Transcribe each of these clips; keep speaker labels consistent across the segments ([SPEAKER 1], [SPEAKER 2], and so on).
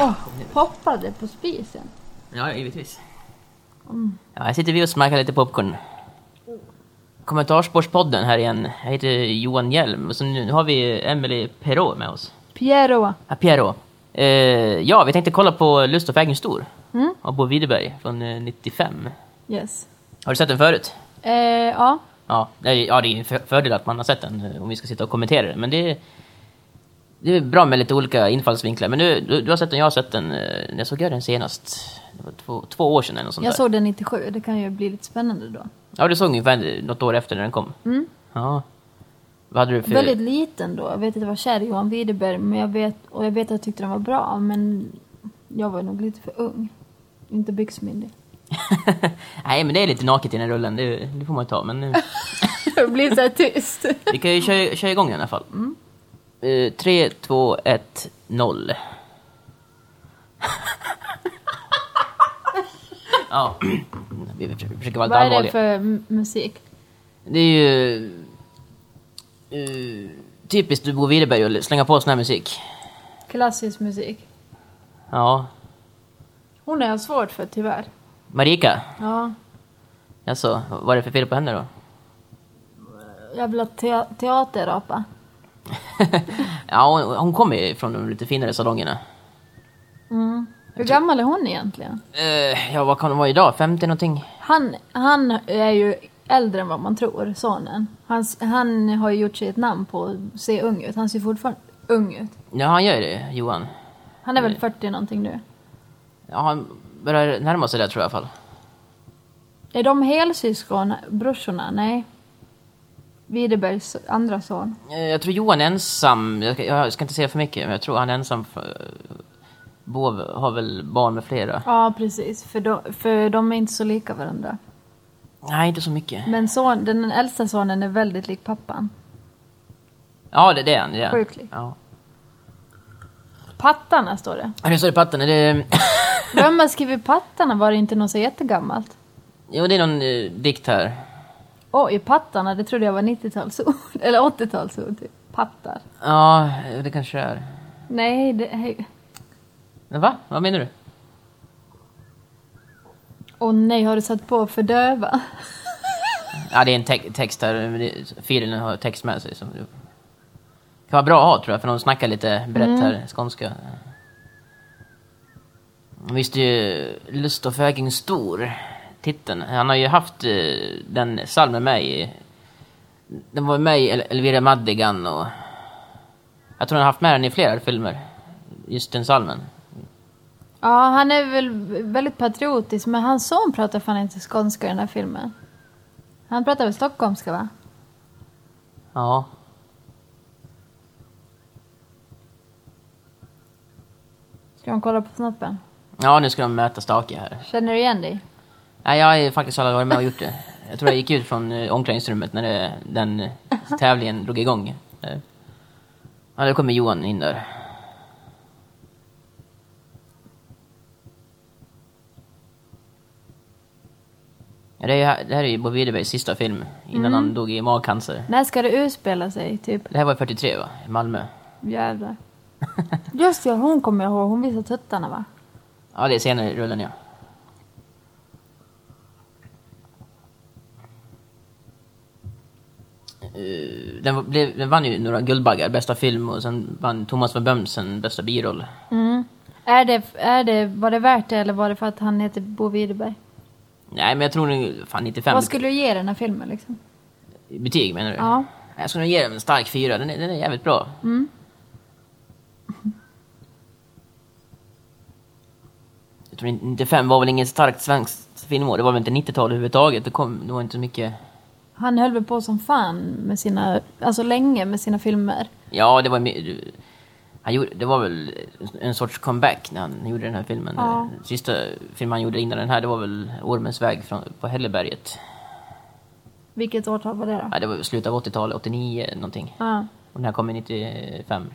[SPEAKER 1] Åh, hoppade på spisen.
[SPEAKER 2] Ja, givetvis. Ja, här sitter vi och smackar lite popcorn. Kommentarsportspodden här igen. Jag heter Johan Hjelm och så nu har vi Emily Perrault med oss.
[SPEAKER 1] Piero.
[SPEAKER 2] Ja, Piero. Eh, ja, vi tänkte kolla på Lust och fägring stor. Av Bo Widerberg från eh, 95.
[SPEAKER 1] Yes.
[SPEAKER 2] Har du sett den förut?
[SPEAKER 1] Eh, ja.
[SPEAKER 2] Ja, det är, ja, det är ju en för- fördel att man har sett den eh, om vi ska sitta och kommentera den. Men det det är bra med lite olika infallsvinklar. Men du, du, du har sett den, jag har sett den. eh, När såg jag den senast? Det var två, två år sedan eller något sånt
[SPEAKER 1] Jag
[SPEAKER 2] där.
[SPEAKER 1] såg den 97. Det kan ju bli lite spännande då.
[SPEAKER 2] Ja, du såg ungefär något år efter när den kom.
[SPEAKER 1] Mm.
[SPEAKER 2] Ja. Vad hade du för...
[SPEAKER 1] Väldigt liten då. Jag vet att jag var kär i Johan Widerberg. Men jag vet, och jag vet att jag tyckte den var bra. Men jag var nog lite för ung. Inte byxmyndig.
[SPEAKER 2] Nej, men det är lite naket i den rullen. Det, det får man ju ta. Men
[SPEAKER 1] Det blir så här tyst.
[SPEAKER 2] vi kan ju köra, köra igång i alla fall. Eh, tre, två, ett, noll. ja, vi försöker, försöker vara lite
[SPEAKER 1] Vad är det
[SPEAKER 2] allvarliga.
[SPEAKER 1] för m- musik?
[SPEAKER 2] Det är ju eh, typiskt Bo Widerberg att slänga på sån här musik.
[SPEAKER 1] Klassisk musik.
[SPEAKER 2] Ja,
[SPEAKER 1] Hon är svårt för tyvärr.
[SPEAKER 2] Marika.
[SPEAKER 1] Ja.
[SPEAKER 2] Alltså, vad är det för fel på henne då?
[SPEAKER 1] Jävla te- teaterapa.
[SPEAKER 2] ja, hon, hon kommer ju från de lite finare salongerna.
[SPEAKER 1] Mm. Hur gammal är hon egentligen?
[SPEAKER 2] Eh, ja, vad kan hon vara idag? 50 någonting?
[SPEAKER 1] Han, han är ju äldre än vad man tror, sonen. Han, han har ju gjort sig ett namn på att se ung ut. Han ser fortfarande ung ut.
[SPEAKER 2] Ja, han gör det, Johan.
[SPEAKER 1] Han är väl 40 någonting nu.
[SPEAKER 2] Ja, han börjar närma sig det tror jag i alla fall.
[SPEAKER 1] Är de helsyskon, brorsorna? Nej. Widerbergs andra son.
[SPEAKER 2] Eh, Jag tror Johan är ensam. Jag ska, jag ska inte säga för mycket, men jag tror han är ensam. För, Bo har väl barn med flera.
[SPEAKER 1] Ja, precis. För de, för de är inte så lika varandra.
[SPEAKER 2] Nej, inte så mycket.
[SPEAKER 1] Men son, den äldsta sonen är väldigt lik pappan.
[SPEAKER 2] Ja, det, det är han. Det är han.
[SPEAKER 1] Sjukt lik.
[SPEAKER 2] Ja.
[SPEAKER 1] Pattarna står det.
[SPEAKER 2] Ja, det står patten. Är det,
[SPEAKER 1] Vem har skrivit Pattarna? Var det inte något så jättegammalt?
[SPEAKER 2] jo, det är någon eh, dikt här.
[SPEAKER 1] Oj, Pattarna, det trodde jag var 90-talsord. Eller 80-talsord, typ. Pattar.
[SPEAKER 2] Ja, det kanske är.
[SPEAKER 1] Nej, det... hej.
[SPEAKER 2] Men va? Vad menar du?
[SPEAKER 1] Åh nej, har du satt på för döva?
[SPEAKER 2] Ja, det är en te- text här. det- Filen har text med sig. Som det kan vara bra att ha tror jag, för de snackar lite brett här, skånska. Visst är ju Lust och fägring stor, titeln. Han har ju haft eh, den salmen med i... Den var med i El- Elvira Madigan och... Jag tror han har haft med den i flera filmer. Just den salmen.
[SPEAKER 1] Ja, han är väl väldigt patriotisk, men hans son pratar fan inte skånska i den här filmen. Han pratar väl stockholmska, va?
[SPEAKER 2] Ja.
[SPEAKER 1] Ska de kolla på snoppen?
[SPEAKER 2] Ja, nu ska de möta Stake här.
[SPEAKER 1] Känner du igen dig?
[SPEAKER 2] Nej, jag har faktiskt aldrig varit med och gjort det. Jag tror jag gick ut från eh, omklädningsrummet när det, den tävlingen drog igång. Eh, Ja, då kommer Johan in där. Det, är, det här är ju Bo Widerbergs sista film innan han dog i magcancer.
[SPEAKER 1] När ska det utspela sig, typ?
[SPEAKER 2] Det här var 43 va? I Malmö.
[SPEAKER 1] Jävlar. Just ja, hon kommer jag ihåg. Hon visar tuttarna, va?
[SPEAKER 2] Ja, det är senare i rullen ja. Den, var- blev, den vann ju några Guldbaggar, bästa film och sen vann Thomas von Bömsen bästa biroll.
[SPEAKER 1] Mm. Är det, är det, var det värt det eller var det för att han heter Bo Widerberg?
[SPEAKER 2] Nej men jag tror nog, fan 95
[SPEAKER 1] Vad skulle du ge den här filmen liksom?
[SPEAKER 2] betyg menar du?
[SPEAKER 1] Ja.
[SPEAKER 2] Jag skulle nog ge den en stark fyra, den är, den är jävligt bra. Jag tror inte- 95 var väl inget starkt svenskt filmår, det var väl inte 90-tal överhuvudtaget, det, kom, det var inte så mycket
[SPEAKER 1] Han höll väl på som fan med sina, alltså länge med sina filmer.
[SPEAKER 2] Ja, det var han gjorde, det var väl en sorts comeback när han gjorde den här filmen.
[SPEAKER 1] Ja.
[SPEAKER 2] Sista filmen han gjorde innan den här, det var väl Ormens väg från, på Hälleberget.
[SPEAKER 1] Vilket årtal var det då?
[SPEAKER 2] Ja, det var slutet av 80-talet, 89 någonting.
[SPEAKER 1] Ja.
[SPEAKER 2] Och den här kom i 95.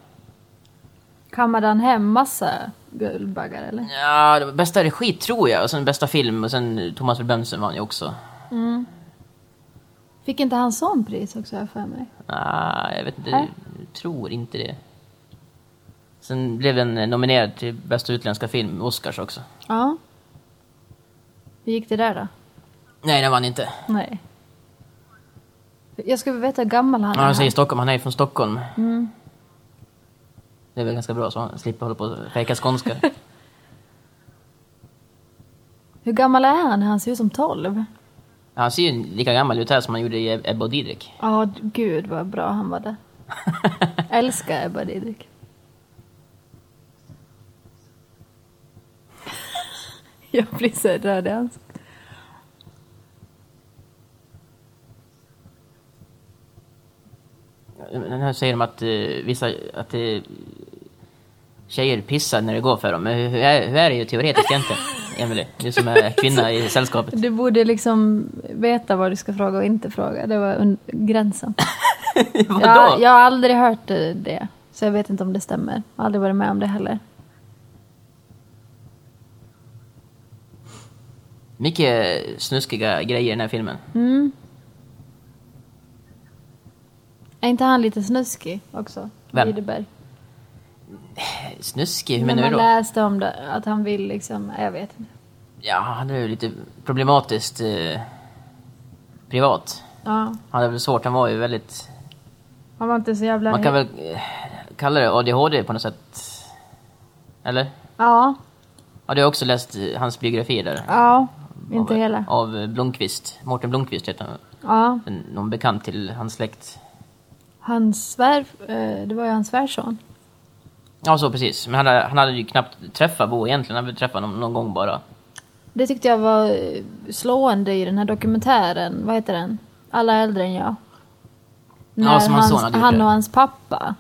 [SPEAKER 1] Kammade han hem massa Guldbaggar eller?
[SPEAKER 2] Ja, det var bästa regi tror jag, och sen bästa film, och sen Thomas Bömsen vann ju också.
[SPEAKER 1] Fick inte han sån pris också, jag för mig?
[SPEAKER 2] Nej, jag vet inte, jag tror inte det. Sen blev den nominerad till bästa utländska film, Oscars också.
[SPEAKER 1] Ja. Hur gick det där då?
[SPEAKER 2] Nej, den vann inte.
[SPEAKER 1] Nej. Jag skulle vilja veta hur gammal han
[SPEAKER 2] Ja,
[SPEAKER 1] är.
[SPEAKER 2] han säger. Stockholm, han är från Stockholm.
[SPEAKER 1] Mm.
[SPEAKER 2] Det är väl ganska bra så han slipper hålla på och fejka skånska.
[SPEAKER 1] Hur gammal är han? Han ser ut som 12.
[SPEAKER 2] Han ser ju lika gammal ut här som han gjorde i Ebba och Didrik.
[SPEAKER 1] Ja, gud vad bra han var där. Älskar Ebba Didrik. Jag blir så röd i ansiktet.
[SPEAKER 2] Den här säger de att uh, vissa, att uh, tjejer pissar när det går för dem. Men hur, är, hur är det ju teoretiskt egentligen, Emelie? Du som är kvinna i sällskapet.
[SPEAKER 1] Du borde liksom veta vad du ska fråga och inte fråga. Det var gränsen.
[SPEAKER 2] Vadå?
[SPEAKER 1] Jag, jag har aldrig hört det. Så jag vet inte om det stämmer. Jag har aldrig varit med om det heller.
[SPEAKER 2] Mycket snuskiga grejer i den här filmen.
[SPEAKER 1] Mm. Är inte han lite snuskig också?
[SPEAKER 2] Vem?
[SPEAKER 1] Widerberg.
[SPEAKER 2] Snuskig? Hur menar
[SPEAKER 1] man
[SPEAKER 2] du då?
[SPEAKER 1] läste om det, att han vill liksom, jag vet inte.
[SPEAKER 2] Ja, han är ju lite problematiskt eh, privat.
[SPEAKER 1] Ja,
[SPEAKER 2] Han hade väl svårt, han var ju väldigt...
[SPEAKER 1] han var inte så jävla...
[SPEAKER 2] Man kan väl eh, kalla det ADHD på något sätt? Eller?
[SPEAKER 1] Ja,
[SPEAKER 2] Ja, du har också läst eh, hans biografi där.
[SPEAKER 1] ja, inte
[SPEAKER 2] av,
[SPEAKER 1] hela.
[SPEAKER 2] Av Blomqvist. Mårten Blomqvist heter han.
[SPEAKER 1] Ja,
[SPEAKER 2] En- Någon bekant till hans släkt.
[SPEAKER 1] hans svär, eh, det var ju hans svärson.
[SPEAKER 2] Ja, så precis. Men han hade, han hade ju knappt träffat Bo egentligen. Han hade träffat honom någon gång bara.
[SPEAKER 1] Det tyckte jag var eh, slående i den här dokumentären, vad heter den? Alla äldre än jag. När
[SPEAKER 2] som hans son hade gjort
[SPEAKER 1] han
[SPEAKER 2] det.
[SPEAKER 1] och hans pappa,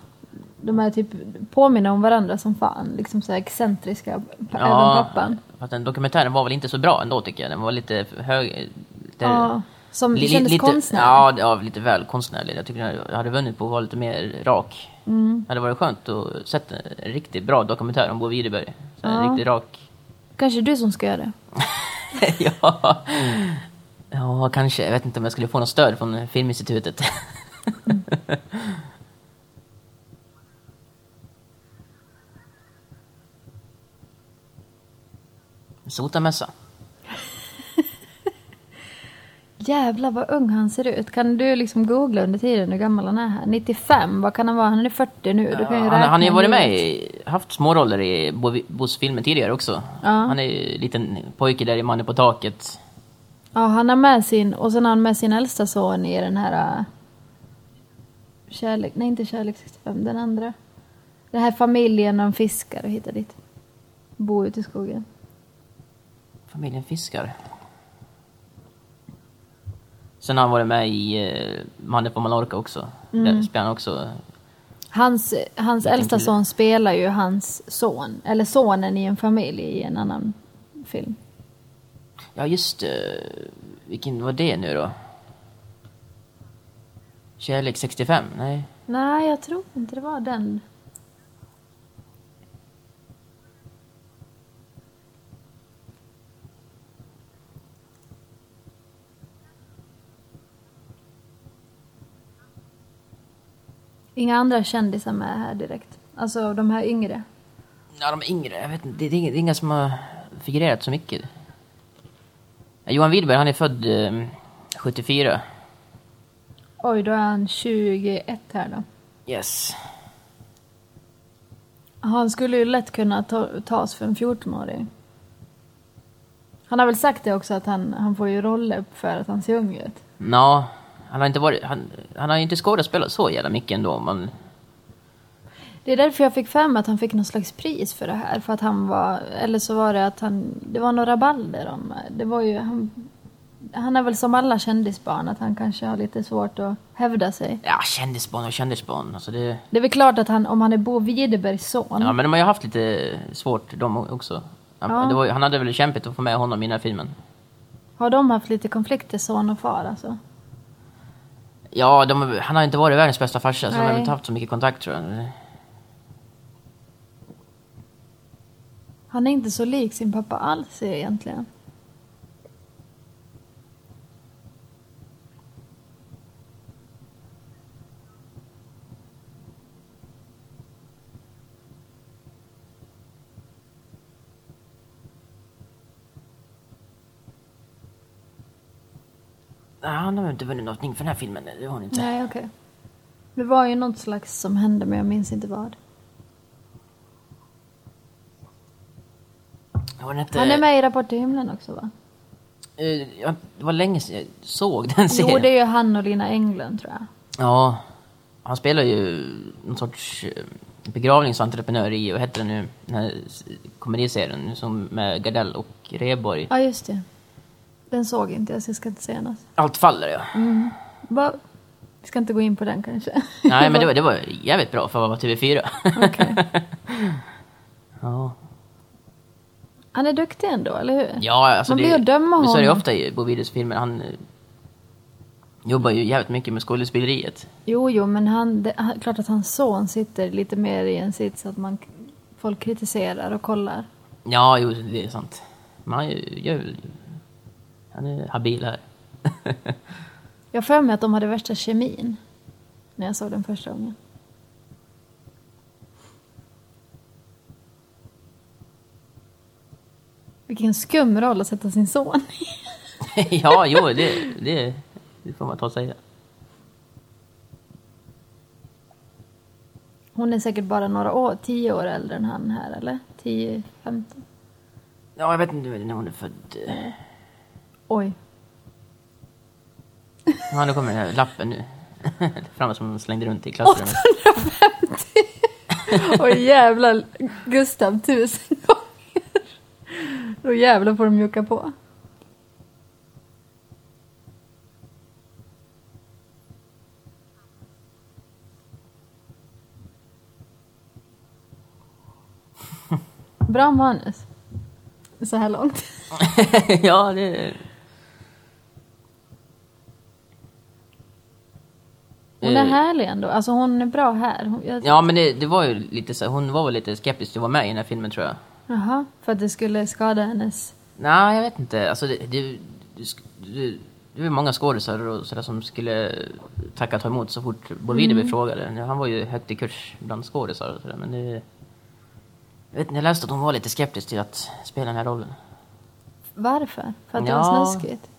[SPEAKER 1] de är typ påminner om varandra som fan. Liksom så här excentriska, även pappan.
[SPEAKER 2] fast den dokumentären var väl inte så bra ändå tycker jag. Den var lite hög... Lite,
[SPEAKER 1] Ja, som
[SPEAKER 2] li-
[SPEAKER 1] kändes
[SPEAKER 2] lite,
[SPEAKER 1] konstnärlig.
[SPEAKER 2] Ja, ja, lite väl konstnärlig. Jag tycker jag hade vunnit på att vara lite mer rak.
[SPEAKER 1] Mm.
[SPEAKER 2] Det hade varit skönt att sett en riktigt bra dokumentär om Bo Widerberg. Så En
[SPEAKER 1] Ja.
[SPEAKER 2] riktigt rak...
[SPEAKER 1] Kanske du som ska göra det.
[SPEAKER 2] ja. ja, kanske. Jag vet inte om jag skulle få något stöd från Filminstitutet. Sotamässa.
[SPEAKER 1] Jävlar vad ung han ser ut. Kan du liksom googla under tiden hur gammal han är här? 95, vad kan han vara? Han är 40 nu. Ju
[SPEAKER 2] han, han har ju varit med i, haft småroller i Bo- Bos filmer tidigare också.
[SPEAKER 1] Ja.
[SPEAKER 2] Han är ju en liten pojke där i Mannen på taket.
[SPEAKER 1] Ja, han har med sin, och sen har han med sin äldsta son i den här... äh, Kärlek, nej inte Kärlek 65, den andra. Den här familjen och fiskar och hittar dit. Bo ute i skogen.
[SPEAKER 2] Familjen Fiskar. Sen har han varit med i eh, Mannen på Mallorca också.
[SPEAKER 1] Mm.
[SPEAKER 2] Där spelar han också...
[SPEAKER 1] Hans, hans äldsta
[SPEAKER 2] kille.
[SPEAKER 1] son spelar ju hans son, eller sonen i en familj i en annan film.
[SPEAKER 2] Ja just det. Vilken var det nu då? Kärlek 65? Nej.
[SPEAKER 1] Nej, jag tror inte det var den. Inga andra kändisar med här direkt. Alltså de här yngre.
[SPEAKER 2] Ja, de yngre. Jag vet inte. Det är inga, det är inga som har figurerat så mycket. Ja, Johan Widerberg, han är född eh, 74.
[SPEAKER 1] Oj, då är han 21 här då.
[SPEAKER 2] Yes.
[SPEAKER 1] Han skulle ju lätt kunna ta, tas för en 14-åring. Han har väl sagt det också att han, han får ju roller för att han ser ung ut.
[SPEAKER 2] Nå, han har inte varit... Han, han har ju inte skådespelat så jävla mycket ändå. Man,
[SPEAKER 1] Det är därför jag fick för mig att han fick någon slags pris för det här. För att han var, eller så var det att han, det var några balder om, det var ju, han, han är väl som alla kändisbarn att han kanske har lite svårt att hävda sig.
[SPEAKER 2] ja, kändisbarn och kändisbarn. Alltså det,
[SPEAKER 1] Det är väl klart att han, om han är Bo Widerbergs son.
[SPEAKER 2] ja, men de har ju haft lite svårt de också. Han,
[SPEAKER 1] Ja.
[SPEAKER 2] var, han hade väl kämpat att få med honom i den här filmen.
[SPEAKER 1] Har de haft lite konflikter, son och far alltså?
[SPEAKER 2] Ja, de, han har inte varit världens bästa farsa, så de har inte haft så mycket kontakt tror jag.
[SPEAKER 1] Han är inte så lik sin pappa alls egentligen.
[SPEAKER 2] Han har inte vunnit någonting för den här filmen. Det har han inte.
[SPEAKER 1] Nej, okej. Det var ju något slags som hände, men jag minns inte vad.
[SPEAKER 2] Den inte,
[SPEAKER 1] Han är med i Rapport till himlen också, va?
[SPEAKER 2] Eh, ja, det var länge sedan jag såg den serien.
[SPEAKER 1] Jo, det är ju han och Lina Englund, tror jag.
[SPEAKER 2] Ja, han spelar ju någon sorts eh, begravningsentreprenör i, vad heter det nu, den här komediserien som med Gardell och Rheborg.
[SPEAKER 1] Ja, just det. Den såg inte jag, så jag ska inte säga något.
[SPEAKER 2] Allt faller ja.
[SPEAKER 1] Va? Vi ska inte gå in på den kanske.
[SPEAKER 2] Nej men det var, det var jävligt bra för att vara TV4.
[SPEAKER 1] Okej.
[SPEAKER 2] ja.
[SPEAKER 1] Han är duktig ändå, eller hur?
[SPEAKER 2] ja, alltså
[SPEAKER 1] Man
[SPEAKER 2] det,
[SPEAKER 1] blir att döma
[SPEAKER 2] men så är det
[SPEAKER 1] honom.
[SPEAKER 2] ofta i Bovides filmer. Han eh, jobbar ju jävligt mycket med skådespeleriet.
[SPEAKER 1] Jo, jo, men han, det, han, klart att hans son sitter lite mer i en sits att man, folk kritiserar och kollar.
[SPEAKER 2] Ja, jo, det är sant. Men han gör ju... Han är habil här.
[SPEAKER 1] Jag för mig att de hade värsta kemin när jag såg den första gången. Vilken skum roll att sätta sin son i.
[SPEAKER 2] ja, jo, det, det, det får man ta och säga.
[SPEAKER 1] Hon är säkert bara några år, tio år äldre än han här, eller? 10, 15?
[SPEAKER 2] Ja, jag vet inte när hon är född.
[SPEAKER 1] Oj.
[SPEAKER 2] Ja, nu kommer den här lappen nu. Framme som hon slängde runt i klassrummet.
[SPEAKER 1] 850! Oj jävlar, Gustav tusen gånger. Då jävlar får de mjuka på. Bra manus. Så här långt.
[SPEAKER 2] ja, det...
[SPEAKER 1] Hon är härlig ändå. Alltså hon är bra här. Hon, jag,
[SPEAKER 2] Ja, men det, det var ju lite så hon var väl lite skeptisk till att vara med i den här filmen tror jag.
[SPEAKER 1] Jaha, för att det skulle skada hennes...
[SPEAKER 2] Nej, jag vet inte. Alltså, det, det, det, det, det var många skådisar och sådär som skulle tacka ta emot så fort Bolide blev frågade. Han var ju högt i kurs bland skådisar och sådär, men det... Jag vet inte, jag läste att hon var lite skeptisk till att spela den här rollen.
[SPEAKER 1] Varför? För att det
[SPEAKER 2] Ja.
[SPEAKER 1] var snuskigt?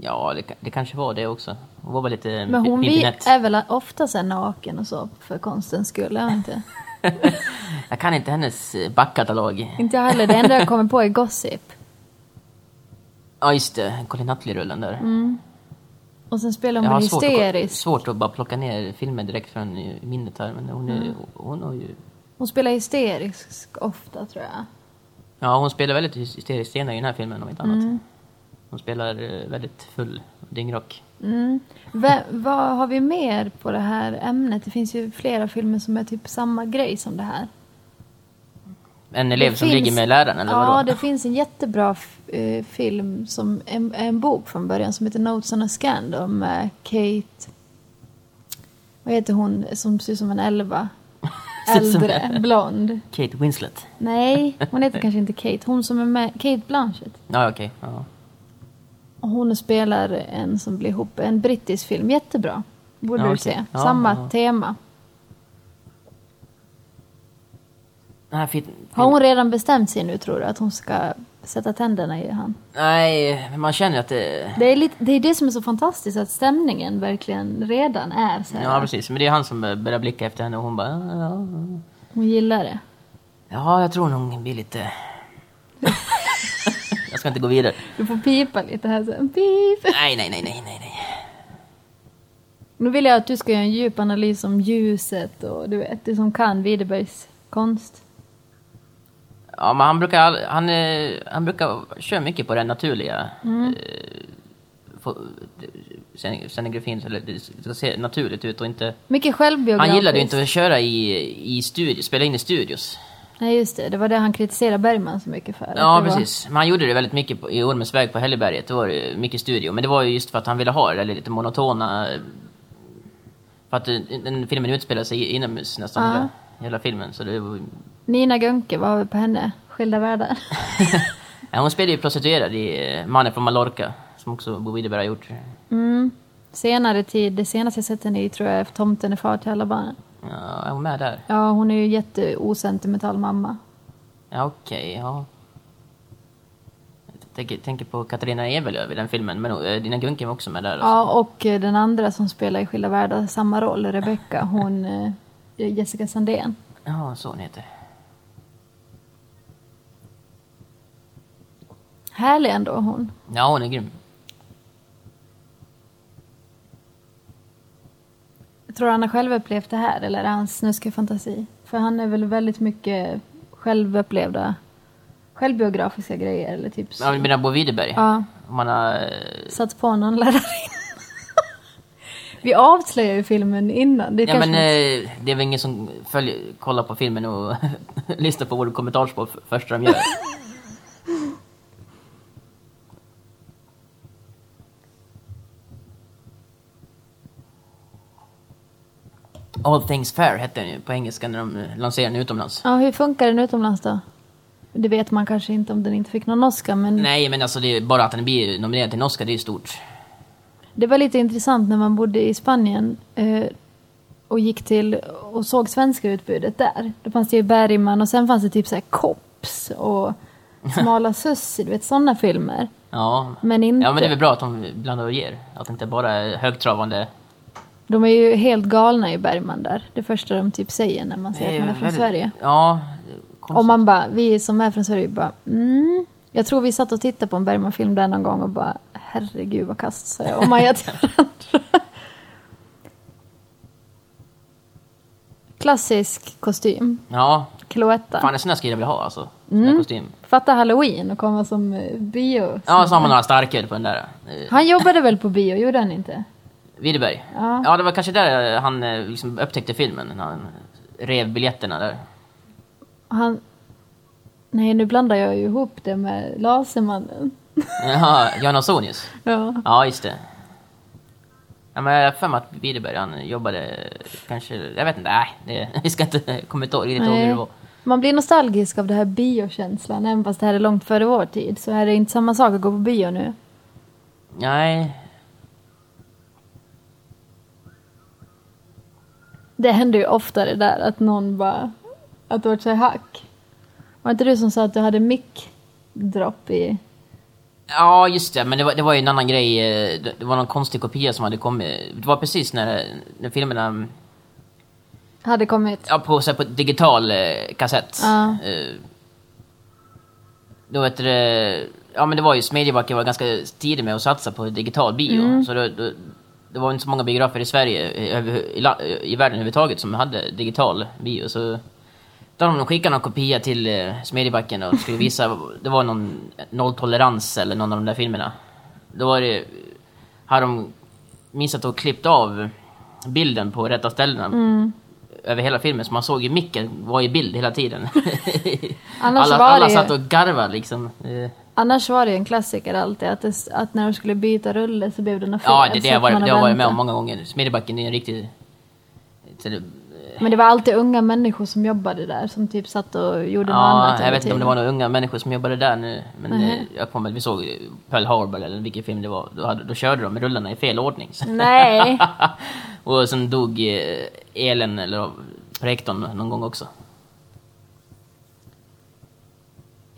[SPEAKER 2] Ja, det, det kanske var det också. Hon var väl lite
[SPEAKER 1] Men hon är väl ofta här naken och så för konstens skull, är inte?
[SPEAKER 2] Jag kan inte hennes eh, backkatalog.
[SPEAKER 1] inte jag heller. Det enda jag kommer på är Gossip.
[SPEAKER 2] Ja, just det. Colin Nutley-rullen där.
[SPEAKER 1] Och sen spelar
[SPEAKER 2] Jag
[SPEAKER 1] hon
[SPEAKER 2] har
[SPEAKER 1] väl
[SPEAKER 2] svårt att,
[SPEAKER 1] hysterisk.
[SPEAKER 2] svårt att bara plocka ner filmer direkt från eh, minnet här. Men hon, är, hon har ju...
[SPEAKER 1] Hon spelar hysterisk ofta, tror jag.
[SPEAKER 2] Ja, hon spelar väldigt hysteriskt scener i den här filmen om inte annat.
[SPEAKER 1] Mm.
[SPEAKER 2] Hon spelar eh, väldigt full dyngrock.
[SPEAKER 1] Mm. Vad har vi mer på det här ämnet? Det finns ju flera filmer som är typ samma grej som det här.
[SPEAKER 2] En elev
[SPEAKER 1] Det
[SPEAKER 2] som
[SPEAKER 1] finns-
[SPEAKER 2] ligger med läraren, eller
[SPEAKER 1] Ja,
[SPEAKER 2] vadå?
[SPEAKER 1] det finns en jättebra eh, film som en, en bok från början som heter Notes on a Scandal med Kate... Vad heter hon som ser ut som en elva? Äldre, blond.
[SPEAKER 2] Kate Winslet.
[SPEAKER 1] Nej, hon heter kanske inte Kate. Hon som är med, Kate Blanchett.
[SPEAKER 2] Ja, okej. Ja.
[SPEAKER 1] Hon spelar en som blir ihop, en brittisk film. Jättebra. Borde
[SPEAKER 2] Ja,
[SPEAKER 1] du
[SPEAKER 2] okej.
[SPEAKER 1] se.
[SPEAKER 2] Ja,
[SPEAKER 1] Samma
[SPEAKER 2] ja.
[SPEAKER 1] tema. Har hon redan bestämt sig nu tror du? Att hon ska sätta tänderna i han?
[SPEAKER 2] Nej, men man känner att det...
[SPEAKER 1] Det är, lite, det är det som är så fantastiskt, att stämningen verkligen redan är så här.
[SPEAKER 2] Ja, precis. Men det är han som börjar blicka efter henne och hon bara... "Ja, ja, ja."
[SPEAKER 1] Hon gillar det.
[SPEAKER 2] Ja, jag tror nog hon blir lite... ska inte gå vidare.
[SPEAKER 1] Du får pipa lite här sen. Pip!
[SPEAKER 2] Nej, nej, nej, nej, nej, nej.
[SPEAKER 1] Nu vill jag att du ska göra en djup analys om ljuset och du vet, du som kan Widerbergs konst.
[SPEAKER 2] Ja, men han brukar, han, eh, han brukar köra mycket på det naturliga.
[SPEAKER 1] Mm.
[SPEAKER 2] Eh, Scenografin, så det ska se naturligt ut och inte...
[SPEAKER 1] Mycket självbiografiskt.
[SPEAKER 2] Han gillade ju inte att köra i, i studio, spela in i studios.
[SPEAKER 1] Nej, just det. Det var det han kritiserade Bergman så mycket för.
[SPEAKER 2] Ja,
[SPEAKER 1] det var-
[SPEAKER 2] precis. Men han gjorde det väldigt mycket på, i Ormens väg på Hälleberget. Det var det mycket studio. Men det var ju just för att han ville ha det där lite monotona... eh, För att eh, den filmen utspelar sig inomhus nästan
[SPEAKER 1] Ja.
[SPEAKER 2] hela, hela filmen. Så det var,
[SPEAKER 1] Nina Gunke, vad har vi på henne? Skilda världar.
[SPEAKER 2] hon spelade ju prostituerad i eh, Mannen från Mallorca. Som också Bo Widerberg har gjort.
[SPEAKER 1] Mm. Senare tid, det senaste jag sett henne i tror jag är Tomten är far till alla barnen.
[SPEAKER 2] Ja, är hon med där?
[SPEAKER 1] Ja, hon är ju jätteosentimental mamma.
[SPEAKER 2] Ja, okej, ja. Jag tänker, tänker på Katarina Evelöv i den filmen, men eh, Dina Gunken var också med där.
[SPEAKER 1] Ja, och eh, den andra som spelar i Skilda Världar samma roll, Rebecca, hon eh, Jessica Sandén.
[SPEAKER 2] Ja, så hon heter.
[SPEAKER 1] Härlig ändå hon.
[SPEAKER 2] Ja, hon är grym.
[SPEAKER 1] Tror han har själv upplevt det här eller är det hans fantasi? För han är väl väldigt mycket självupplevda, självbiografiska grejer eller typ så.
[SPEAKER 2] Ja, du menar Bo Widerberg?
[SPEAKER 1] Ja,
[SPEAKER 2] man har... eh,
[SPEAKER 1] satt på någon lärarinna. Vi avslöjar ju filmen innan. Det är
[SPEAKER 2] Ja men
[SPEAKER 1] inte-
[SPEAKER 2] eh, det är väl ingen som följer, kollar på filmen och lyssnar på vår kommentarsspår f- första de gör. All Things Fair hette den ju på engelska när de eh, lanserade den utomlands.
[SPEAKER 1] Ja, hur funkar den utomlands då? Det vet man kanske inte om den inte fick någon Oscar, men
[SPEAKER 2] Nej men alltså det är bara att den blir nominerad till en Oscar, det är ju stort.
[SPEAKER 1] det var lite intressant när man bodde i Spanien eh, och gick till och såg svenska utbudet där. Då fanns det ju Bergman och sen fanns det typ så här Kops och Smala Sussi, du vet sådana filmer.
[SPEAKER 2] Ja.
[SPEAKER 1] Men inte...
[SPEAKER 2] ja men det är väl bra att de blandar och ger. Att det inte bara är högtravande.
[SPEAKER 1] De är ju helt galna i Bergman där. Det första de typ säger när man säger att man är från Sverige.
[SPEAKER 2] Ja. konstigt.
[SPEAKER 1] Och man bara, vi som är från Sverige bara, mm. Jag tror vi satt och tittade på en Bergman-film där någon gång och bara, herregud vad kast sa jag och Maja till varandra. Klassisk kostym,
[SPEAKER 2] Ja.
[SPEAKER 1] Cloetta.
[SPEAKER 2] Fan en sån där skulle jag vilja ha alltså. Där kostym.
[SPEAKER 1] Fatta halloween och komma som eh, bio.
[SPEAKER 2] Ja, så har man några starköl på den där.
[SPEAKER 1] Han jobbade väl på bio, gjorde han inte?
[SPEAKER 2] Widerberg.
[SPEAKER 1] Ja.
[SPEAKER 2] Ja. det var kanske där han eh, liksom upptäckte filmen. När han rev biljetterna där.
[SPEAKER 1] Han... Nej, nu blandar jag ju ihop det med Lasermannen.
[SPEAKER 2] Jaha, Jan Ausonius.
[SPEAKER 1] Ja.
[SPEAKER 2] Ja, just det. Ja, men jag har för mig att Widerberg, han jobbade kanske, jag vet inte, nej, det, vi ska inte, inte ihåg, riktigt ihåg hur det var.
[SPEAKER 1] Man blir nostalgisk av det här biokänslan, även fast det här är långt före vår tid. Så är det inte samma sak att gå på bio nu.
[SPEAKER 2] Nej,
[SPEAKER 1] Det händer ju oftare där att någon bara... Att det vart sig hack. Var inte du som sa att du hade mick-dropp i...
[SPEAKER 2] ja just det, men det var, det var ju en annan grej, eh, det, det var någon konstig kopia som hade kommit. Det var precis när, när filmerna,
[SPEAKER 1] Hade kommit?
[SPEAKER 2] ja på, på digital eh, kassett.
[SPEAKER 1] Ja.
[SPEAKER 2] Eh, då vet det, ja men det var ju, Smedjebacken var ganska tidig med att satsa på digital bio.
[SPEAKER 1] Mm.
[SPEAKER 2] Så då, då, det var inte så många biografer i Sverige, i, i, i världen överhuvudtaget, som hade digital bio. Så då de skickade någon kopia till eh, Smedjebacken och skulle visa, det var någon nolltolerans eller någon av de där filmerna. Då var det, hade de missat och klippt av bilden på rätta ställena.
[SPEAKER 1] Mm.
[SPEAKER 2] Över hela filmen, så man såg ju micken var i bild hela tiden. Alla alla satt och garvade liksom.
[SPEAKER 1] Annars var det ju en klassiker alltid att, det, att när de skulle byta rulle så blev något fel.
[SPEAKER 2] Ja, det, det, var, det har jag varit med om många gånger. Smedjebacken är en riktig... det-
[SPEAKER 1] Men det var alltid unga människor som jobbade där som typ satt och gjorde något annat
[SPEAKER 2] Ja, jag vet inte om det var några unga människor som jobbade där nu. Men
[SPEAKER 1] Nej.
[SPEAKER 2] eh, jag kommer vi såg Pearl Harbor eller vilken film det var. Då, hade, då körde de med rullarna i fel ordning.
[SPEAKER 1] Nej.
[SPEAKER 2] och sen dog eh, elen eller projektorn någon gång också.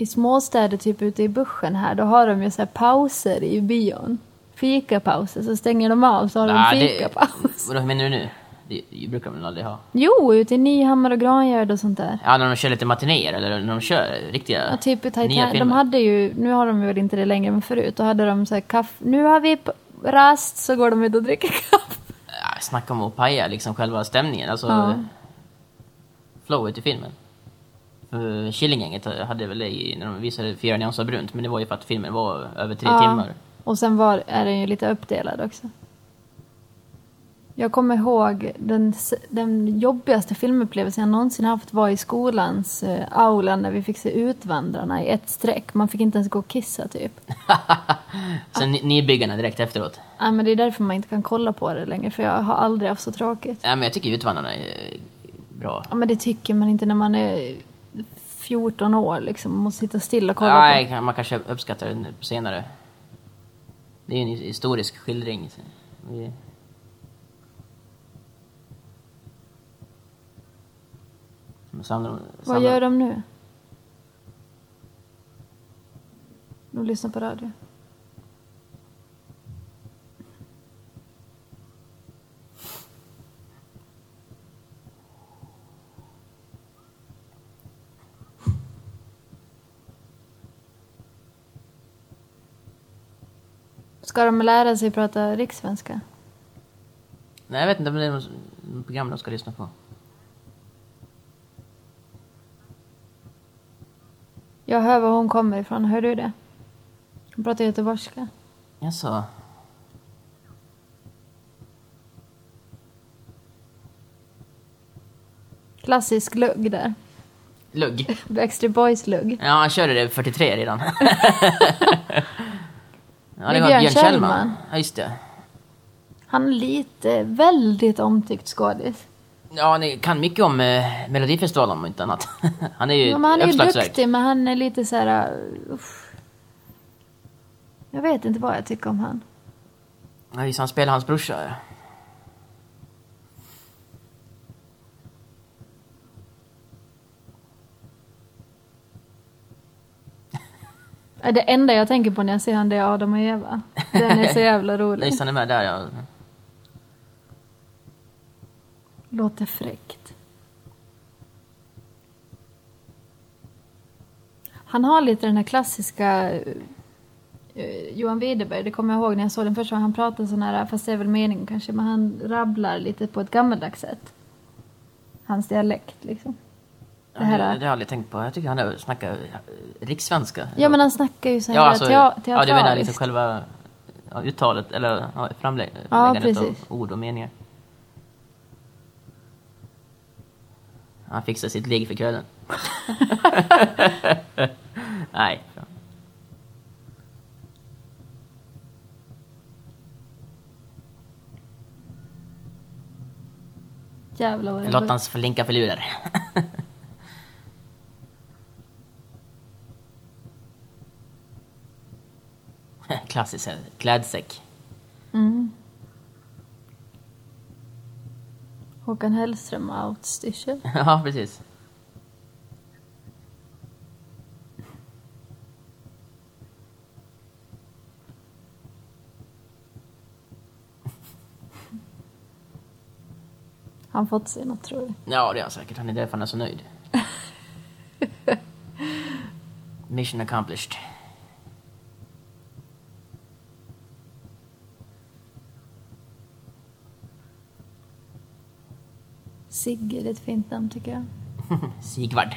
[SPEAKER 1] I småstäder typ ute i buschen här, då har de ju så pauser i bion. Fikapauser, så stänger de av så har de
[SPEAKER 2] Nej, det-
[SPEAKER 1] fikapaus.
[SPEAKER 2] Vad menar du nu? Det, det brukar de väl aldrig ha?
[SPEAKER 1] Jo, ute i Nyhammar och Grangärd och sånt där.
[SPEAKER 2] Ja, när de kör lite matinéer eller när de kör riktiga
[SPEAKER 1] Ja, typ i
[SPEAKER 2] nya
[SPEAKER 1] Titanic.
[SPEAKER 2] filmer.
[SPEAKER 1] De hade ju, nu har de väl inte det längre, men förut då hade de så här kaffe. Nu har vi rast, så går de ut och dricker kaffe.
[SPEAKER 2] Ja, snacka om att paja liksom själva stämningen, alltså
[SPEAKER 1] Ja.
[SPEAKER 2] flowet i filmen. För Killinggänget hade väl det i, när de visade Fyra nyanser brunt, men det var ju för att filmen var över tre
[SPEAKER 1] Ja.
[SPEAKER 2] timmar.
[SPEAKER 1] Och sen var, är den ju lite uppdelad också. Jag kommer ihåg den, den jobbigaste filmupplevelsen jag någonsin haft var i skolans eh, aula när vi fick se Utvandrarna i ett streck. Man fick inte ens gå och kissa typ.
[SPEAKER 2] Sen ny- nybyggarna direkt efteråt.
[SPEAKER 1] Nej, men det är därför man inte kan kolla på det längre för jag har aldrig haft så tråkigt.
[SPEAKER 2] Ja, men jag tycker Utvandrarna är bra.
[SPEAKER 1] Ja, men det tycker man inte när man är 14 år liksom och måste sitta still och kolla på.
[SPEAKER 2] Nej, man kanske uppskattar den senare. Det är ju en historisk skildring. Som samlar,
[SPEAKER 1] Vad gör de nu? De lyssnar på radio. Ska de lära sig prata rikssvenska?
[SPEAKER 2] Nej, jag vet inte om det är något program de ska lyssna på.
[SPEAKER 1] Jag hör var hon kommer ifrån, hör du det? Hon pratar göteborgska.
[SPEAKER 2] Jaså?
[SPEAKER 1] Klassisk lugg där.
[SPEAKER 2] Lugg?
[SPEAKER 1] Backstreet Boys-lugg.
[SPEAKER 2] Ja, han körde det 43 redan. ja,
[SPEAKER 1] Med Björn Kjellman.
[SPEAKER 2] Ja, just det.
[SPEAKER 1] Han är lite, väldigt omtyckt skådis.
[SPEAKER 2] Ja, han kan mycket om eh, Melodifestivalen om inte annat. han är ju
[SPEAKER 1] Ja, men han är ju duktig, men han är lite så här... uh. Jag vet inte vad jag tycker om han.
[SPEAKER 2] Ja, just det, han spelar hans brorsa. ja.
[SPEAKER 1] Det enda jag tänker på när jag ser han det är Adam och Eva. Den är så jävla rolig.
[SPEAKER 2] Han är med där, ja.
[SPEAKER 1] Låter fräckt. Han har lite den här klassiska eh, eh, Johan Widerberg, det kommer jag ihåg när jag såg den första. Han pratar sån här, fast det är väl meningen kanske, men han rabblar lite på ett gammaldags sätt. Hans dialekt liksom.
[SPEAKER 2] Det,
[SPEAKER 1] här
[SPEAKER 2] det, har jag aldrig tänkt på. Jag tycker han snackar rikssvenska.
[SPEAKER 1] Ja men han snackar ju så här
[SPEAKER 2] Ja, alltså,
[SPEAKER 1] tea-
[SPEAKER 2] ja, du menar
[SPEAKER 1] teatraliskt.
[SPEAKER 2] liksom själva ja, uttalet, eller ja, framläggandet
[SPEAKER 1] Ja,
[SPEAKER 2] av ord och meningar. Han fixar sitt ligg för kvällen. Nej.
[SPEAKER 1] Jävlar vad det
[SPEAKER 2] Lottans flinka filurer. Klassisk klädsäck.
[SPEAKER 1] Mm. Håkan Hellström outstyrsel.
[SPEAKER 2] ja, precis.
[SPEAKER 1] Han fått sig något tror du?
[SPEAKER 2] Ja, det är han säkert. Han är därför han är så nöjd. Mission accomplished.
[SPEAKER 1] Sigge, det är ett fint namn tycker jag.
[SPEAKER 2] Sigvard.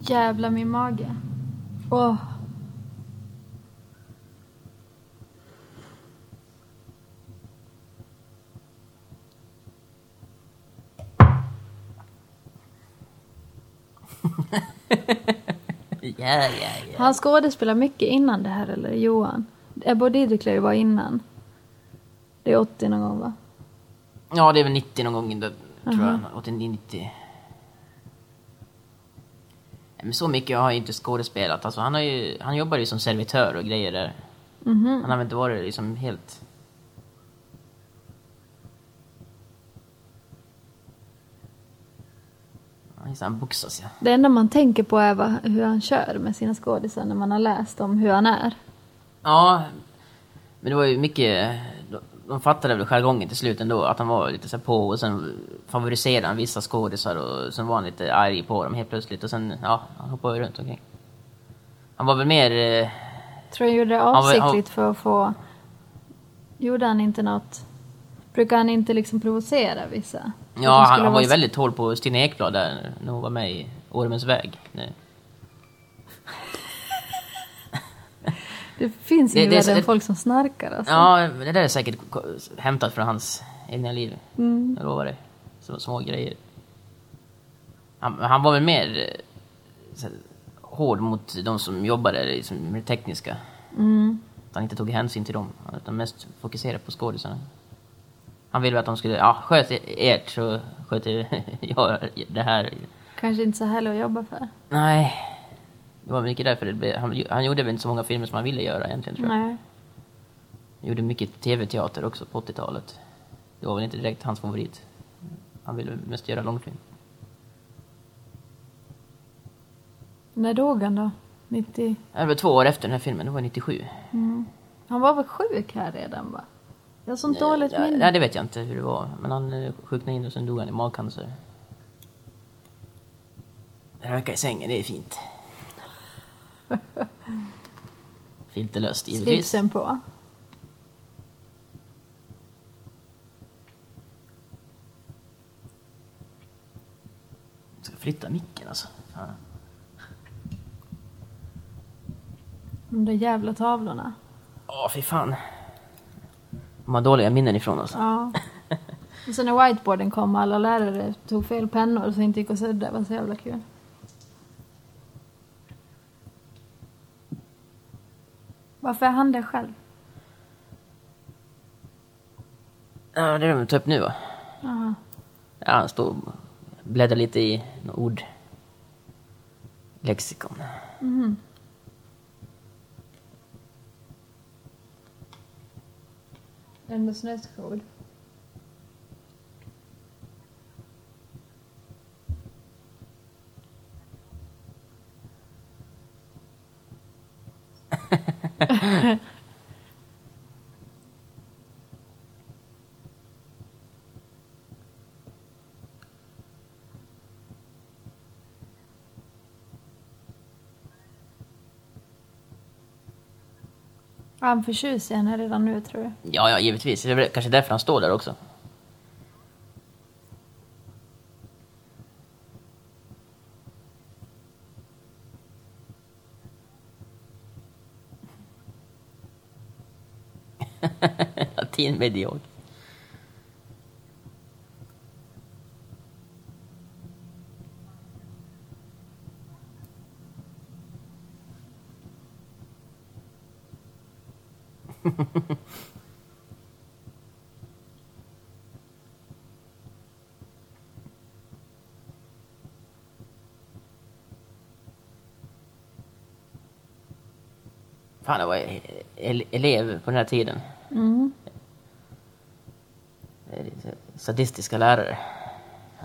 [SPEAKER 1] Jävla min mage. Åh.
[SPEAKER 2] Ja, ja, ja.
[SPEAKER 1] Han skådespelar mycket innan det här, eller Johan? Ebba Didrik lär ju vara innan. Det är 80 någon gång va?
[SPEAKER 2] Ja, det är väl 90 någon gång, där, tror jag. 89, 90. Nej, Men så mycket har jag inte skådespelat. Alltså, han, har ju, han jobbar ju som servitör och grejer där. Han har väl inte varit liksom helt... Han boxas ja.
[SPEAKER 1] Det enda man tänker på är vad, hur han kör med sina skådisar när man har läst om hur han är.
[SPEAKER 2] Ja, men det var ju mycket... de- De fattade väl jargongen till slut ändå, att han var lite så på och sen favoriserade han vissa skådisar och sen var han lite arg på dem helt plötsligt och sen, ja, han hoppade runt omkring. Han var väl mer... eh,
[SPEAKER 1] Tror jag gjorde det
[SPEAKER 2] var-
[SPEAKER 1] avsiktligt för att få... Gjorde han inte något... Brukar han inte liksom provocera vissa?
[SPEAKER 2] Ja, han, han var ju väldigt hård på Stina Ekblad där när hon var med i Ormens väg. Nej.
[SPEAKER 1] Det finns
[SPEAKER 2] Det-
[SPEAKER 1] ju
[SPEAKER 2] det
[SPEAKER 1] än
[SPEAKER 2] det-
[SPEAKER 1] folk som snarkar alltså.
[SPEAKER 2] Ja, det där är säkert hämtat från hans egna liv.
[SPEAKER 1] Mm.
[SPEAKER 2] Jag lovar dig. Så, små grejer. Han, han var väl mer eh, här, hård mot de som jobbade liksom, med det tekniska.
[SPEAKER 1] Mm.
[SPEAKER 2] Att han inte tog hänsyn till dem, utan mest fokuserade på skådisarna. Han ville att de skulle, ja, sköt ert så sköter jag det här.
[SPEAKER 1] Kanske inte så härligt att jobba för.
[SPEAKER 2] Nej, det var mycket därför det blev, han, han gjorde väl inte så många filmer som han ville göra egentligen tror jag.
[SPEAKER 1] Nej.
[SPEAKER 2] Han gjorde mycket tv-teater också på 80-talet. Det var väl inte direkt hans favorit. Han ville mest göra långfilm.
[SPEAKER 1] När dog han då? 90.
[SPEAKER 2] Det var två år efter den här filmen, det var 97.
[SPEAKER 1] Han var väl sjuk här redan va? Jag har sånt dåligt
[SPEAKER 2] Ja,
[SPEAKER 1] minne.
[SPEAKER 2] Nej, det vet jag inte hur det var. Men han eh, sjuknade in och sen dog han i magcancer. Röka i sängen, det är fint. Filterlöst, givetvis.
[SPEAKER 1] Slipsen på.
[SPEAKER 2] Jag ska flytta micken alltså. Fan.
[SPEAKER 1] De där jävla tavlorna.
[SPEAKER 2] Åh, fy fan. De har dåliga minnen ifrån alltså.
[SPEAKER 1] Ja. Och sen när whiteboarden kom och alla lärare tog fel pennor så inte gick och sudda. Det var så jävla kul. Varför är han där själv?
[SPEAKER 2] Ja, det är de tar upp nu va?
[SPEAKER 1] Jaha.
[SPEAKER 2] Ja, han står och bläddrar lite i några ord. Lexikon.
[SPEAKER 1] Ämnesnästskjord. Är han förtjust i henne redan nu tror du?
[SPEAKER 2] Ja, ja, givetvis. Det är väl kanske därför han står där också. Latin mediok. Fan, jag var ele- elev på den här tiden.
[SPEAKER 1] Mm.
[SPEAKER 2] Det Sadistiska lärare.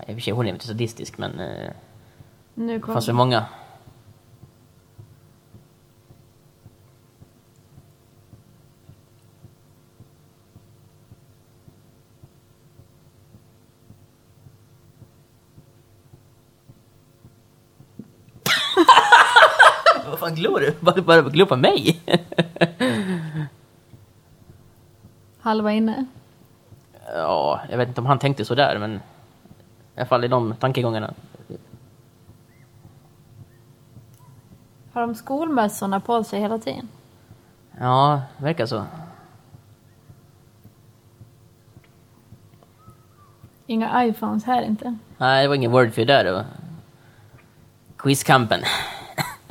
[SPEAKER 2] I och för sig, hon är inte sadistisk, men eh,
[SPEAKER 1] Nu
[SPEAKER 2] det
[SPEAKER 1] kom...
[SPEAKER 2] fanns väl många. Vad du? Bara, glor på mig?
[SPEAKER 1] Halva inne.
[SPEAKER 2] ja, jag vet inte om han tänkte så där, men i alla fall i de tankegångarna.
[SPEAKER 1] Har de skolmössorna på sig hela tiden?
[SPEAKER 2] Ja, det verkar så.
[SPEAKER 1] Inga iPhones här inte.
[SPEAKER 2] Nej, det var ingen wordfeud där. Det var quizkampen.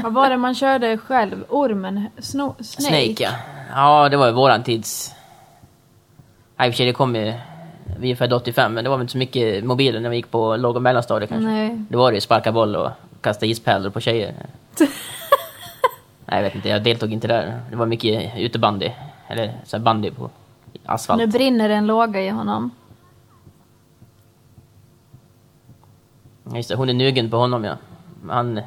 [SPEAKER 1] Vad var det man körde själv? Ormen? Sno, snake?
[SPEAKER 2] Snake, ja. Ja, det var ju våran tids... I och för sig, det kom ju... Vi är födda 85, men det var väl inte så mycket mobiler när vi gick på låg och mellanstadiet kanske.
[SPEAKER 1] Nej.
[SPEAKER 2] Det var det ju sparka boll och kasta ispärlor på tjejer. Nej, jag vet inte. Jag deltog inte där. Det var mycket utebandy. Eller så bandy på asfalt.
[SPEAKER 1] Nu brinner en låga i honom.
[SPEAKER 2] Just det, hon är nugen på honom, ja. Han...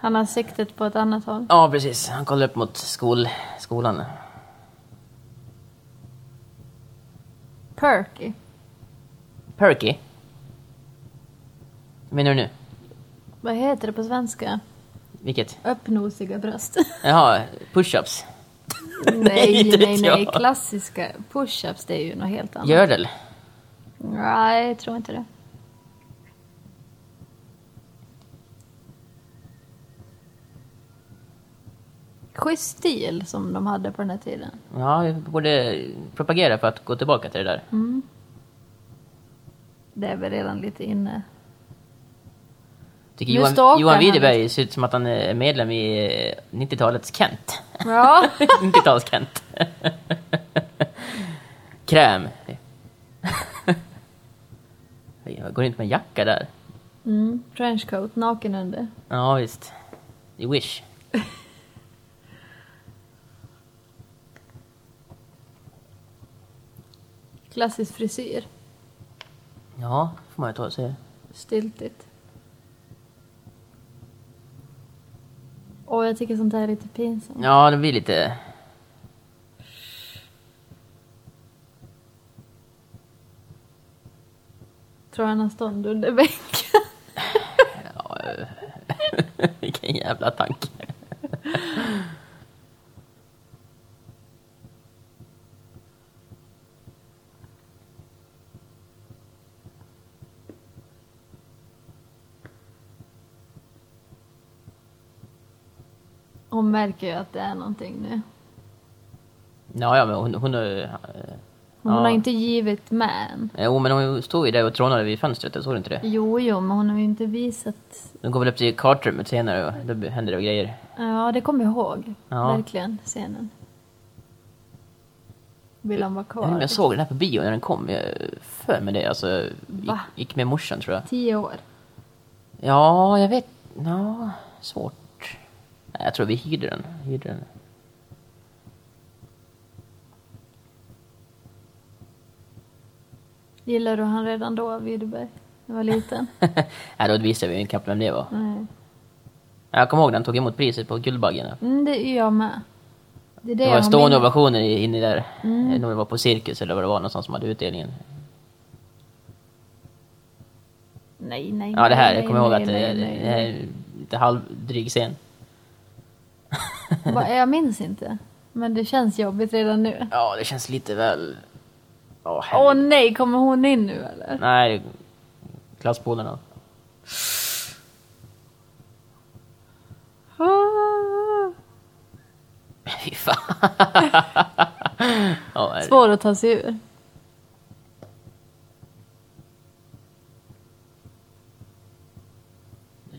[SPEAKER 1] Han har siktet på ett annat håll.
[SPEAKER 2] Ja, precis. Han kollar upp mot skol, skolan.
[SPEAKER 1] Perky.
[SPEAKER 2] Perky? Vad menar du nu?
[SPEAKER 1] Vad heter det på svenska?
[SPEAKER 2] Vilket?
[SPEAKER 1] Öppnosiga bröst.
[SPEAKER 2] Jaha, push-ups.
[SPEAKER 1] nej, nej, nej.
[SPEAKER 2] jag.
[SPEAKER 1] Klassiska push-ups, det är ju något helt annat.
[SPEAKER 2] Gördel?
[SPEAKER 1] Nej, jag tror inte det. Schysst stil som de hade på den här tiden.
[SPEAKER 2] Ja, vi borde propagera för att gå tillbaka till det där.
[SPEAKER 1] Det är väl redan lite inne.
[SPEAKER 2] Tycker Johan, Johan
[SPEAKER 1] han
[SPEAKER 2] Widerberg ser ut som att han är medlem i eh, 90-talets Kent.
[SPEAKER 1] Ja,
[SPEAKER 2] 90-tals Kent. Kräm. Jag går inte med jacka där.
[SPEAKER 1] mm. trenchcoat, naken under.
[SPEAKER 2] Ja, visst. You wish.
[SPEAKER 1] Klassisk frisyr.
[SPEAKER 2] Ja, får man ju ta och säga.
[SPEAKER 1] Stiltigt. Åh, jag tycker sånt här är lite pinsamt.
[SPEAKER 2] Ja, det blir lite...
[SPEAKER 1] Tror han har stånd under bänken.
[SPEAKER 2] Ja, eh, vilken jävla tanke.
[SPEAKER 1] Hon märker ju att det är någonting nu.
[SPEAKER 2] Ja, ja, men hon... hon eh,
[SPEAKER 1] Hon
[SPEAKER 2] Ja.
[SPEAKER 1] har inte givit med än.
[SPEAKER 2] Jo, men hon stod ju där och trånade vid fönstret, jag såg inte det.
[SPEAKER 1] Jo, jo, men hon har ju inte visat.
[SPEAKER 2] De går väl upp till kartrummet senare och då händer det grejer.
[SPEAKER 1] Ja, det kommer jag ihåg.
[SPEAKER 2] Ja.
[SPEAKER 1] Verkligen, scenen. Vill han vara
[SPEAKER 2] Jag,
[SPEAKER 1] kvar?
[SPEAKER 2] jag såg den här på bio när den kom. Jag för mig det. Alltså, gick, gick med morsan tror jag.
[SPEAKER 1] Tio år.
[SPEAKER 2] Ja, jag vet. Ja, svårt. Nej, Jag tror vi hyrde den. Hyrde den.
[SPEAKER 1] Gillar du han redan då, Widerberg? Jag var liten.
[SPEAKER 2] Nej, då visste vi ju knappt vem det var.
[SPEAKER 1] Nej.
[SPEAKER 2] Jag kommer ihåg när han tog emot priset på Guldbaggen.
[SPEAKER 1] Mm, det är jag med. Det är det
[SPEAKER 2] Det var stående ovationer i- inne där.
[SPEAKER 1] Mm.
[SPEAKER 2] När det var på Cirkus eller vad det var någonstans som hade utdelningen.
[SPEAKER 1] Nej, nej,
[SPEAKER 2] Ja, det här.
[SPEAKER 1] nej,
[SPEAKER 2] Jag kommer ihåg
[SPEAKER 1] nej,
[SPEAKER 2] att det,
[SPEAKER 1] nej,
[SPEAKER 2] det,
[SPEAKER 1] nej,
[SPEAKER 2] det här är lite halvdryg scen.
[SPEAKER 1] Va, Jag minns inte. Men det känns jobbigt redan nu.
[SPEAKER 2] Ja, det känns lite väl... Åh,
[SPEAKER 1] Åh
[SPEAKER 2] herregud.
[SPEAKER 1] nej, kommer hon in nu eller?
[SPEAKER 2] Nej, klasspolarna.
[SPEAKER 1] Ah.
[SPEAKER 2] Fy fan. ja.
[SPEAKER 1] Svår att ta sig ur.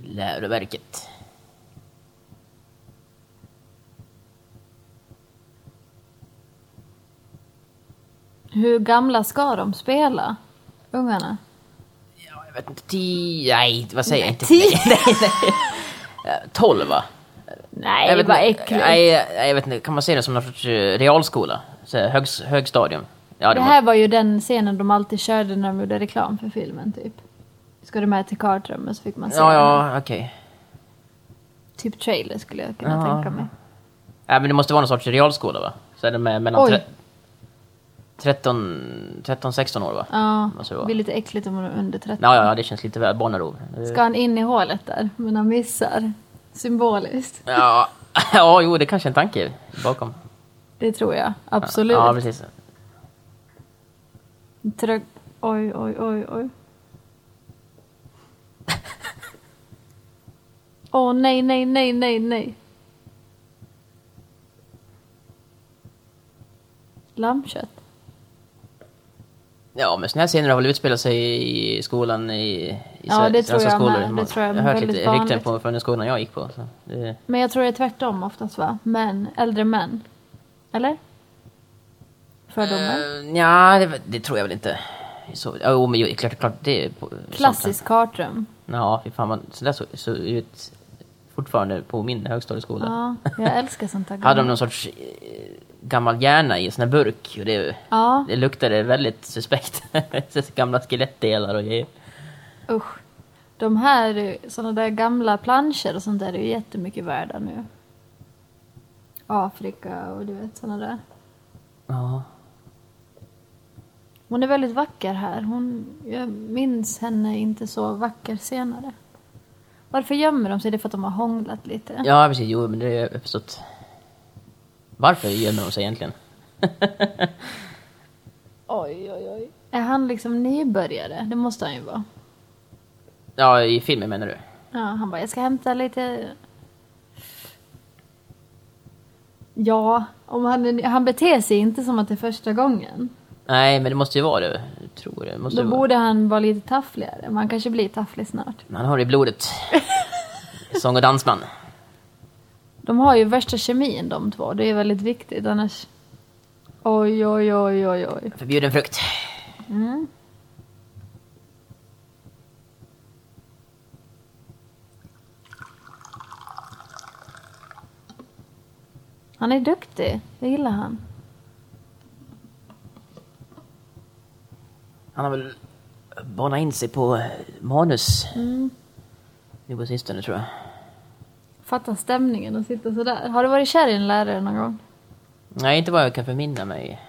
[SPEAKER 2] Läroverket.
[SPEAKER 1] Hur gamla ska de spela? Ungarna?
[SPEAKER 2] Ja, jag vet inte, tio... Nej, vad säger jag? Inte
[SPEAKER 1] Tio?
[SPEAKER 2] nej, nej, nej. Tolv, va?
[SPEAKER 1] Nej,
[SPEAKER 2] jag vet
[SPEAKER 1] vad äckligt.
[SPEAKER 2] Nej, nej, jag vet inte. Kan man se det som någon sorts eh, realskola? Så högs, högstadium? Ja,
[SPEAKER 1] det
[SPEAKER 2] må-
[SPEAKER 1] här var ju den scenen de alltid körde när de gjorde reklam för filmen, typ. Ska du med till kartrummet så fick man se
[SPEAKER 2] Ja, ja, okej.
[SPEAKER 1] Typ trailer skulle jag kunna
[SPEAKER 2] Ja.
[SPEAKER 1] tänka mig.
[SPEAKER 2] Ja, men det måste vara någon sorts realskola, va? Så är det med mellan tre- 13, 13, 16 år, va?
[SPEAKER 1] Ja,
[SPEAKER 2] Måste det vara.
[SPEAKER 1] blir lite äckligt om man är under 30.
[SPEAKER 2] Ja, ja, det känns lite väl barnarov.
[SPEAKER 1] Ska han in i hålet där, men han missar. Symboliskt.
[SPEAKER 2] Ja, ja, jo, det kanske är en tanke bakom.
[SPEAKER 1] Det tror jag. Absolut.
[SPEAKER 2] Ja, precis.
[SPEAKER 1] Trög... Oj, oj, oj, oj. Åh nej, nej, nej, nej, nej. Lammkött.
[SPEAKER 2] Ja, men såna här scener har väl utspelat sig i skolan i, i
[SPEAKER 1] Ja, det tror jag med.
[SPEAKER 2] skolor.
[SPEAKER 1] Det tror jag
[SPEAKER 2] jag har hört lite rykten på från den skolan jag gick på. Det,
[SPEAKER 1] Men jag tror det är tvärtom oftast va? Män, äldre män. Eller? Fördomar?
[SPEAKER 2] uh, ja, det, det tror jag väl inte. Så, jo, men klart, klart det är... På,
[SPEAKER 1] Klassisk kartrum.
[SPEAKER 2] Ja, fy fan, man, så där såg så ut fortfarande på min högstadieskola.
[SPEAKER 1] Ja, jag älskar sånt här.
[SPEAKER 2] Hade de någon sorts eh, gammal hjärna i en sån här burk. Och det,
[SPEAKER 1] Ja,
[SPEAKER 2] det luktade väldigt suspekt. Gamla skelettdelar och grejer.
[SPEAKER 1] usch. De här, såna där gamla planscher och sånt där är ju jättemycket värda nu. Afrika och du vet såna där.
[SPEAKER 2] Ja.
[SPEAKER 1] Hon är väldigt vacker här. Hon, jag minns henne inte så vacker senare. Varför gömmer de sig? Det är för att de har hånglat lite.
[SPEAKER 2] Ja, precis. Jo, men det har jag förstått. Varför gömmer de sig egentligen?
[SPEAKER 1] Oj, oj, oj. Är han liksom nybörjare? Det måste han ju vara.
[SPEAKER 2] Ja, i filmen menar du?
[SPEAKER 1] Ja, han bara, jag ska hämta lite... Ja, om han, han beter sig inte som att det är första gången.
[SPEAKER 2] Nej, men det måste ju vara det. Jag tror det. det måste
[SPEAKER 1] Då
[SPEAKER 2] ju vara.
[SPEAKER 1] borde han vara lite taffligare. Man kanske blir tafflig snart.
[SPEAKER 2] Han har det i blodet. Sång och dansman.
[SPEAKER 1] De har ju värsta kemin de två. Det är väldigt viktigt annars... Oj, oj, oj, oj, oj.
[SPEAKER 2] Förbjuden frukt.
[SPEAKER 1] Mm. Han är duktig. Det gillar han.
[SPEAKER 2] Han har väl banat in sig på eh, manus
[SPEAKER 1] Mm.
[SPEAKER 2] nu på sistone tror jag.
[SPEAKER 1] Fatta stämningen och sitta sådär. Har du varit kär i en lärare någon gång?
[SPEAKER 2] Nej, inte vad jag kan förminna mig.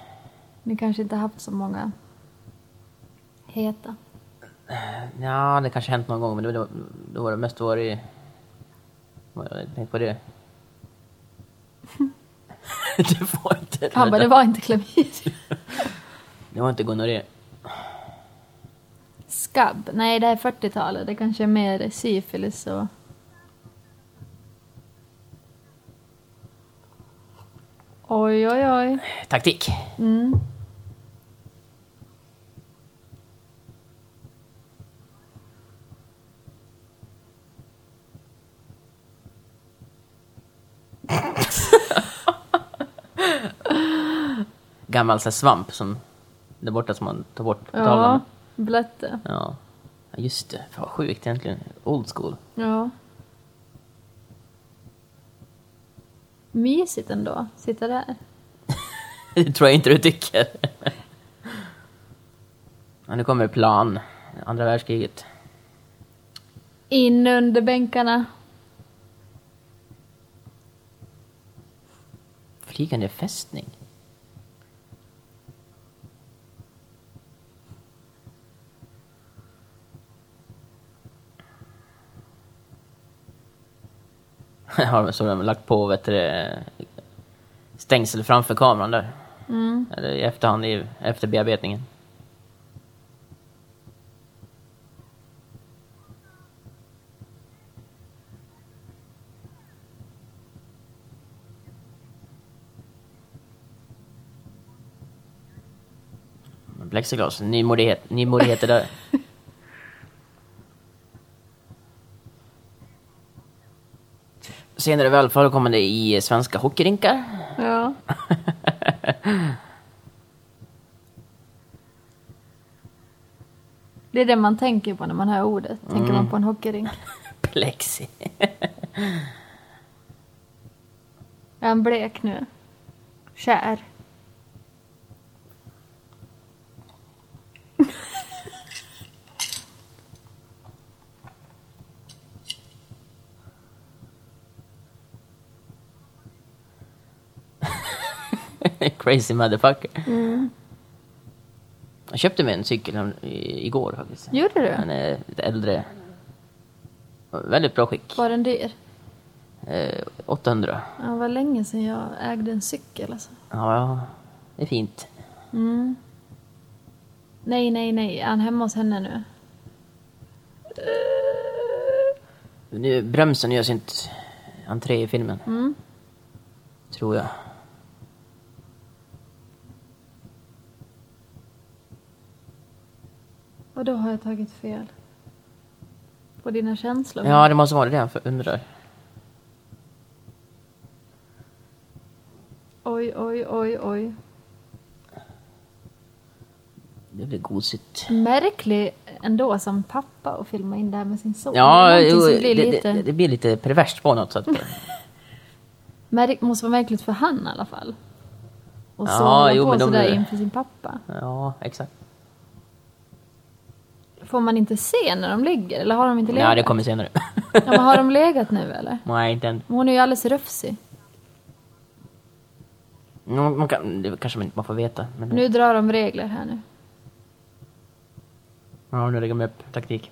[SPEAKER 1] Ni kanske inte haft så många heta.
[SPEAKER 2] Ja, det kanske hänt någon gång, men då, då, då var det mest varit... Vad jag tänkte på det. det var inte...
[SPEAKER 1] Han bara, det var inte klamydia.
[SPEAKER 2] Det var inte gonorré.
[SPEAKER 1] Skabb? Nej, det är 40-talet. Det kanske är mer syfilis och... Oj, oj, oj.
[SPEAKER 2] Taktik.
[SPEAKER 1] Mm.
[SPEAKER 2] Gammal så här, svamp som... Där borta som man tar bort på
[SPEAKER 1] Ja,
[SPEAKER 2] tavlan.
[SPEAKER 1] blätte.
[SPEAKER 2] Ja. ja. Just det. Fan, vad sjukt egentligen. Old school.
[SPEAKER 1] Ja. Mysigt ändå, sitta där.
[SPEAKER 2] Det tror jag inte du tycker. ja, nu kommer plan. Andra världskriget.
[SPEAKER 1] In under bänkarna.
[SPEAKER 2] Flygande fästning. Har så de lagt på vet du, stängsel framför kameran där.
[SPEAKER 1] Mm.
[SPEAKER 2] Eller i efterhand i, efter bearbetningen. Plexiglas, nymodighet, nymodigheter där. Senare väl förekommande i svenska hockeyrinkar.
[SPEAKER 1] Ja. Det är det man tänker på när man hör ordet. Tänker man på en hockeyrink.
[SPEAKER 2] Plexi.
[SPEAKER 1] Är han blek nu? Kär?
[SPEAKER 2] Crazy motherfucker. Jag köpte mig en cykel igår faktiskt.
[SPEAKER 1] Gjorde du?
[SPEAKER 2] Den är lite äldre. Väldigt bra skick.
[SPEAKER 1] Var den dyr?
[SPEAKER 2] Eh, 800.
[SPEAKER 1] Ja, det var länge sedan jag ägde en cykel alltså.
[SPEAKER 2] Ja, det är fint.
[SPEAKER 1] Mm. Nej, nej, nej. Är han hemma hos henne nu?
[SPEAKER 2] Nu, bromsen gör sin t- entré i filmen.
[SPEAKER 1] Mm.
[SPEAKER 2] Tror jag.
[SPEAKER 1] Och då har jag tagit fel. På dina känslor?
[SPEAKER 2] Ja, det måste vara det för- undrar.
[SPEAKER 1] Oj, oj, oj, oj.
[SPEAKER 2] Det blir gosigt.
[SPEAKER 1] Märklig ändå som pappa att filma in det här med sin son.
[SPEAKER 2] Ja, jo,
[SPEAKER 1] blir
[SPEAKER 2] det,
[SPEAKER 1] lite...
[SPEAKER 2] det, det blir lite perverst på något sätt.
[SPEAKER 1] Märk, måste vara märkligt för han i alla fall. Och så
[SPEAKER 2] Ja,
[SPEAKER 1] hålla
[SPEAKER 2] jo,
[SPEAKER 1] på
[SPEAKER 2] men de-
[SPEAKER 1] sådär inför sin pappa.
[SPEAKER 2] ja, exakt.
[SPEAKER 1] Får man inte se när de ligger? Eller har de inte legat?
[SPEAKER 2] Nej, det kommer senare.
[SPEAKER 1] Ja, men har de legat nu eller?
[SPEAKER 2] Nej, inte än.
[SPEAKER 1] Hon är ju alldeles rufsig.
[SPEAKER 2] Man, man kan, det kanske man inte man får veta. Men
[SPEAKER 1] Nu drar de regler här nu.
[SPEAKER 2] Ja, nu lägger de upp taktik.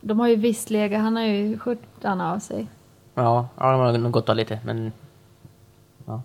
[SPEAKER 1] De har ju visst legat, han har ju skjortan av sig.
[SPEAKER 2] Ja, ja de har nog gått av lite, men... Ja.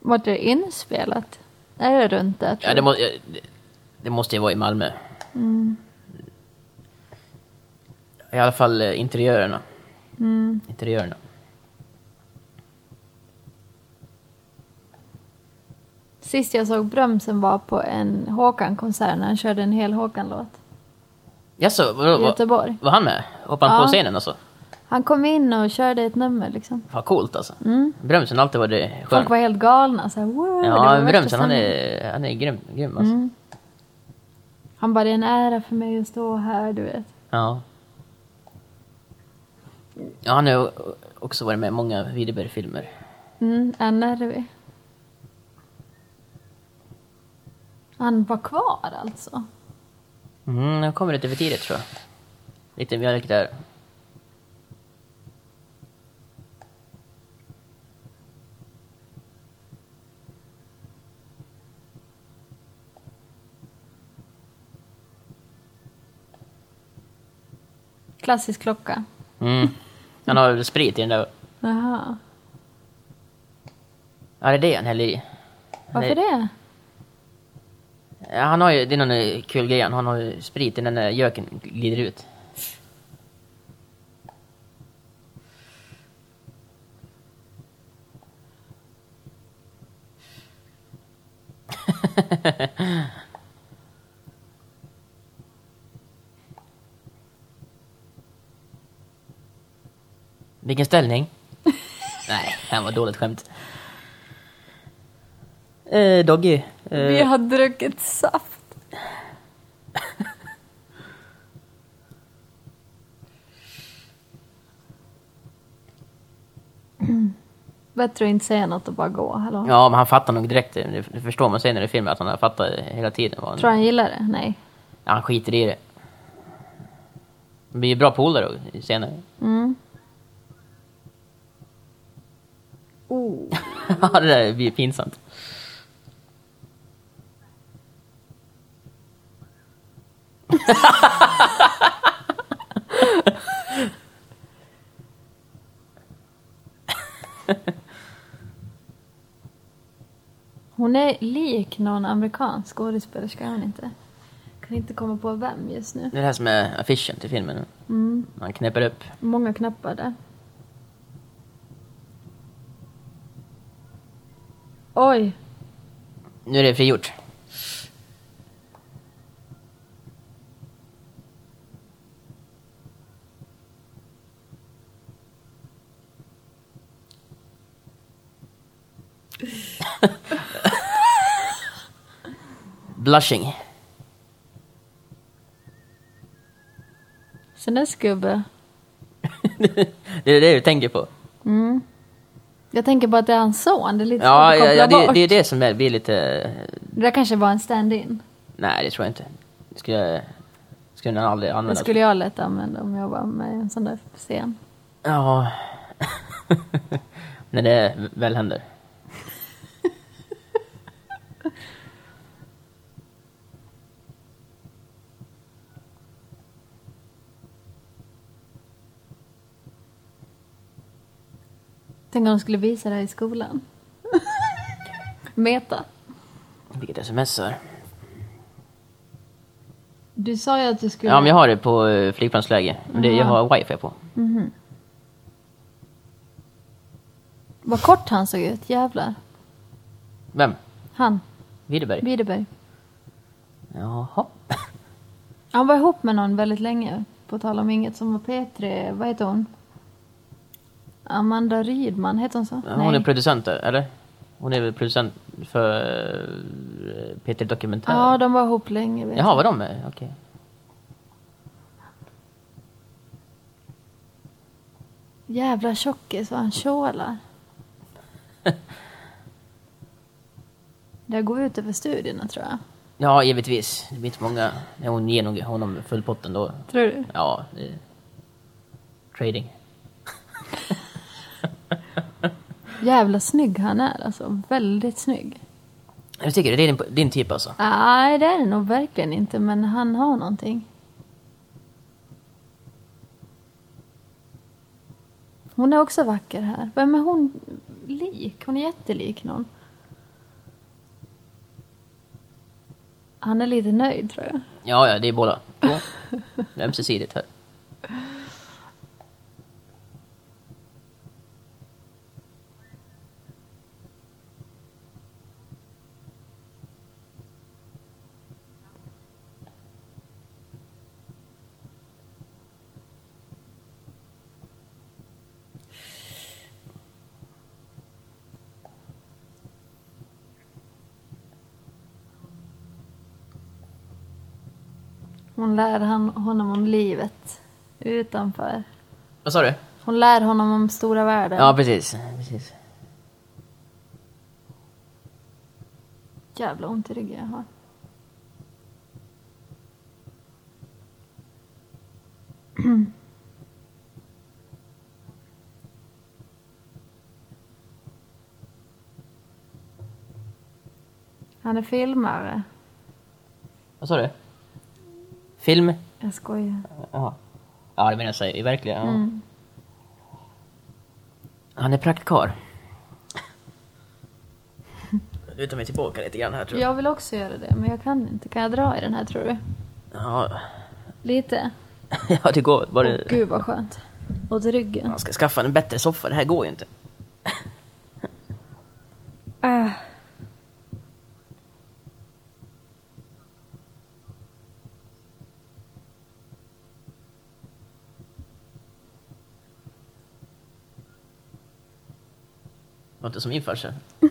[SPEAKER 1] Vart är det inspelat? Är det runt där?
[SPEAKER 2] Ja, det, må, det, det måste ju vara i Malmö. I alla fall eh, interiörerna.
[SPEAKER 1] Mm.
[SPEAKER 2] Interiörerna.
[SPEAKER 1] Sist jag såg Brömsen var på en Håkan-konsert när han körde en hel Håkan-låt.
[SPEAKER 2] Jaså, var,
[SPEAKER 1] Göteborg.
[SPEAKER 2] var han med? Hoppade han
[SPEAKER 1] Ja.
[SPEAKER 2] på scenen alltså?
[SPEAKER 1] Han kom in och körde ett nummer liksom.
[SPEAKER 2] Vad coolt alltså. Brömsen har alltid varit skön.
[SPEAKER 1] Folk var helt galna. Så här, wow, det var
[SPEAKER 2] Ja,
[SPEAKER 1] värsta
[SPEAKER 2] Brömsen han är, han är grym, grym alltså.
[SPEAKER 1] Mm. Han bara, det är en ära för mig att stå här, du vet.
[SPEAKER 2] Ja. Ja, han har också varit med i många Widerberg-filmer.
[SPEAKER 1] Mm, NRV. Han var kvar alltså.
[SPEAKER 2] Mm, han kommer lite för tidigt tror jag. Lite mjölk där.
[SPEAKER 1] Klassisk klocka.
[SPEAKER 2] Mm. Han har sprit i den där.
[SPEAKER 1] Jaha.
[SPEAKER 2] Ja, det är det han häller i.
[SPEAKER 1] Varför det?
[SPEAKER 2] Ja, han har ju, det är någon eh, kul grej, han har ju sprit i den där göken glider ut. Vilken ställning? Nej, han var dåligt skämt. Eh, Doggy. Eh,
[SPEAKER 1] Vi har druckit saft. Bättre att inte säga något och bara gå, eller?
[SPEAKER 2] Ja, men han fattar nog direkt. Det, förstår man senare i filmen att han har fattat hela tiden. Vad han,
[SPEAKER 1] Tror han gillar det? Nej.
[SPEAKER 2] ja, han skiter i det. De blir ju bra polare senare.
[SPEAKER 1] Mm. Oh.
[SPEAKER 2] Ja, det där blir pinsamt.
[SPEAKER 1] Hon är lik någon amerikansk skådespelerska, är hon inte? Kan inte komma på vem just nu.
[SPEAKER 2] Det är det här som är affischen till filmen.
[SPEAKER 1] Mm.
[SPEAKER 2] Man knäpper upp.
[SPEAKER 1] Många knappar där. Oj,
[SPEAKER 2] Nu är det frigjort. Blushing.
[SPEAKER 1] snäskgubbe.
[SPEAKER 2] det är det du tänker på.
[SPEAKER 1] Mm. Jag tänker bara att det är hans son, det är lite
[SPEAKER 2] Ja, ja, ja det, det är det som är, blir lite...
[SPEAKER 1] Det där kanske var en stand-in.
[SPEAKER 2] Nej, det tror jag inte. Det skulle, skulle jag aldrig
[SPEAKER 1] Det
[SPEAKER 2] använda.
[SPEAKER 1] skulle jag lätt använda om jag var med i en sån där scen.
[SPEAKER 2] Ja. När det väl händer.
[SPEAKER 1] Tänk om de skulle visa det här i skolan. Meta.
[SPEAKER 2] Vilket smsar.
[SPEAKER 1] Du sa ju att du skulle...
[SPEAKER 2] Ja, men jag har det på eh, flygplansläge. Men det, jag har wifi på.
[SPEAKER 1] Vad kort han såg ut, jävlar.
[SPEAKER 2] Vem?
[SPEAKER 1] Han,
[SPEAKER 2] Widerberg?
[SPEAKER 1] Widerberg.
[SPEAKER 2] Jaha.
[SPEAKER 1] Han var ihop med någon väldigt länge, på tal om inget, som var P3, vad heter hon? Amanda Rydman, heter hon så?
[SPEAKER 2] Hon är producent eller? Hon är väl producent för uh, Peter Dokumentär?
[SPEAKER 1] Ja, de var ihop länge. Vet
[SPEAKER 2] Jaha, var de med? Okej.
[SPEAKER 1] Jävla tjockis vad han tjålar. Det går ut över studierna tror jag.
[SPEAKER 2] Ja, givetvis. Det blir inte många... Hon ger nog honom full potten då.
[SPEAKER 1] Tror du?
[SPEAKER 2] Ja, det. Trading.
[SPEAKER 1] Jävla snygg han är alltså. Väldigt snygg.
[SPEAKER 2] Jag tycker det är din, din typ alltså.
[SPEAKER 1] Nej, det är det nog verkligen inte, men han har någonting. Hon är också vacker här. Vem är hon lik? Hon är jättelik någon. Han är lite nöjd tror jag.
[SPEAKER 2] Ja, ja, det är båda. Ömsesidigt här.
[SPEAKER 1] Hon lär han, honom om livet utanför.
[SPEAKER 2] Vad sa du?
[SPEAKER 1] Hon lär honom om stora världen.
[SPEAKER 2] Ja, precis. precis.
[SPEAKER 1] Jävla ont i ryggen jag har. Han är filmare.
[SPEAKER 2] Vad sa du? Film?
[SPEAKER 1] Jag skojar.
[SPEAKER 2] Jaha. Ja, det menar jag säga. I verkligen. Ja.
[SPEAKER 1] Mm.
[SPEAKER 2] Han är praktikar. Nu tar mig tillbaka lite grann här tror jag.
[SPEAKER 1] Jag vill också göra det, men jag kan inte. Kan jag dra i den här tror du?
[SPEAKER 2] Ja,
[SPEAKER 1] Lite?
[SPEAKER 2] ja det går. Bara...
[SPEAKER 1] Åh, gud vad skönt. Åt ryggen.
[SPEAKER 2] Man ska skaffa en bättre soffa. Det här går ju inte.
[SPEAKER 1] Äh.
[SPEAKER 2] Inte som min farsa.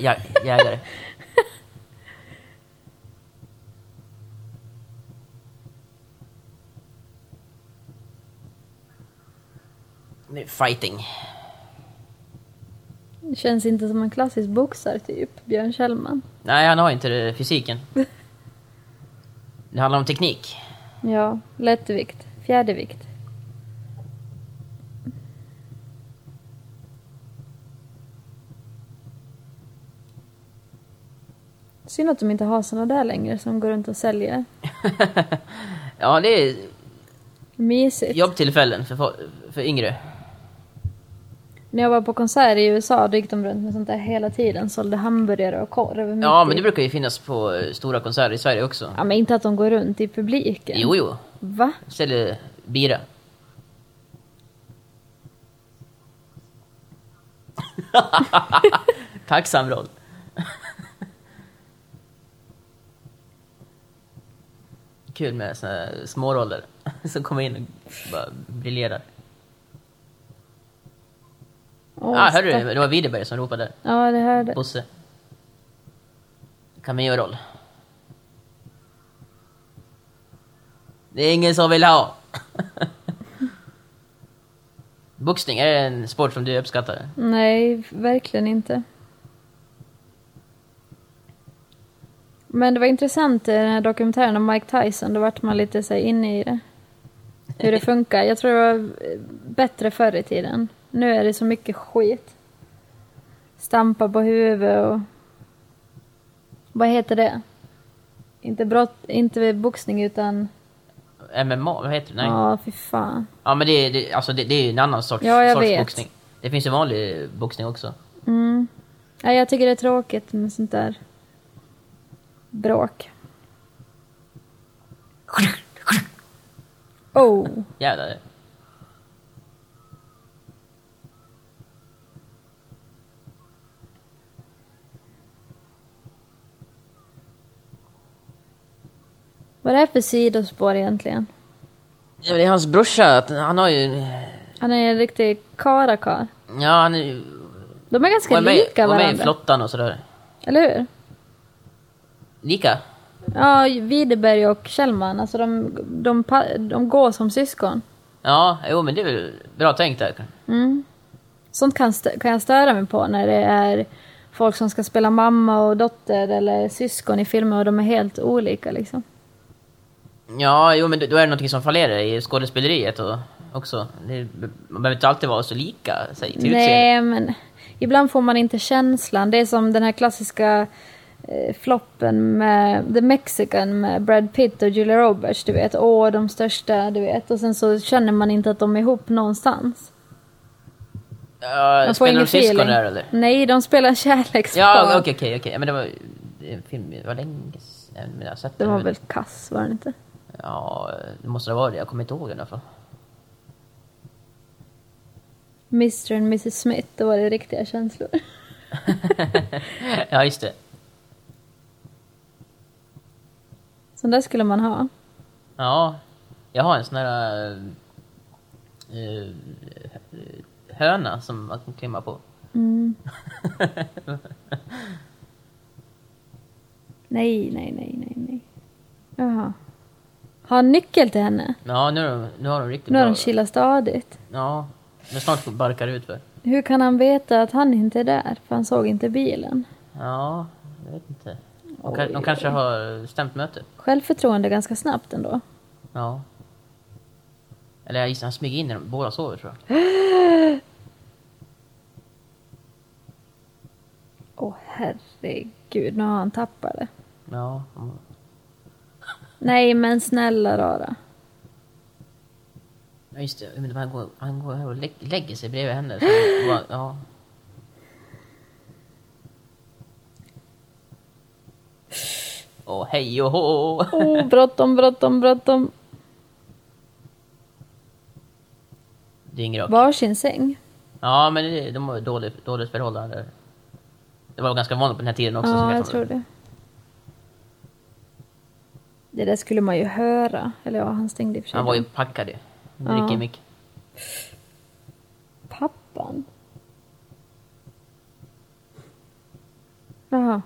[SPEAKER 2] Ja, jägare. Det är fighting.
[SPEAKER 1] Det känns inte som en klassisk boxare typ, Björn Kjellman.
[SPEAKER 2] Nej, han har inte det, fysiken. Det handlar om teknik.
[SPEAKER 1] Ja, lättvikt. Fjärdevikt. Synd att de inte har såna där längre som går runt och säljer.
[SPEAKER 2] Ja, det är
[SPEAKER 1] Mysigt.
[SPEAKER 2] jobbtillfällen för, fo- för yngre.
[SPEAKER 1] När jag var på konsert i USA då gick de runt med sånt där hela tiden. Sålde hamburgare och korv. mitt
[SPEAKER 2] Ja,
[SPEAKER 1] i-
[SPEAKER 2] men det brukar ju finnas på eh, stora konserter i Sverige också.
[SPEAKER 1] Ja, men inte att de går runt i publiken.
[SPEAKER 2] Jo, jo.
[SPEAKER 1] Va?
[SPEAKER 2] Säljer bira. Tacksam roll. Kul med såna här småroller som kommer in och bara briljerar.
[SPEAKER 1] Åh,
[SPEAKER 2] ah, hörde du? Det var Widerberg som ropade.
[SPEAKER 1] Ja, det hörde.
[SPEAKER 2] Bosse. Cameo-roll. Det är ingen som vill ha. Boxning, är det en sport som du uppskattar?
[SPEAKER 1] Nej, verkligen inte. Men det var intressant i den här dokumentären om Mike Tyson. Då vart man lite så inne i det. Hur det funkar. Jag tror det var bättre förr i tiden. Nu är det så mycket skit. Stampa på huvudet och... Vad heter det? Inte brott, inte boxning utan...
[SPEAKER 2] MMA, vad heter det? Nej.
[SPEAKER 1] Ja, fy fan.
[SPEAKER 2] Ja men det är, det, alltså det, det är ju en annan sorts,
[SPEAKER 1] Ja, jag
[SPEAKER 2] sorts
[SPEAKER 1] vet.
[SPEAKER 2] boxning. Det finns ju vanlig boxning också.
[SPEAKER 1] Mm. Ja, jag tycker det är tråkigt med sånt där bråk. Oh.
[SPEAKER 2] Jävlar.
[SPEAKER 1] Vad är det för sidospår egentligen?
[SPEAKER 2] Ja, det är hans brorsa, han har ju...
[SPEAKER 1] Han är en riktig karakar.
[SPEAKER 2] Ja, han är ju...
[SPEAKER 1] De är ganska
[SPEAKER 2] var med,
[SPEAKER 1] lika
[SPEAKER 2] var med i
[SPEAKER 1] varandra.
[SPEAKER 2] flottan och sådär.
[SPEAKER 1] Eller hur?
[SPEAKER 2] Lika?
[SPEAKER 1] Ja, Widerberg och Kjellman, alltså de, de, de går som syskon.
[SPEAKER 2] Ja, jo men det är väl bra tänkt där.
[SPEAKER 1] Mm. Sånt kan, kan jag störa mig på när det är folk som ska spela mamma och dotter eller syskon i filmer och de är helt olika liksom.
[SPEAKER 2] Ja, jo men då är det någonting som fallerar i skådespeleriet och också. Det, man behöver inte alltid vara så lika sig till utseende.
[SPEAKER 1] Nej, men ibland får man inte känslan. Det är som den här klassiska floppen med The Mexican med Brad Pitt och Julia Roberts, du vet. Åh, de största, du vet. Och sen så känner man inte att de är ihop någonstans. Får
[SPEAKER 2] spelar de syskon där eller?
[SPEAKER 1] Nej, de spelar kärlekspar.
[SPEAKER 2] Ja, okej, okej, okej. Men det var det en film, det var länge sedan jag har sett
[SPEAKER 1] Det
[SPEAKER 2] den.
[SPEAKER 1] var väl kass, var det inte?
[SPEAKER 2] Ja, det måste det vara det. Jag kommer inte ihåg den i alla fall.
[SPEAKER 1] Mr and Mrs Smith, då var det riktiga känslor.
[SPEAKER 2] ja, just det.
[SPEAKER 1] Sån där skulle man ha.
[SPEAKER 2] Ja, jag har en sån här uh, höna som man kan klimma på.
[SPEAKER 1] Mm. nej, nej, nej, nej, nej. Jaha. Har nyckel till henne?
[SPEAKER 2] Ja, nu, är de- nu har de riktigt
[SPEAKER 1] Nu har de kilat stadigt.
[SPEAKER 2] Ja, men snart barkar ut för.
[SPEAKER 1] Hur kan han veta att han inte är där? För han såg inte bilen.
[SPEAKER 2] Ja, jag vet inte. De, kan, de kanske har stämt möte.
[SPEAKER 1] Självförtroende ganska snabbt ändå.
[SPEAKER 2] Ja. Eller jag gissar han smyger in när de båda sover tror jag.
[SPEAKER 1] Åh herregud, nu har han tappat det.
[SPEAKER 2] Ja. mm.
[SPEAKER 1] Nej men snälla rara.
[SPEAKER 2] Ja just det, han går, han går här och lä- lägger sig bredvid henne. Så bara, ja. Åh hej och hå!
[SPEAKER 1] Oh, bråttom, bråttom, bråttom.
[SPEAKER 2] Dyngrak.
[SPEAKER 1] Varsin säng.
[SPEAKER 2] Ja men de har dåligt, dåligt förhållande. Det var ganska vanligt på den här tiden också. så
[SPEAKER 1] Ja, jag
[SPEAKER 2] man
[SPEAKER 1] tror det. Det där skulle man ju höra. Eller ja, han stängde i och.
[SPEAKER 2] Han var ju packad ju. Han
[SPEAKER 1] Ja.
[SPEAKER 2] dricker mycket.
[SPEAKER 1] Pappan? Jaha.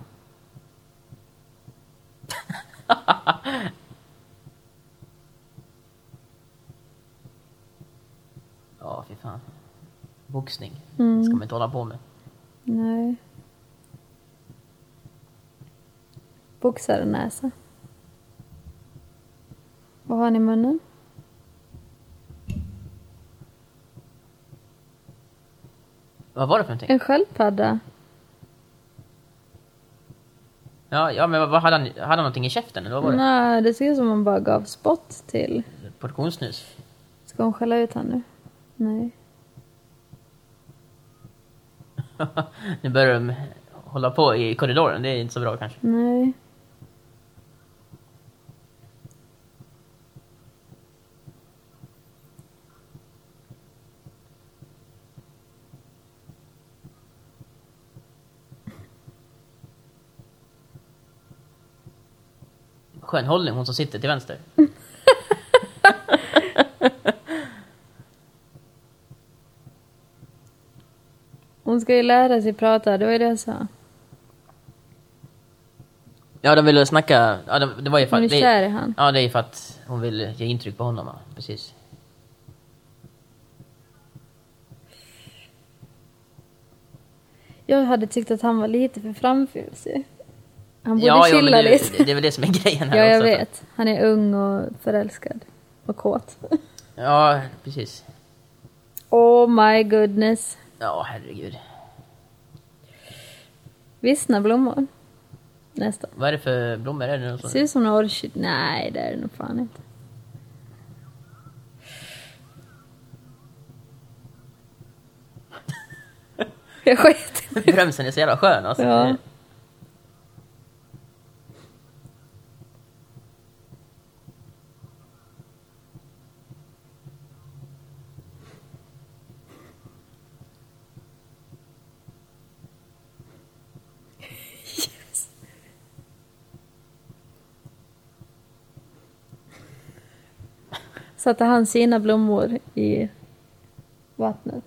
[SPEAKER 2] Ja fy fan. Boxning.
[SPEAKER 1] Mm.
[SPEAKER 2] ska man inte hålla på med.
[SPEAKER 1] Nej. Boxarnäsa. Vad har han i munnen?
[SPEAKER 2] Vad var det för någonting?
[SPEAKER 1] En sköldpadda.
[SPEAKER 2] Ja, ja men vad, hade han? Hade han någonting i käften eller vad var det?
[SPEAKER 1] Nej, det ser ut som om man bara gav spott till.
[SPEAKER 2] Portionssnus?
[SPEAKER 1] Ska hon skälla ut han nu? Nej.
[SPEAKER 2] nu börjar de hålla på i korridoren, det är inte så bra kanske.
[SPEAKER 1] Nej.
[SPEAKER 2] Skön hållning, hon som sitter till vänster.
[SPEAKER 1] Hon ska ju lära sig prata, det var ju det jag sa.
[SPEAKER 2] Ja, de ville snacka... Ja, det, det var ju för
[SPEAKER 1] Hon är
[SPEAKER 2] att... Det,
[SPEAKER 1] kär i han.
[SPEAKER 2] ja, det är för att hon vill ge intryck på honom, ja. Precis.
[SPEAKER 1] Jag hade tyckt att han var lite för framfusig. Han borde
[SPEAKER 2] ja,
[SPEAKER 1] chilla
[SPEAKER 2] det,
[SPEAKER 1] lite.
[SPEAKER 2] det, är väl det som är grejen här
[SPEAKER 1] Ja, jag
[SPEAKER 2] också.
[SPEAKER 1] vet. Han är ung och förälskad. Och kåt.
[SPEAKER 2] Ja, precis.
[SPEAKER 1] Oh my goodness.
[SPEAKER 2] Ja, herregud.
[SPEAKER 1] Vissna blommor. Nästan.
[SPEAKER 2] Vad är det för blommor? Är det någon
[SPEAKER 1] Ser ut som en orkid. Nej, det är det nog fan inte. Jag sket.
[SPEAKER 2] Bromsen är så jävla skön alltså.
[SPEAKER 1] Ja. Satte han sina blommor i vattnet.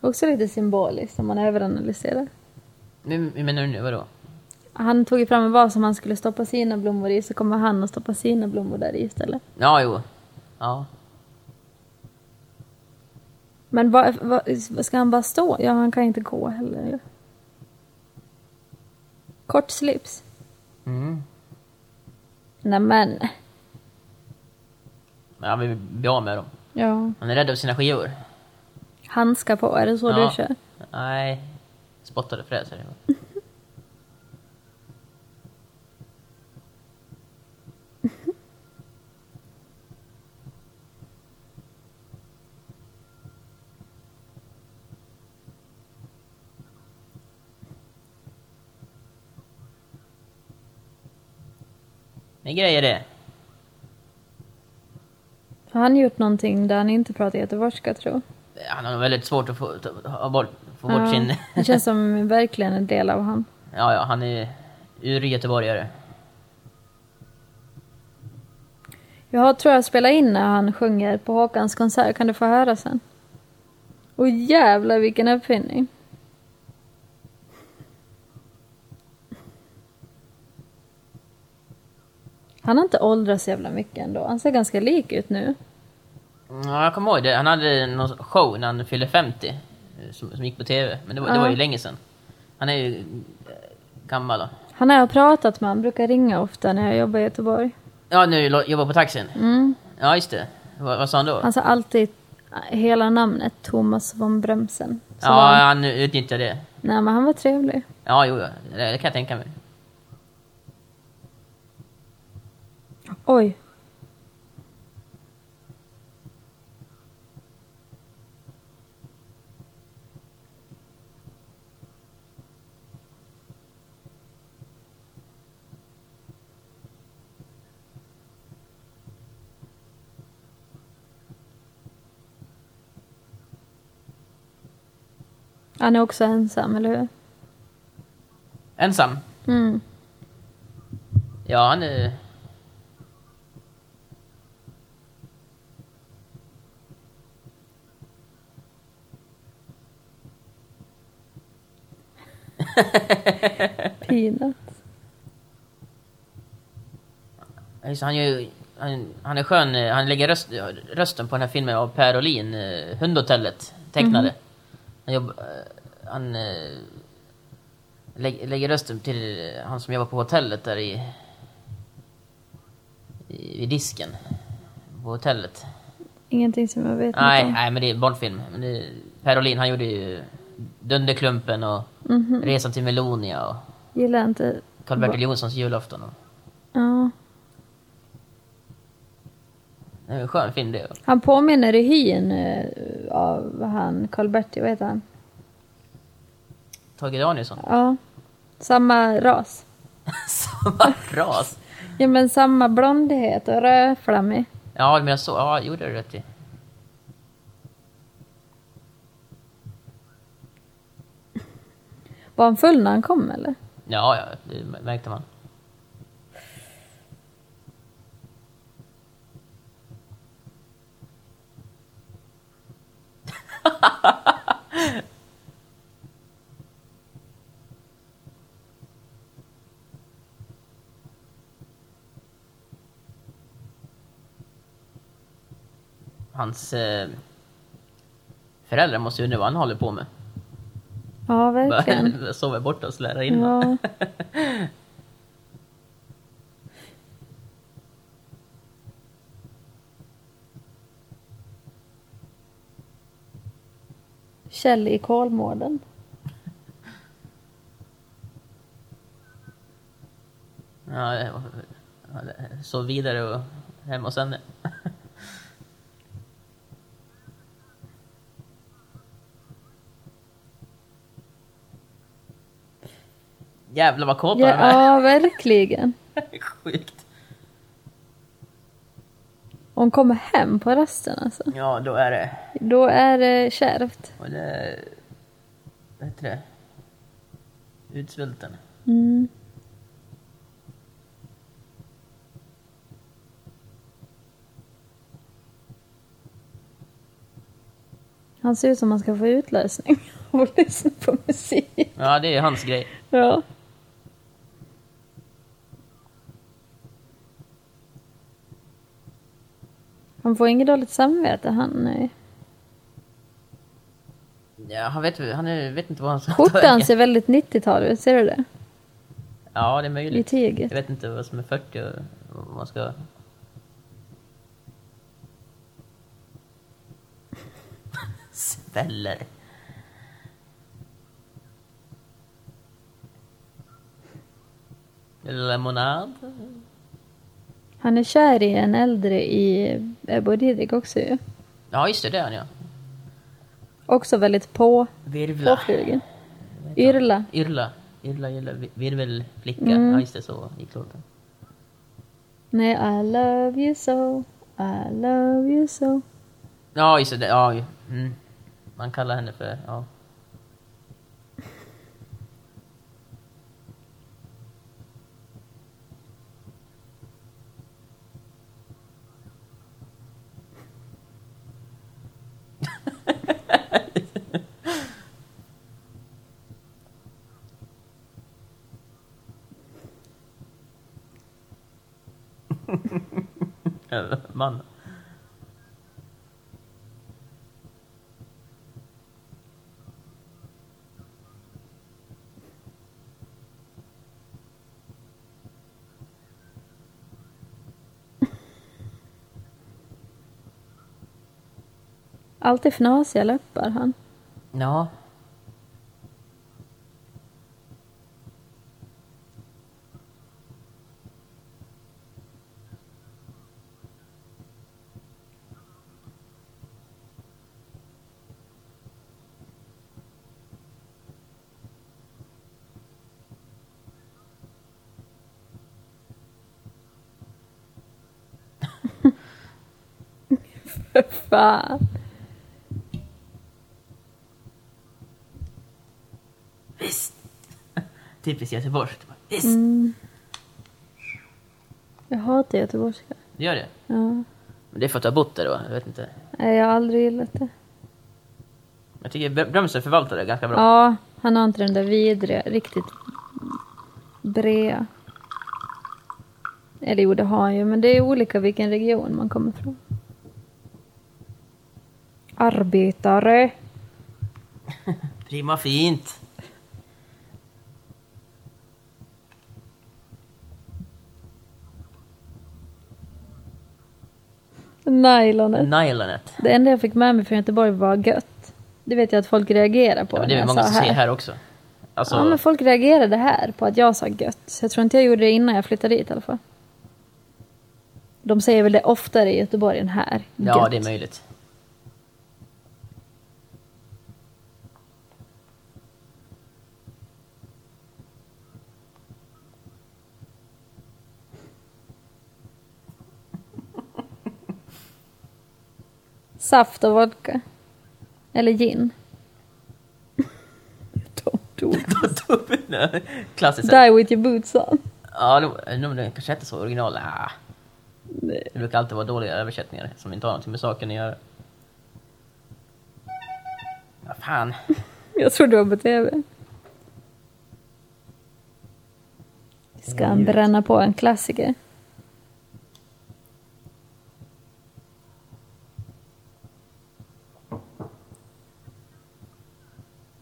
[SPEAKER 1] Också lite symboliskt om man överanalyserar.
[SPEAKER 2] Men, du nu, vadå?
[SPEAKER 1] Han tog ju fram en vas som han skulle stoppa sina blommor i, så kommer han att stoppa sina blommor där i istället.
[SPEAKER 2] Ja, jo. Ja.
[SPEAKER 1] Men vad, vad ska han bara stå? Ja, han kan inte gå heller. eller? Kort slips.
[SPEAKER 2] Mm.
[SPEAKER 1] Nämen.
[SPEAKER 2] Men han vill bli av med dem.
[SPEAKER 1] Ja.
[SPEAKER 2] Han är rädd över sina skivor.
[SPEAKER 1] Handskar på, är det så
[SPEAKER 2] Ja.
[SPEAKER 1] du kör?
[SPEAKER 2] Nej. Spottade fräser. Är grejer det.
[SPEAKER 1] Har han gjort någonting där han inte pratar göteborgska, tro?
[SPEAKER 2] Han har väldigt svårt att få, ta- bort, få bort
[SPEAKER 1] Ja,
[SPEAKER 2] sin...
[SPEAKER 1] Det känns som verkligen en del av han.
[SPEAKER 2] ja, ja, han är ur-göteborgare.
[SPEAKER 1] Jag tror jag spelar in när han sjunger på Håkans konsert. Kan du få höra sen? Och jävlar vilken uppfinning. Han har inte åldrats jävla mycket ändå. Han ser ganska lik ut nu.
[SPEAKER 2] Ja, jag kommer ihåg det. Han hade någon show när han fyllde 50. eh, Som, som gick på TV. Men det var, det
[SPEAKER 1] Ja.
[SPEAKER 2] var ju länge sedan. Han är ju eh, gammal.
[SPEAKER 1] Han har jag pratat med, han brukar ringa ofta när jag jobbar i Göteborg.
[SPEAKER 2] Ja, nu jobbar på taxin.
[SPEAKER 1] Mm.
[SPEAKER 2] Ja, just det. Vad, vad sa han då?
[SPEAKER 1] Han sa alltid hela namnet, Thomas von Bremsen. Så
[SPEAKER 2] ja,
[SPEAKER 1] han,
[SPEAKER 2] han utnyttjar det.
[SPEAKER 1] nej men han var trevlig.
[SPEAKER 2] Ja, jo, det, det kan jag tänka mig.
[SPEAKER 1] Oj. Han är också ensam, eller hur?
[SPEAKER 2] Ensam?
[SPEAKER 1] Mm.
[SPEAKER 2] Ja, han är...
[SPEAKER 1] Peanut.
[SPEAKER 2] Just, han, gör han, han är skön. eh, Han lägger röst, rösten på den här filmen av Per Olin, eh, Hundhotellet, tecknade. Han, jobb, eh, han eh, lä, lägger rösten till han som jobbar på hotellet där i, i vid disken. På hotellet.
[SPEAKER 1] Ingenting som jag vet
[SPEAKER 2] Nej,
[SPEAKER 1] om.
[SPEAKER 2] nej, men det är barnfilm. Men det, Per Olin, han gjorde ju Dunderklumpen och
[SPEAKER 1] Mhm.
[SPEAKER 2] Resan till Melonia och
[SPEAKER 1] Gillar inte...
[SPEAKER 2] Karl-Bertil Jonssons julafton. Och,
[SPEAKER 1] Ja.
[SPEAKER 2] En skön film det.
[SPEAKER 1] Han påminner i hyn eh, av han Karl-Bertil, vad heter han?
[SPEAKER 2] Tage Danielsson.
[SPEAKER 1] Ja. Samma ras.
[SPEAKER 2] Samma ras.
[SPEAKER 1] Ja men samma blondhet och rödflammig.
[SPEAKER 2] Ja, men jag så. Ja, gjorde du rätt i.
[SPEAKER 1] Var han full när han kom eller?
[SPEAKER 2] Ja, ja, det märkte man. Hans eh, föräldrar måste ju undra vad han håller på med.
[SPEAKER 1] Ja verkligen.
[SPEAKER 2] Sover borta och slärar in.
[SPEAKER 1] Ja. Kjell i Kolmården.
[SPEAKER 2] Ja, sov vidare och hemma hos henne. Jävlar vad kåta
[SPEAKER 1] Ja,
[SPEAKER 2] de är.
[SPEAKER 1] ja verkligen.
[SPEAKER 2] Sjukt.
[SPEAKER 1] Hon kommer hem på rasten alltså.
[SPEAKER 2] Ja, då är det...
[SPEAKER 1] Då är det kärvt.
[SPEAKER 2] Och det vad heter det? Utsvulten.
[SPEAKER 1] Mm. Han ser ut som han ska få utlösning av att lyssna på musik.
[SPEAKER 2] Ja, det är hans grej.
[SPEAKER 1] Ja. Han får inget dåligt samvete han. Nej.
[SPEAKER 2] Ja, han vet, han är, vet inte vad han ska ta
[SPEAKER 1] Skjortan
[SPEAKER 2] vägen.
[SPEAKER 1] ser väldigt 90-tal ut, ser du det?
[SPEAKER 2] Ja, det är
[SPEAKER 1] I
[SPEAKER 2] möjligt.
[SPEAKER 1] tyget.
[SPEAKER 2] Jag vet inte vad som är 40 och vad man ska... Sväller. Lemonad?
[SPEAKER 1] Han är kär i en äldre i Ebba Didrik också ju.
[SPEAKER 2] Ja, just det, det är han ja.
[SPEAKER 1] Också väldigt på,
[SPEAKER 2] Virvla.
[SPEAKER 1] påflugen. Yrla.
[SPEAKER 2] Yrla. Yrla, yrla, vi- virvelflicka.
[SPEAKER 1] Mm.
[SPEAKER 2] Ja, just det, så gick låten.
[SPEAKER 1] Nej, I love you so, I love you so.
[SPEAKER 2] Ja, just det. Ja, mm. Man kallar henne för... Ja. Man.
[SPEAKER 1] Alltid fnasiga läppar han.
[SPEAKER 2] Ja.
[SPEAKER 1] Fan.
[SPEAKER 2] Visst. Typiskt göteborgskt. Visst.
[SPEAKER 1] Mm. Jag hatar göteborgska.
[SPEAKER 2] Gör det?
[SPEAKER 1] Ja.
[SPEAKER 2] Men det är för att du har bott där då? Jag vet inte.
[SPEAKER 1] Nej, jag har aldrig gillat det.
[SPEAKER 2] Jag tycker Br- Brömsö förvaltar det ganska bra.
[SPEAKER 1] Ja, han har inte den där vidriga, riktigt brea. Eller jo, det har han ju, men det är olika vilken region man kommer från. Arbetare.
[SPEAKER 2] Prima fint.
[SPEAKER 1] Nylonet.
[SPEAKER 2] Nylonet.
[SPEAKER 1] Det enda jag fick med mig från Göteborg var gött. Det vet jag att folk reagerar på
[SPEAKER 2] Ja, men det är många som
[SPEAKER 1] här.
[SPEAKER 2] säger här också. Alltså,
[SPEAKER 1] Ja, men folk reagerade här på att jag sa gött. Så jag tror inte jag gjorde det innan jag flyttade dit i alla fall. De säger väl det oftare i Göteborg än här.
[SPEAKER 2] ja,
[SPEAKER 1] Gött.
[SPEAKER 2] det är möjligt.
[SPEAKER 1] Saft och vodka. Eller gin. De dog.
[SPEAKER 2] Klassiskt.
[SPEAKER 1] Die with your boots on.
[SPEAKER 2] Ja, det, det, det kanske inte så original. Ah,
[SPEAKER 1] Nej.
[SPEAKER 2] det brukar alltid vara dåliga översättningar som inte har någonting med saken att göra. Vad fan.
[SPEAKER 1] Jag tror det var på tv. Ska han bränna på en klassiker?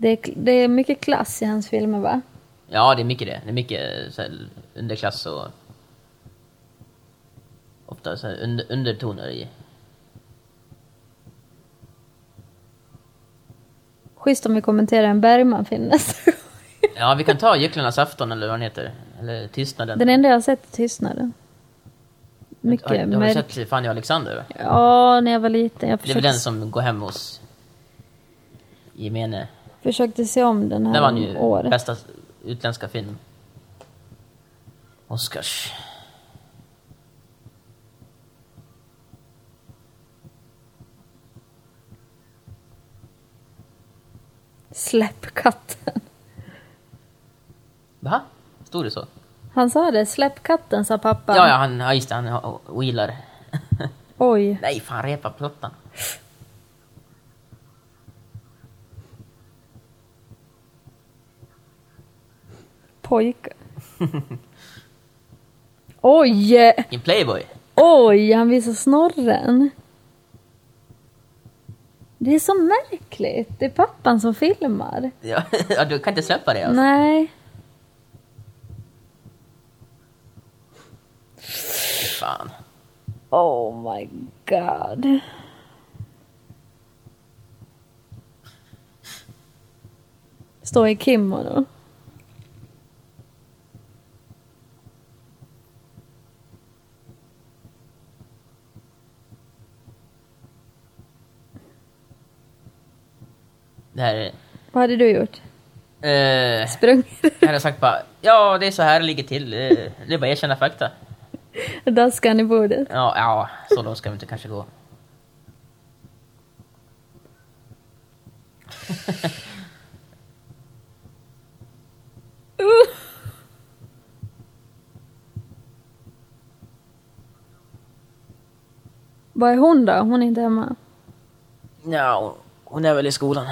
[SPEAKER 1] Det är, det är mycket klass i hans filmer va?
[SPEAKER 2] Ja, det är mycket det. Det är mycket så här, underklass och... Ofta så här, under, undertoner i.
[SPEAKER 1] Schysst om vi kommenterar en Bergman-film nästa gång.
[SPEAKER 2] Ja, vi kan ta Gycklarnas afton eller vad den heter. Eller Tystnaden.
[SPEAKER 1] Den enda jag har sett är Tystnaden. Mycket
[SPEAKER 2] har, har du
[SPEAKER 1] märk-
[SPEAKER 2] sett Fanny och Alexander? va?
[SPEAKER 1] Ja, när jag var liten. Jag
[SPEAKER 2] Det är väl
[SPEAKER 1] försökte,
[SPEAKER 2] den som går hem hos gemene.
[SPEAKER 1] Försökte se om den
[SPEAKER 2] Den
[SPEAKER 1] här
[SPEAKER 2] vann ju
[SPEAKER 1] året.
[SPEAKER 2] bästa utländska film. Oscars.
[SPEAKER 1] Släpp katten.
[SPEAKER 2] Va? Stod det så?
[SPEAKER 1] Han sa det, släpp katten sa pappa.
[SPEAKER 2] Ja, ja, han, ja just det, han wheelar.
[SPEAKER 1] Oj.
[SPEAKER 2] Nej, fan repa plattan.
[SPEAKER 1] Pojke. Oj!
[SPEAKER 2] En Playboy.
[SPEAKER 1] Oj, han visar snorren. Det är så märkligt. Det är pappan som filmar.
[SPEAKER 2] Ja, du kan inte släppa det alltså.
[SPEAKER 1] Nej.
[SPEAKER 2] Fan.
[SPEAKER 1] Oh my god. Står i kimono.
[SPEAKER 2] Det här är...
[SPEAKER 1] Vad hade du gjort?
[SPEAKER 2] Eh,
[SPEAKER 1] Sprungit?
[SPEAKER 2] jag hade sagt bara, ja det är så här det ligger till. Eh, det är bara erkänna fakta.
[SPEAKER 1] Daskan i bordet?
[SPEAKER 2] Ja, ja, så långt ska vi inte kanske gå.
[SPEAKER 1] Vad är hon då? Hon är inte hemma.
[SPEAKER 2] Ja, hon är väl i skolan.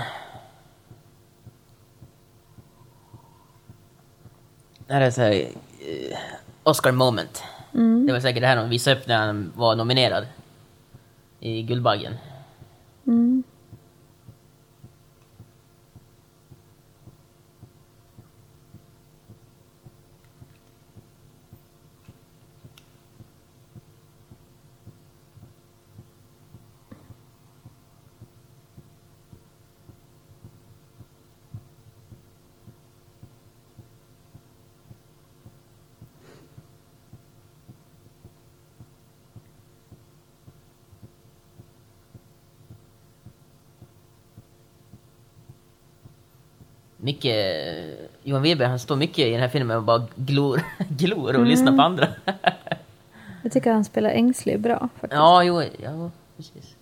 [SPEAKER 2] Det här är så här... eh, Oscar moment.
[SPEAKER 1] Mm.
[SPEAKER 2] Det var säkert det här de visade upp när han var nominerad. I Guldbaggen.
[SPEAKER 1] Mm.
[SPEAKER 2] Mycket... Johan Wiberg, han står mycket i den här filmen och bara glor, glor och lyssnar på andra.
[SPEAKER 1] Jag tycker han spelar ängslig bra faktiskt.
[SPEAKER 2] ja, jo, ja, precis.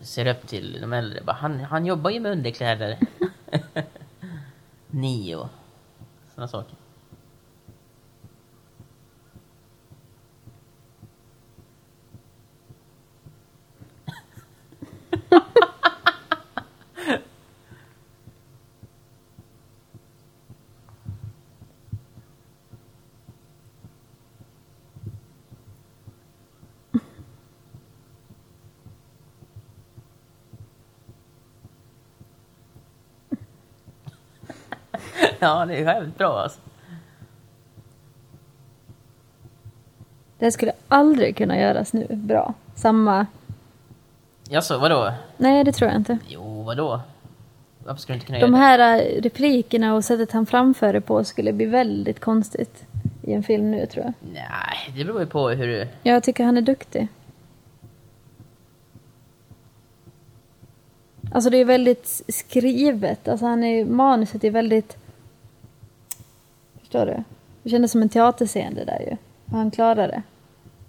[SPEAKER 2] Ser upp till de äldre. Han, han jobbar ju med underkläder. Nio. Sådana saker. Ja, det är jävligt bra alltså.
[SPEAKER 1] Det skulle aldrig kunna göras nu bra. Samma...
[SPEAKER 2] Jaså, vadå?
[SPEAKER 1] Nej, det tror jag inte.
[SPEAKER 2] Jo, vadå? Varför skulle du inte kunna
[SPEAKER 1] De
[SPEAKER 2] göra
[SPEAKER 1] här äh, replikerna och sättet han framför det på skulle bli väldigt konstigt i en film nu tror jag.
[SPEAKER 2] det? Nej, det beror ju på hur du...
[SPEAKER 1] Jag tycker han är duktig. Alltså det är väldigt skrivet. Alltså han är, manuset är väldigt... Förstår du? Det kändes som en teaterscen det där ju. Och han klarar det.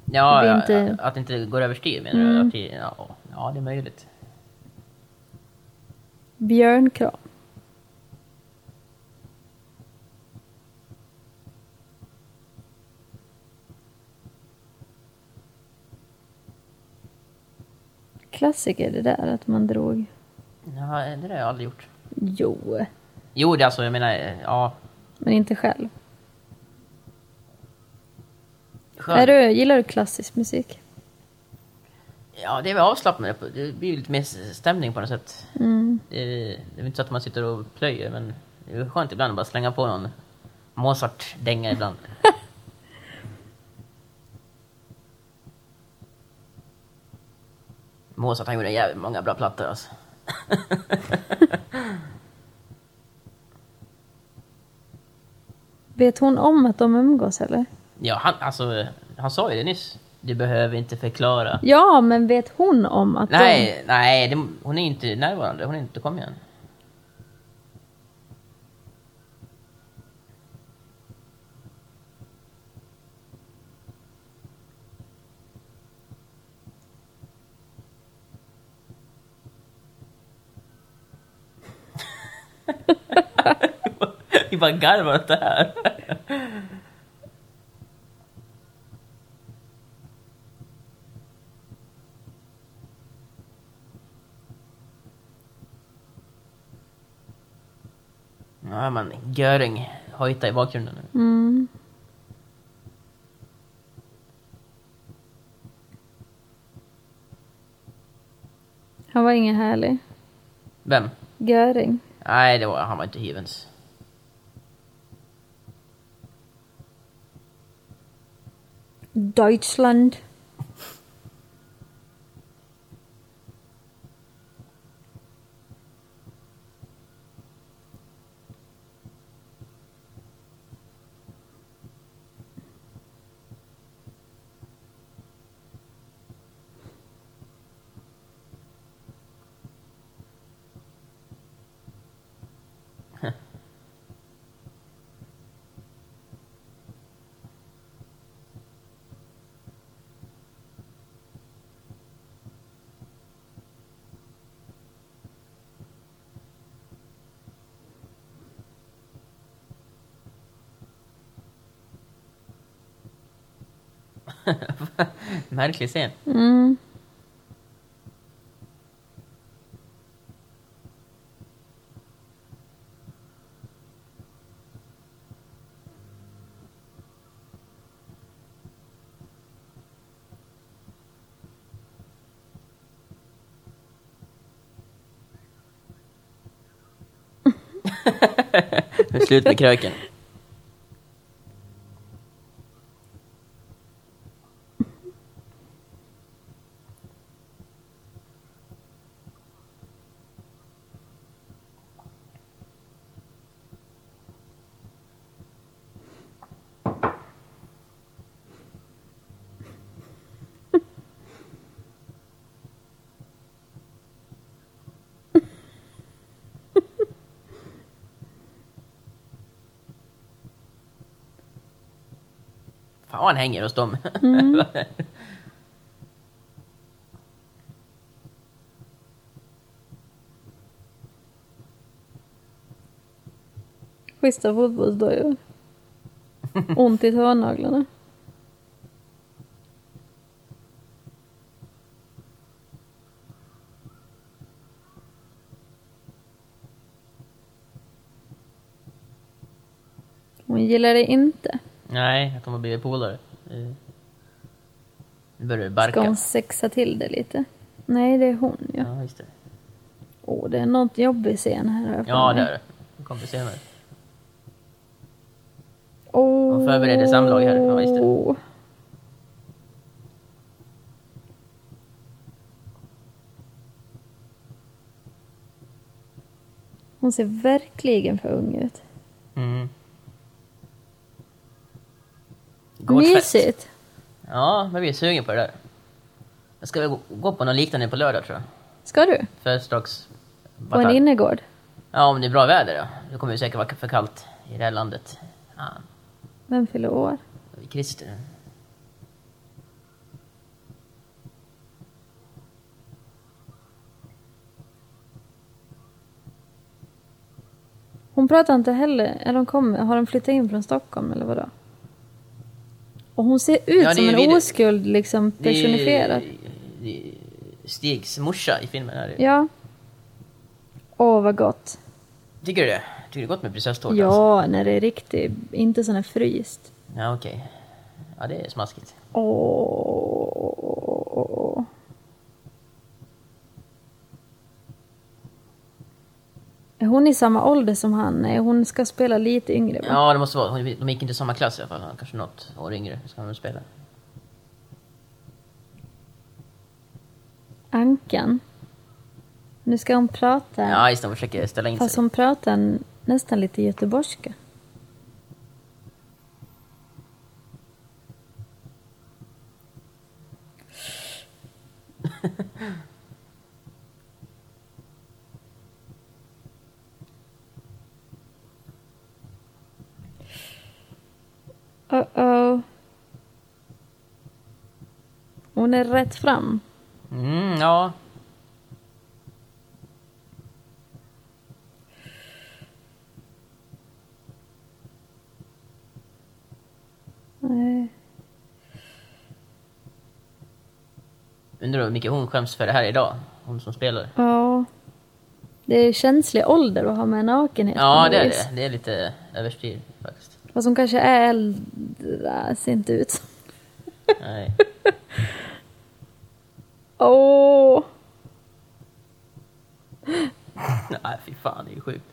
[SPEAKER 2] Ja,
[SPEAKER 1] Det inte-
[SPEAKER 2] att det inte går överstyr menar du?
[SPEAKER 1] Mm.
[SPEAKER 2] Det- Ja, ja, det är möjligt.
[SPEAKER 1] Björnkram. Klassiker det där att man drog.
[SPEAKER 2] Ja, det där har jag aldrig gjort.
[SPEAKER 1] Jo,
[SPEAKER 2] Jo, det alltså, jag menar, ja.
[SPEAKER 1] Men inte själv.
[SPEAKER 2] Skönt.
[SPEAKER 1] Är du, gillar du klassisk musik?
[SPEAKER 2] Ja, det är väl avslappnande. Det blir lite mer stämning på något sätt.
[SPEAKER 1] Mm.
[SPEAKER 2] Det är, det är inte så att man sitter och plöjer, men det är skönt ibland att bara slänga på någon Mozart-dänga ibland. Mozart han gjorde jävligt många bra plattor alltså.
[SPEAKER 1] Vet hon om att de umgås eller?
[SPEAKER 2] Ja, han, alltså, han sa ju det nyss. Du behöver inte förklara.
[SPEAKER 1] Ja, men vet hon om att
[SPEAKER 2] Nej, nej, det, hon är inte närvarande. Hon är inte kommit än. Vi bara garvar åt det här. Ja, man, Göring hojtar i bakgrunden. nu.
[SPEAKER 1] Mm. Han var ingen härlig.
[SPEAKER 2] Vem?
[SPEAKER 1] Göring.
[SPEAKER 2] Nej, det var, han var inte hyvens.
[SPEAKER 1] Deutschland.
[SPEAKER 2] Märklig scen.
[SPEAKER 1] Mm.
[SPEAKER 2] Slut med kröken. Fan hänger hos dem.
[SPEAKER 1] Schyssta fotbollsdojor. Ont i tånaglarna. Hon gillar det inte.
[SPEAKER 2] Nej, att de har blivit polare. Eh, Nu börjar det
[SPEAKER 1] Ska
[SPEAKER 2] barka.
[SPEAKER 1] hon sexa till det lite? Nej, det är hon ja.
[SPEAKER 2] Ja, just det.
[SPEAKER 1] Åh, det är något jobbig scen här.
[SPEAKER 2] Ja, det är det. Det kommer senare.
[SPEAKER 1] Åh.
[SPEAKER 2] Hon förbereder samlag här. Ja, just det.
[SPEAKER 1] Hon ser verkligen för ung ut.
[SPEAKER 2] Mm.
[SPEAKER 1] Mysigt.
[SPEAKER 2] Ja, man blir sugen på det där. Jag ska väl gå- på något liknande på lördag tror jag.
[SPEAKER 1] Ska du?
[SPEAKER 2] Födelsedags...
[SPEAKER 1] På en innergård?
[SPEAKER 2] Ja, om det är bra väder då. Det kommer ju säkert vara för kallt i det här landet. Ja,
[SPEAKER 1] Vem fyller år?
[SPEAKER 2] Christer.
[SPEAKER 1] Hon pratar inte heller, eller de kommer, har de flyttat in från Stockholm eller vadå? Och hon ser ut
[SPEAKER 2] Ja, det är
[SPEAKER 1] som
[SPEAKER 2] ju
[SPEAKER 1] en
[SPEAKER 2] video-
[SPEAKER 1] oskuld liksom
[SPEAKER 2] Det är ju-
[SPEAKER 1] personifierad.
[SPEAKER 2] det är Stigs morsa i filmen här.
[SPEAKER 1] Ja. Åh vad gott.
[SPEAKER 2] Tycker du det? Tycker du det är gott med prinsesstårta? alltså?
[SPEAKER 1] Ja, när det är riktigt, inte sån här fryst.
[SPEAKER 2] Ja, okej. Ja, det är smaskigt.
[SPEAKER 1] Åh. Hon i samma ålder som han? Nej, hon ska spela lite yngre va?
[SPEAKER 2] Ja, det måste vara. De gick inte i samma klass i alla fall. Han Kanske något år yngre. Ska han väl spela.
[SPEAKER 1] Ankan. Nu ska hon prata.
[SPEAKER 2] Ja, just det. De försöker ställa in
[SPEAKER 1] Fast
[SPEAKER 2] sig.
[SPEAKER 1] hon pratar nästan lite göteborgska. Uh-oh. Hon är rätt fram.
[SPEAKER 2] Mm, ja.
[SPEAKER 1] Nej.
[SPEAKER 2] Undrar hur mycket hon skäms för det här idag. Hon som spelar.
[SPEAKER 1] Ja. Det är känslig ålder att ha med nakenhet.
[SPEAKER 2] Ja, det är det. Det är lite överstyr.
[SPEAKER 1] Fast hon kanske är äldre, ser inte ut.
[SPEAKER 2] Nej.
[SPEAKER 1] Åh!
[SPEAKER 2] Nej, fy fan. Det är ju sjukt.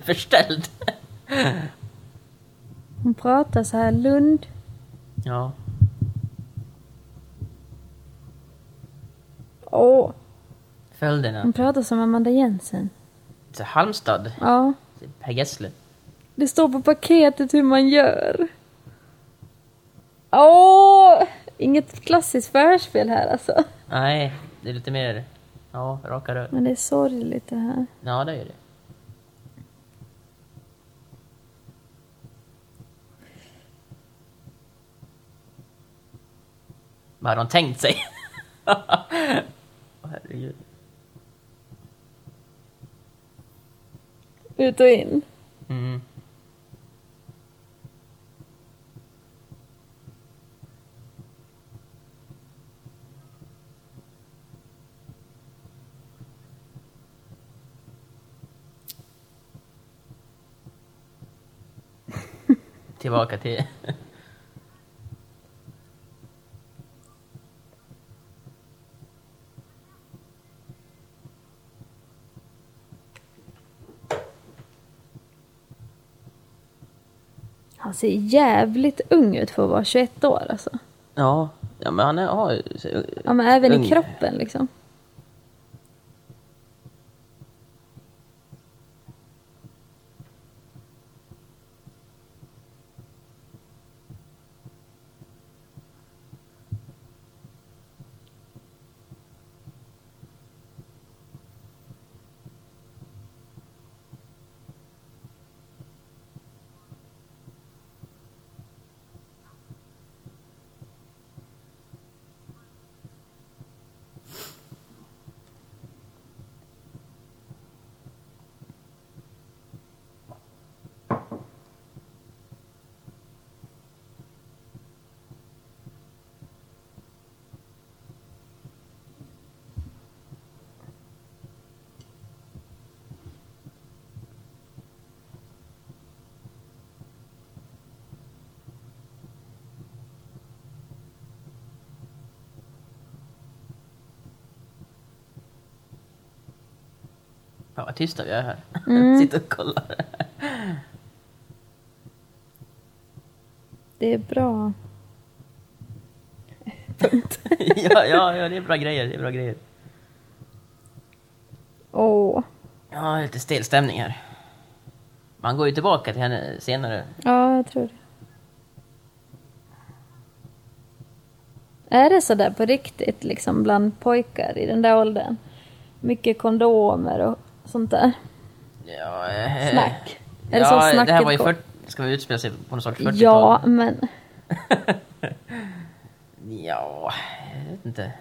[SPEAKER 2] Förställd.
[SPEAKER 1] Hon pratar så här Lund.
[SPEAKER 2] Ja.
[SPEAKER 1] Åh!
[SPEAKER 2] Följderna.
[SPEAKER 1] Hon pratar som Amanda Jensen.
[SPEAKER 2] Så Halmstad.
[SPEAKER 1] Ja.
[SPEAKER 2] Per Gessle.
[SPEAKER 1] Det står på paketet hur man gör. Åh! Inget klassiskt förspel här alltså.
[SPEAKER 2] Nej, det är lite mer... Ja, raka rör.
[SPEAKER 1] Men det är sorgligt det här.
[SPEAKER 2] Ja, det är det. Vad har de tänkt sig? Herregud.
[SPEAKER 1] Ut och in.
[SPEAKER 2] Mm. Tillbaka till...
[SPEAKER 1] Han ser jävligt ung ut för att vara 21 år alltså.
[SPEAKER 2] Ja, ja men han är, har.
[SPEAKER 1] Ja men även
[SPEAKER 2] Ung.
[SPEAKER 1] i kroppen liksom.
[SPEAKER 2] Vad tysta vi är här.
[SPEAKER 1] Mm.
[SPEAKER 2] Sitter och kollar.
[SPEAKER 1] Det är bra.
[SPEAKER 2] ja, ja, ja, det är bra grejer. Det är bra grejer.
[SPEAKER 1] Åh.
[SPEAKER 2] Ja, lite stel stämning här. Man går ju tillbaka till henne senare.
[SPEAKER 1] Ja, jag tror det. Är det så där på riktigt liksom bland pojkar i den där åldern? Mycket kondomer och sånt där.
[SPEAKER 2] Ja, eh,
[SPEAKER 1] Snack. Det
[SPEAKER 2] ja,
[SPEAKER 1] så
[SPEAKER 2] det här var ju
[SPEAKER 1] går?
[SPEAKER 2] 40, ska vi utspela sig på någon sorts 40-tal?
[SPEAKER 1] Ja, men
[SPEAKER 2] Ja, jag vet inte.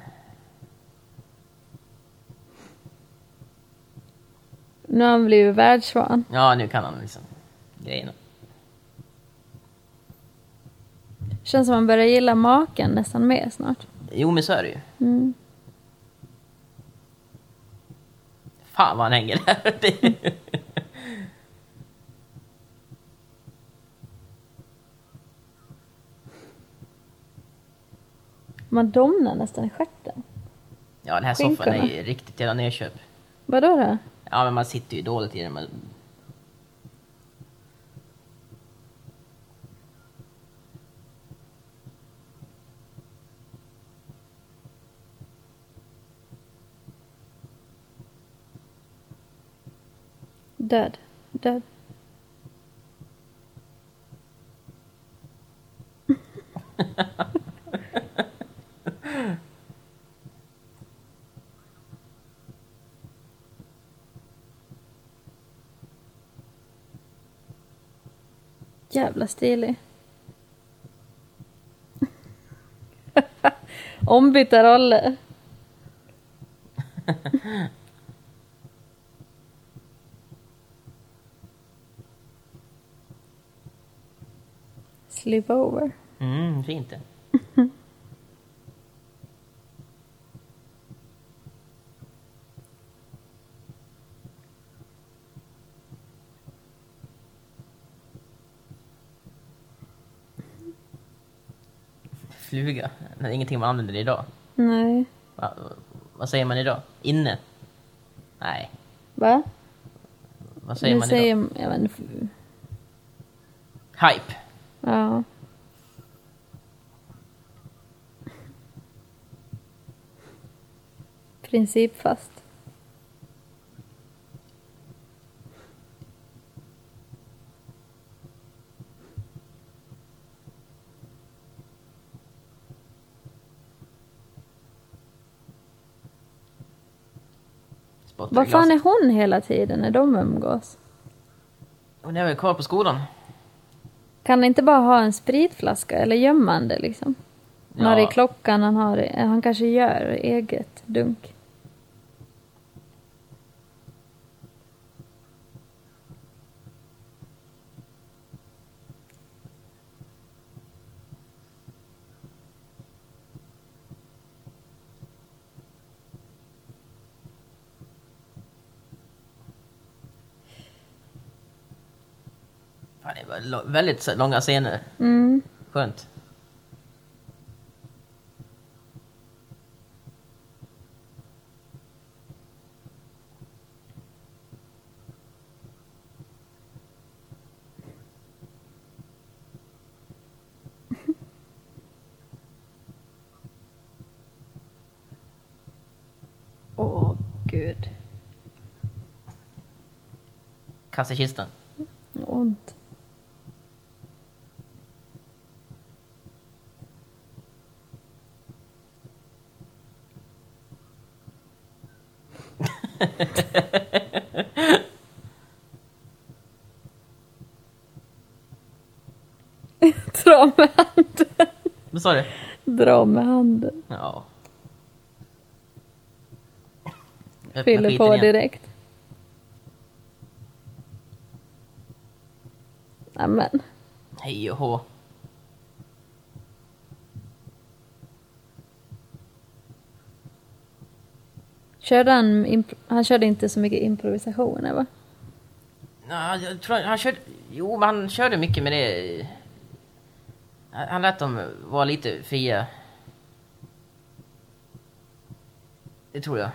[SPEAKER 1] nu har han blivit världsvan.
[SPEAKER 2] Ja, nu kan han liksom grejerna.
[SPEAKER 1] Känns som han börjar gilla maken nästan mer snart.
[SPEAKER 2] Jo, men så är det ju.
[SPEAKER 1] Mm.
[SPEAKER 2] Fan vad han hänger där. Det-
[SPEAKER 1] Man domnar nästan i stjärten.
[SPEAKER 2] ja, den här soffan är
[SPEAKER 1] Skinkorna.
[SPEAKER 2] ju riktigt jävla nedköp.
[SPEAKER 1] Vadå då?
[SPEAKER 2] Ja, men man sitter ju dåligt i den. Man...
[SPEAKER 1] Död. Död. Jävla stilig. Ombytta roller. Sleep over.
[SPEAKER 2] Mm, fint det. Fluga. Det är ingenting man använder idag.
[SPEAKER 1] Nej.
[SPEAKER 2] Va, vad säger man idag? Inne? Nej.
[SPEAKER 1] Va?
[SPEAKER 2] Vad säger
[SPEAKER 1] nu
[SPEAKER 2] man
[SPEAKER 1] säger
[SPEAKER 2] idag?
[SPEAKER 1] jag vet.
[SPEAKER 2] Hype.
[SPEAKER 1] Ja. Principfast. Vad fan är hon hela tiden när de umgås?
[SPEAKER 2] Hon är väl kvar på skolan?
[SPEAKER 1] Kan han inte bara ha en spritflaska eller gömma han det liksom? Han har det i klockan, han har det, han kanske gör eget dunk.
[SPEAKER 2] väldigt långa scener.
[SPEAKER 1] Mm.
[SPEAKER 2] Skönt.
[SPEAKER 1] Åh, gud.
[SPEAKER 2] Kassakistan. Vad sa du?
[SPEAKER 1] Dra med handen.
[SPEAKER 2] Ja. Öppna
[SPEAKER 1] Fyller på
[SPEAKER 2] igen.
[SPEAKER 1] direkt. Nämen.
[SPEAKER 2] Hej och hå.
[SPEAKER 1] Körde han, han körde inte så mycket improvisationer va?
[SPEAKER 2] Nej, jag tror han körde... Jo, men han körde mycket med det. Han lät dem vara lite fria. Det tror jag.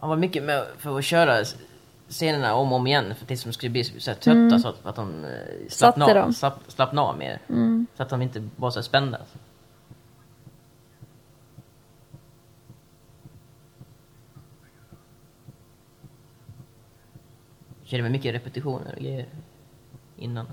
[SPEAKER 2] Han var mycket med för att köra scenerna om och om igen för tills de skulle bli så här trötta så att, att de eh, slappnade av, slapp, slappnade av mer. Så att de inte var så spända. Körde med mycket repetitioner och grejer innan.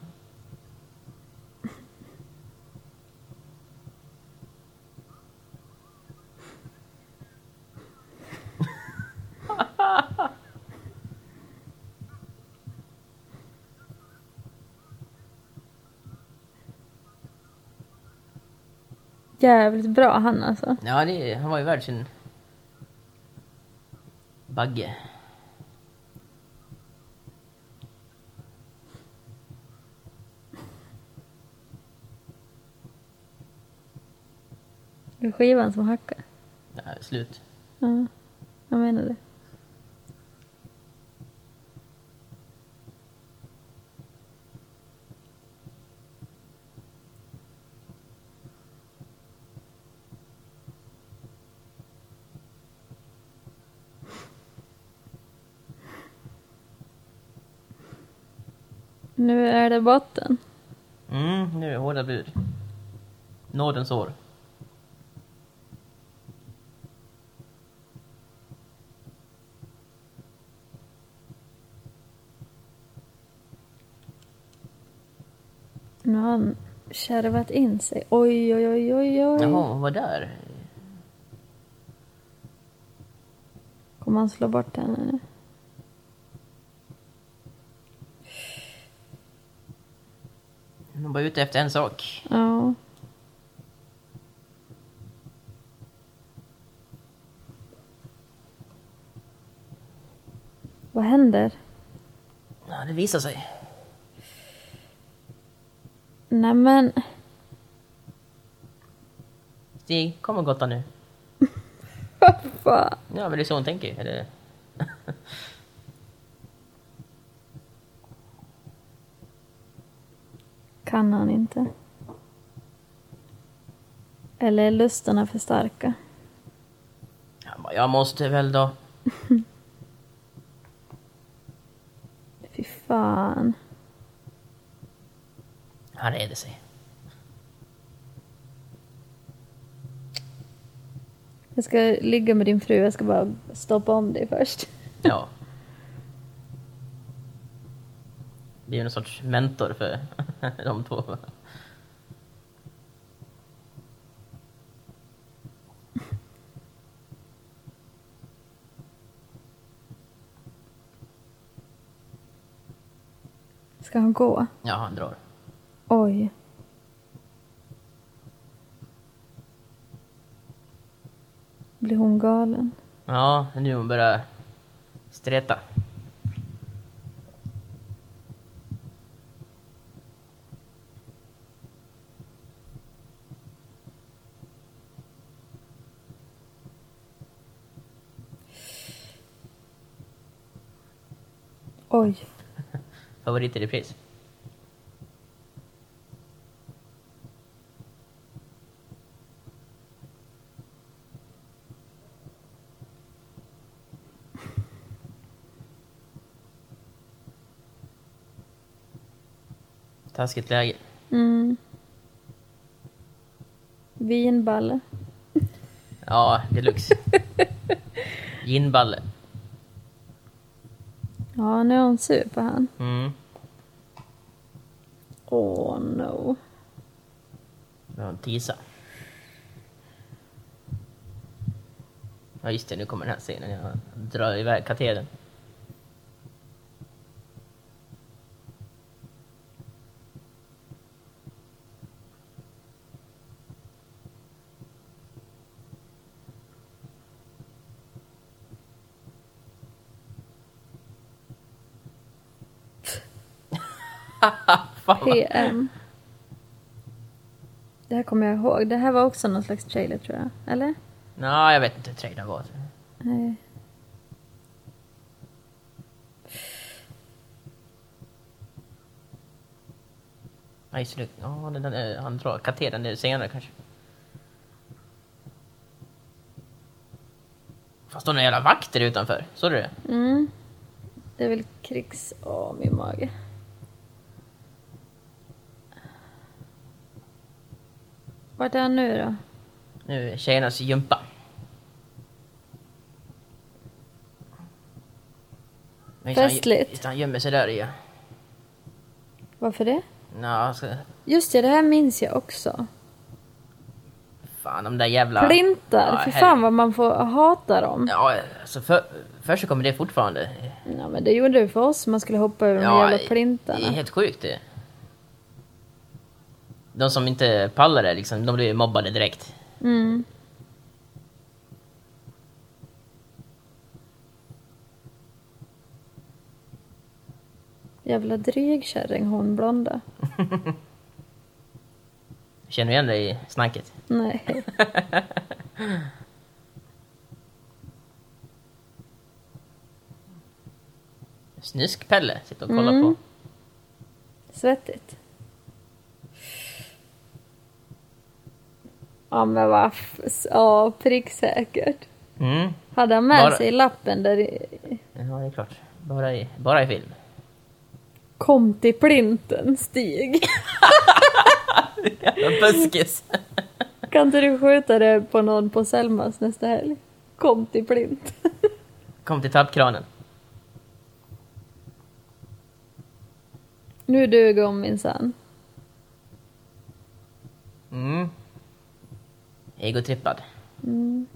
[SPEAKER 1] Jävligt bra han alltså.
[SPEAKER 2] Ja, det, han var ju värd sin bagge.
[SPEAKER 1] Det är skivan som hackar.
[SPEAKER 2] Det här är slut.
[SPEAKER 1] Ja, jag menar det. Nu är det botten.
[SPEAKER 2] Mm, nu är det hårda bud. Nådens år.
[SPEAKER 1] Han kärvat in sig. Oj, oj, oj, oj, oj.
[SPEAKER 2] Jaha, hon var där.
[SPEAKER 1] Kommer han slå bort henne nu?
[SPEAKER 2] Hon var ute efter en sak.
[SPEAKER 1] Ja. Vad händer?
[SPEAKER 2] Ja, det visar sig.
[SPEAKER 1] Nämen,
[SPEAKER 2] Stig, kom och gotta nu.
[SPEAKER 1] vad fan?
[SPEAKER 2] Ja, men det är så hon tänker. Eller?
[SPEAKER 1] Kan han inte? Eller är lusterna för starka?
[SPEAKER 2] Jag måste väl då.
[SPEAKER 1] Fy fan.
[SPEAKER 2] Han reder sig.
[SPEAKER 1] Jag ska ligga med din fru, jag ska bara stoppa om dig först.
[SPEAKER 2] Ja. Det är ju någon sorts mentor för de två.
[SPEAKER 1] Ska han gå?
[SPEAKER 2] Ja, han drar.
[SPEAKER 1] Oj. Blir hon galen?
[SPEAKER 2] Ja, nu hon börjar streta.
[SPEAKER 1] Oj.
[SPEAKER 2] Favorit i repris. Taskigt läge.
[SPEAKER 1] Mm. Vinballe.
[SPEAKER 2] Ja, deluxe. Ginballe.
[SPEAKER 1] Ja, nu är hon sur på han.
[SPEAKER 2] Mm.
[SPEAKER 1] Åh oh, no.
[SPEAKER 2] Nu har hon tisa. Ja just det, nu kommer den här scenen. Jag drar iväg katedern. Fan vad-
[SPEAKER 1] PM. Det här kommer jag ihåg. Det här var också någon slags trailer tror jag. Eller?
[SPEAKER 2] Nej, jag vet inte hur trailern var.
[SPEAKER 1] Nej.
[SPEAKER 2] Ja, just det. Ja, den, den, är- han drar katedern är senare kanske. Fast är några jävla vakter utanför. Såg du det?
[SPEAKER 1] Mm. Det är väl krigs... Åh, min mage. Vart är han nu då?
[SPEAKER 2] Nu är tjejernas gympa. Men han-
[SPEAKER 1] Festligt.
[SPEAKER 2] just Han gömmer sig där i.
[SPEAKER 1] Varför det?
[SPEAKER 2] Han ska...
[SPEAKER 1] Just det, det här minns jag också.
[SPEAKER 2] Fan, de där jävla...
[SPEAKER 1] Plintar,
[SPEAKER 2] Ja,
[SPEAKER 1] för fan vad man får hata dem.
[SPEAKER 2] Ja, alltså för, först så kommer det fortfarande.
[SPEAKER 1] Ja, men det gjorde det för oss, man skulle hoppa över de
[SPEAKER 2] Ja,
[SPEAKER 1] jävla plintarna.
[SPEAKER 2] det är helt sjukt det. De som inte pallar det liksom, de blir mobbade direkt.
[SPEAKER 1] Mm. Jävla drygkärring hon blonda.
[SPEAKER 2] Känner du igen dig i snacket?
[SPEAKER 1] Nej.
[SPEAKER 2] Snusk-Pelle sitter och kollar
[SPEAKER 1] Mm.
[SPEAKER 2] på.
[SPEAKER 1] Svettigt. Ja men vad Ja, pricksäkert.
[SPEAKER 2] Mm.
[SPEAKER 1] Hade han med
[SPEAKER 2] Bara-
[SPEAKER 1] sig lappen där i...
[SPEAKER 2] Ja, det är klart. Bara i, bara i film.
[SPEAKER 1] Kom till plinten, Stig.
[SPEAKER 2] Jävla buskis.
[SPEAKER 1] Kan inte du skjuta det på någon på Selmas nästa helg? Kom till plint.
[SPEAKER 2] Kom till tappkranen.
[SPEAKER 1] nu duger hon minsann.
[SPEAKER 2] Mm. Egotrippad.
[SPEAKER 1] Mm.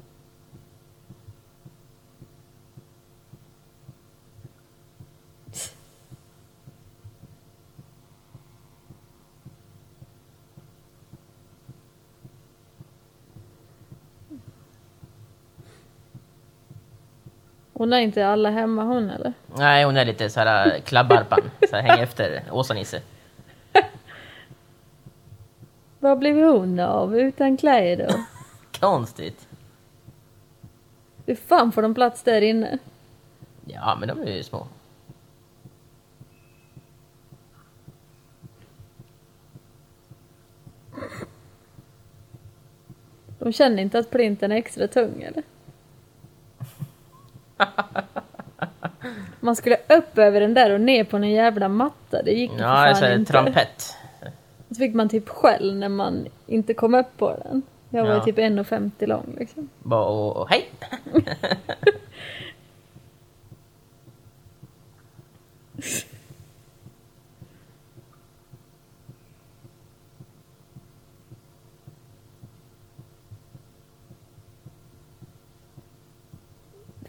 [SPEAKER 1] Hon är inte alla hemma hon eller?
[SPEAKER 2] Nej, hon är lite så här äh, klabbarpan. Så här, hänger efter Åsa-Nisse.
[SPEAKER 1] Vad blev hon av utan kläder?
[SPEAKER 2] Konstigt.
[SPEAKER 1] Hur fan får de plats där inne?
[SPEAKER 2] Ja, men de är ju små.
[SPEAKER 1] De känner inte att plinten är extra tung eller? Man skulle upp över den där och ner på en jävla matta. Det gick ju
[SPEAKER 2] Ja,
[SPEAKER 1] fan inte.
[SPEAKER 2] trampett.
[SPEAKER 1] Så fick man typ skäll när man inte kom upp på den. Jag var
[SPEAKER 2] Ja.
[SPEAKER 1] typ 1,50 lång liksom.
[SPEAKER 2] Bara och, och hej!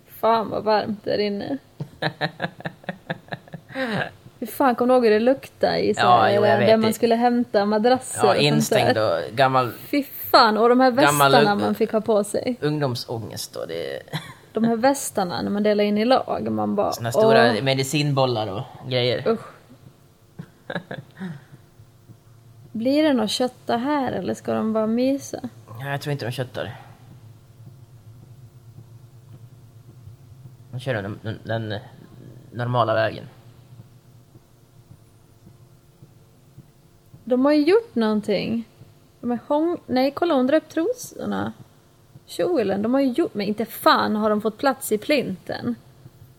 [SPEAKER 1] Fan vad varmt där inne. Hur fan kommer du ihåg hur det luktade i så
[SPEAKER 2] Ja, jo, jag vet
[SPEAKER 1] där man skulle hämta madrasser
[SPEAKER 2] Ja, instängd och gammal
[SPEAKER 1] Fy fan, och de här västarna man fick ha på sig.
[SPEAKER 2] ungdomsångest och det
[SPEAKER 1] De här västarna när man delar in i lag, man bara
[SPEAKER 2] såna stora
[SPEAKER 1] åh,
[SPEAKER 2] medicinbollar och grejer.
[SPEAKER 1] usch. Blir det något kötta här eller ska de bara mysa?
[SPEAKER 2] Nej, jag tror inte de köttar. De kör den, den, den normala vägen.
[SPEAKER 1] De har ju gjort någonting. De är hång... Nej, kolla hon drar upp trosorna. Kjolen, de har ju gjort... Men inte fan har de fått plats i plinten.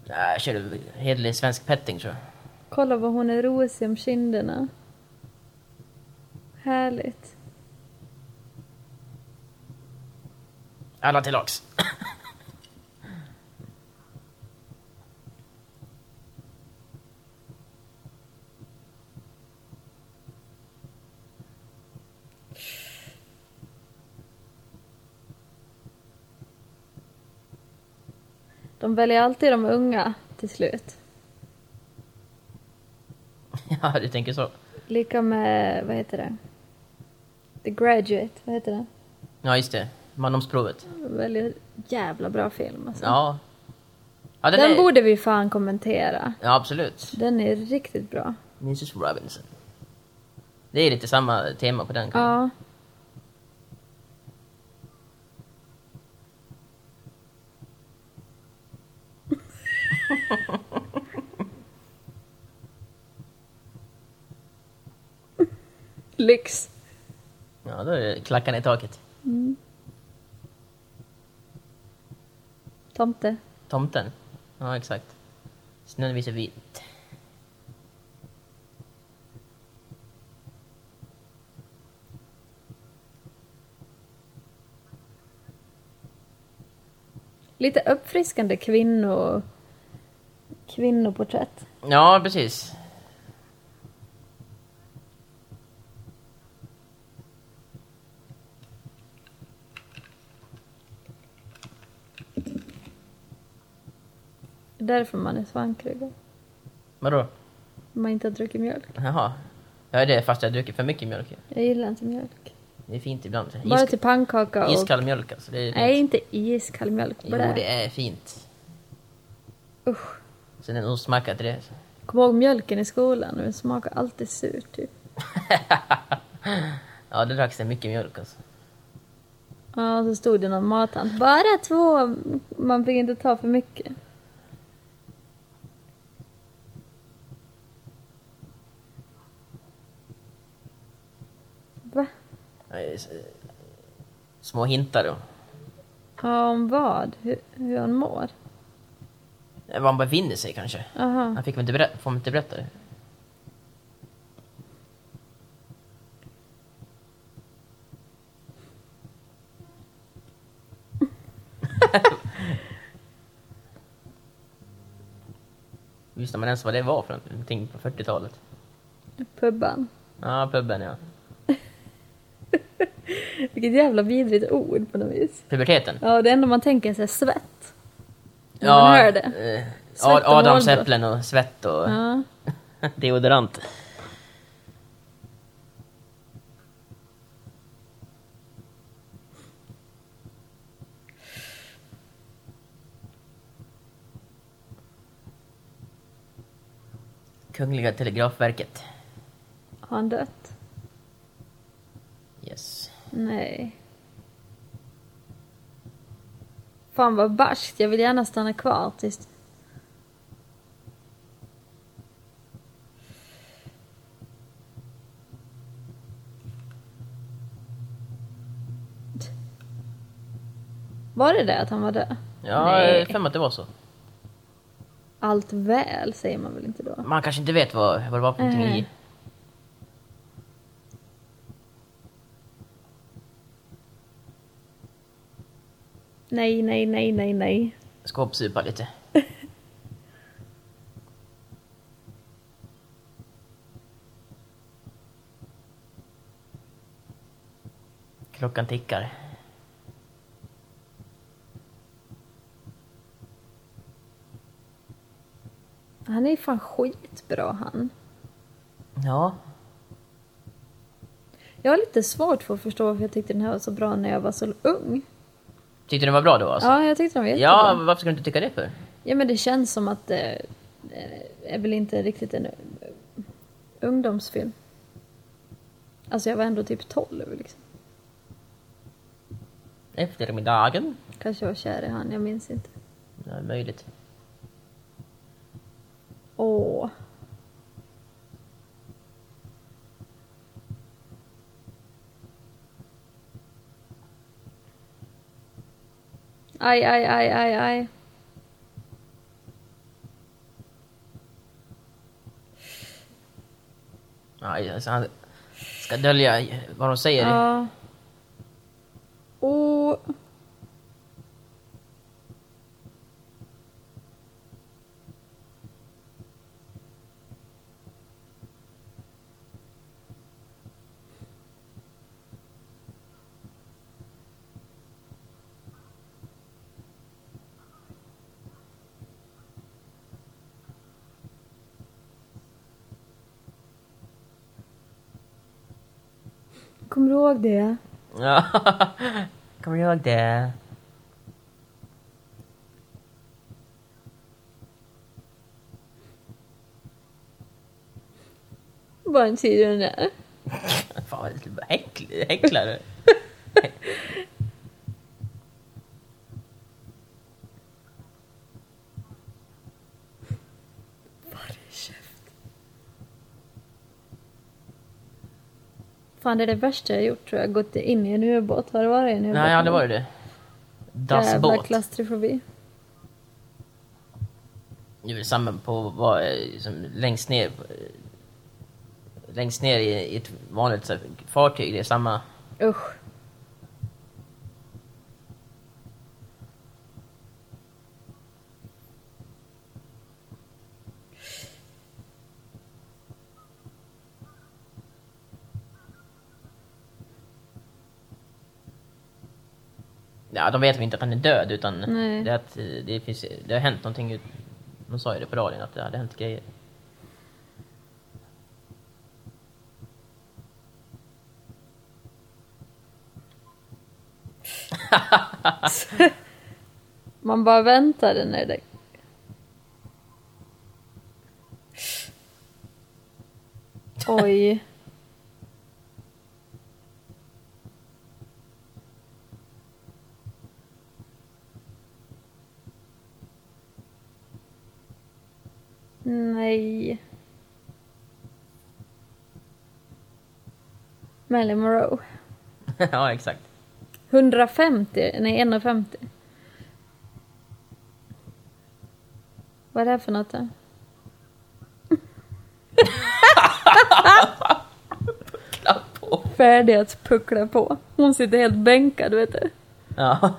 [SPEAKER 2] Jag kör hederlig svensk petting tror jag.
[SPEAKER 1] Kolla vad hon är rosig om kinderna. Härligt.
[SPEAKER 2] Alla till lags.
[SPEAKER 1] De väljer alltid de unga till slut.
[SPEAKER 2] ja, du tänker så.
[SPEAKER 1] Lika med, vad heter det? The Graduate, vad heter det?
[SPEAKER 2] Ja, just det. Mandomsprovet.
[SPEAKER 1] Väldigt jävla bra film alltså.
[SPEAKER 2] Ja. ja den
[SPEAKER 1] Den
[SPEAKER 2] är...
[SPEAKER 1] borde vi fan kommentera.
[SPEAKER 2] Ja, absolut.
[SPEAKER 1] Den är riktigt bra.
[SPEAKER 2] Mrs Robinson. Det är lite samma tema på den.
[SPEAKER 1] Ja. Lyx.
[SPEAKER 2] Ja, då är det klackarna i taket.
[SPEAKER 1] Tomte.
[SPEAKER 2] Tomten. Ja, exakt. Snön visar vit.
[SPEAKER 1] Lite uppfriskande kvinno... kvinnoporträtt.
[SPEAKER 2] Ja, precis.
[SPEAKER 1] Det är därför man är svankryggad.
[SPEAKER 2] Vadå?
[SPEAKER 1] Man inte har druckit mjölk.
[SPEAKER 2] Jaha. Ja, det är fast jag dricker för mycket mjölk.
[SPEAKER 1] Jag gillar inte mjölk.
[SPEAKER 2] Det är fint ibland.
[SPEAKER 1] Bara
[SPEAKER 2] Isk-
[SPEAKER 1] till pannkaka och...
[SPEAKER 2] Iskall mjölk alltså. Det är
[SPEAKER 1] Nej, inte iskall mjölk.
[SPEAKER 2] Jo, det är fint.
[SPEAKER 1] Usch.
[SPEAKER 2] Sen en ostmacka till det.
[SPEAKER 1] Kom ihåg mjölken i skolan. Den smakar alltid surt typ.
[SPEAKER 2] Ja, det dracks det mycket mjölk alltså.
[SPEAKER 1] Ja, så stod det någon matant. Bara två. Man fick inte ta för mycket. Va?
[SPEAKER 2] Små hintar då.
[SPEAKER 1] Ja, om vad? Hur, hur han mår?
[SPEAKER 2] Var han befinner sig kanske.
[SPEAKER 1] Aha.
[SPEAKER 2] Han fick väl inte berätta, får inte berätta det? Visste man ens vad det var för någonting på 40-talet?
[SPEAKER 1] Pubban.
[SPEAKER 2] Ja, puben ja.
[SPEAKER 1] Vilket jävla vidrigt ord på något vis.
[SPEAKER 2] Puberteten.
[SPEAKER 1] Ja, det enda man tänker är så här svett. När man hör det.
[SPEAKER 2] eh,
[SPEAKER 1] Svett och
[SPEAKER 2] Adamsäpplen och svett och
[SPEAKER 1] Ja.
[SPEAKER 2] deodorant. Kungliga Telegrafverket.
[SPEAKER 1] Har han dött?
[SPEAKER 2] Yes.
[SPEAKER 1] Nej. Fan vad barskt. Jag vill gärna stanna kvar tills... Var det det att han var död?
[SPEAKER 2] Ja,
[SPEAKER 1] Nej.
[SPEAKER 2] jag för att det var så.
[SPEAKER 1] Allt väl säger man väl inte då?
[SPEAKER 2] Man kanske inte vet vad, vad det var för någonting i.
[SPEAKER 1] Nej. Nej, nej, nej, nej.
[SPEAKER 2] Skåpsupa lite. Klockan tickar.
[SPEAKER 1] Han är ju fan skitbra han.
[SPEAKER 2] Ja,
[SPEAKER 1] Jag har lite svårt för att förstå varför jag tyckte den här var så bra när jag var så ung.
[SPEAKER 2] Tyckte du den var bra då alltså?
[SPEAKER 1] Ja, jag tyckte den var jättebra.
[SPEAKER 2] Ja, varför ska du inte tycka det för?
[SPEAKER 1] Ja, men det känns som att det är väl inte riktigt en eh, ungdomsfilm. Alltså jag var ändå typ 12 liksom.
[SPEAKER 2] Eftermiddagen?
[SPEAKER 1] Kanske jag var kär i han, jag minns inte.
[SPEAKER 2] Ja, möjligt.
[SPEAKER 1] Åh. Aj, aj, aj, aj, aj.
[SPEAKER 2] Ja, alltså han ska dölja vad de säger.
[SPEAKER 1] Ja. Åh. Kommer du ihåg det?
[SPEAKER 2] Ja, kommer du ihåg det?
[SPEAKER 1] Bara en den där.
[SPEAKER 2] Fan, vad häckl- häcklar
[SPEAKER 1] Fan det är det värsta jag gjort tror jag. Gått in i en ubåt. Har du varit i en ubåt?
[SPEAKER 2] Nej, jag har aldrig varit det.
[SPEAKER 1] Jävla
[SPEAKER 2] Dassbåt.
[SPEAKER 1] klaustrofobi.
[SPEAKER 2] Det är väl samma på vad, eh, som längst ner eh, längst ner i, i ett vanligt så här, fartyg. Det är samma.
[SPEAKER 1] Usch.
[SPEAKER 2] Ja, de vet väl inte att han är död utan
[SPEAKER 1] Nej.
[SPEAKER 2] det, att, eh, det, finns, det har hänt någonting. De sa ju det på radion att det hade hänt grejer.
[SPEAKER 1] Man bara väntade när det... Oj. Nej. Marilyn Monroe.
[SPEAKER 2] ja, exakt.
[SPEAKER 1] 150, nej 1,50. Vad är det här för något då?
[SPEAKER 2] Klapp på.
[SPEAKER 1] Färdig att puckla på. Hon sitter helt bänkad vet du.
[SPEAKER 2] Ja.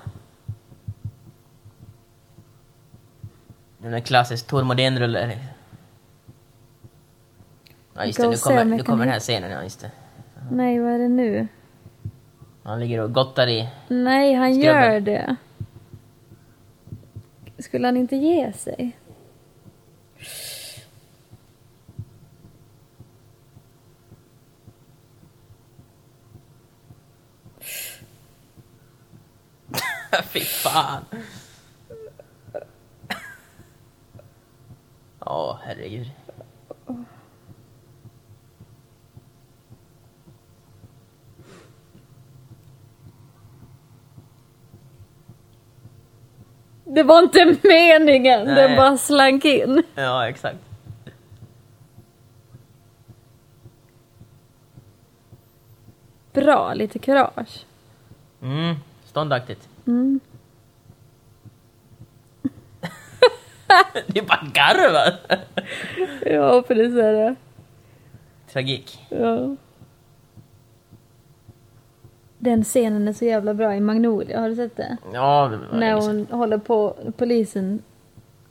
[SPEAKER 2] Den där klassisk Tor Modén-rulle. Ja, just det. Nu kommer, nu kommer den här scenen. Ja, just det.
[SPEAKER 1] Nej, vad är det nu?
[SPEAKER 2] Han ligger och gottar i...
[SPEAKER 1] Nej, han
[SPEAKER 2] Skrubben.
[SPEAKER 1] gör det. Skulle han inte ge sig?
[SPEAKER 2] Fy fan. Ja, herregud.
[SPEAKER 1] Det var inte meningen,
[SPEAKER 2] Nej.
[SPEAKER 1] den bara slank in.
[SPEAKER 2] Ja, exakt.
[SPEAKER 1] Bra, lite kurage.
[SPEAKER 2] Mm, ståndaktigt.
[SPEAKER 1] Mm.
[SPEAKER 2] det är bara garvar.
[SPEAKER 1] Ja, för det är här,
[SPEAKER 2] Tragik.
[SPEAKER 1] ja. Den scenen är så jävla bra i Magnolia, har du sett det?
[SPEAKER 2] Ja, det var
[SPEAKER 1] När hon håller på, polisen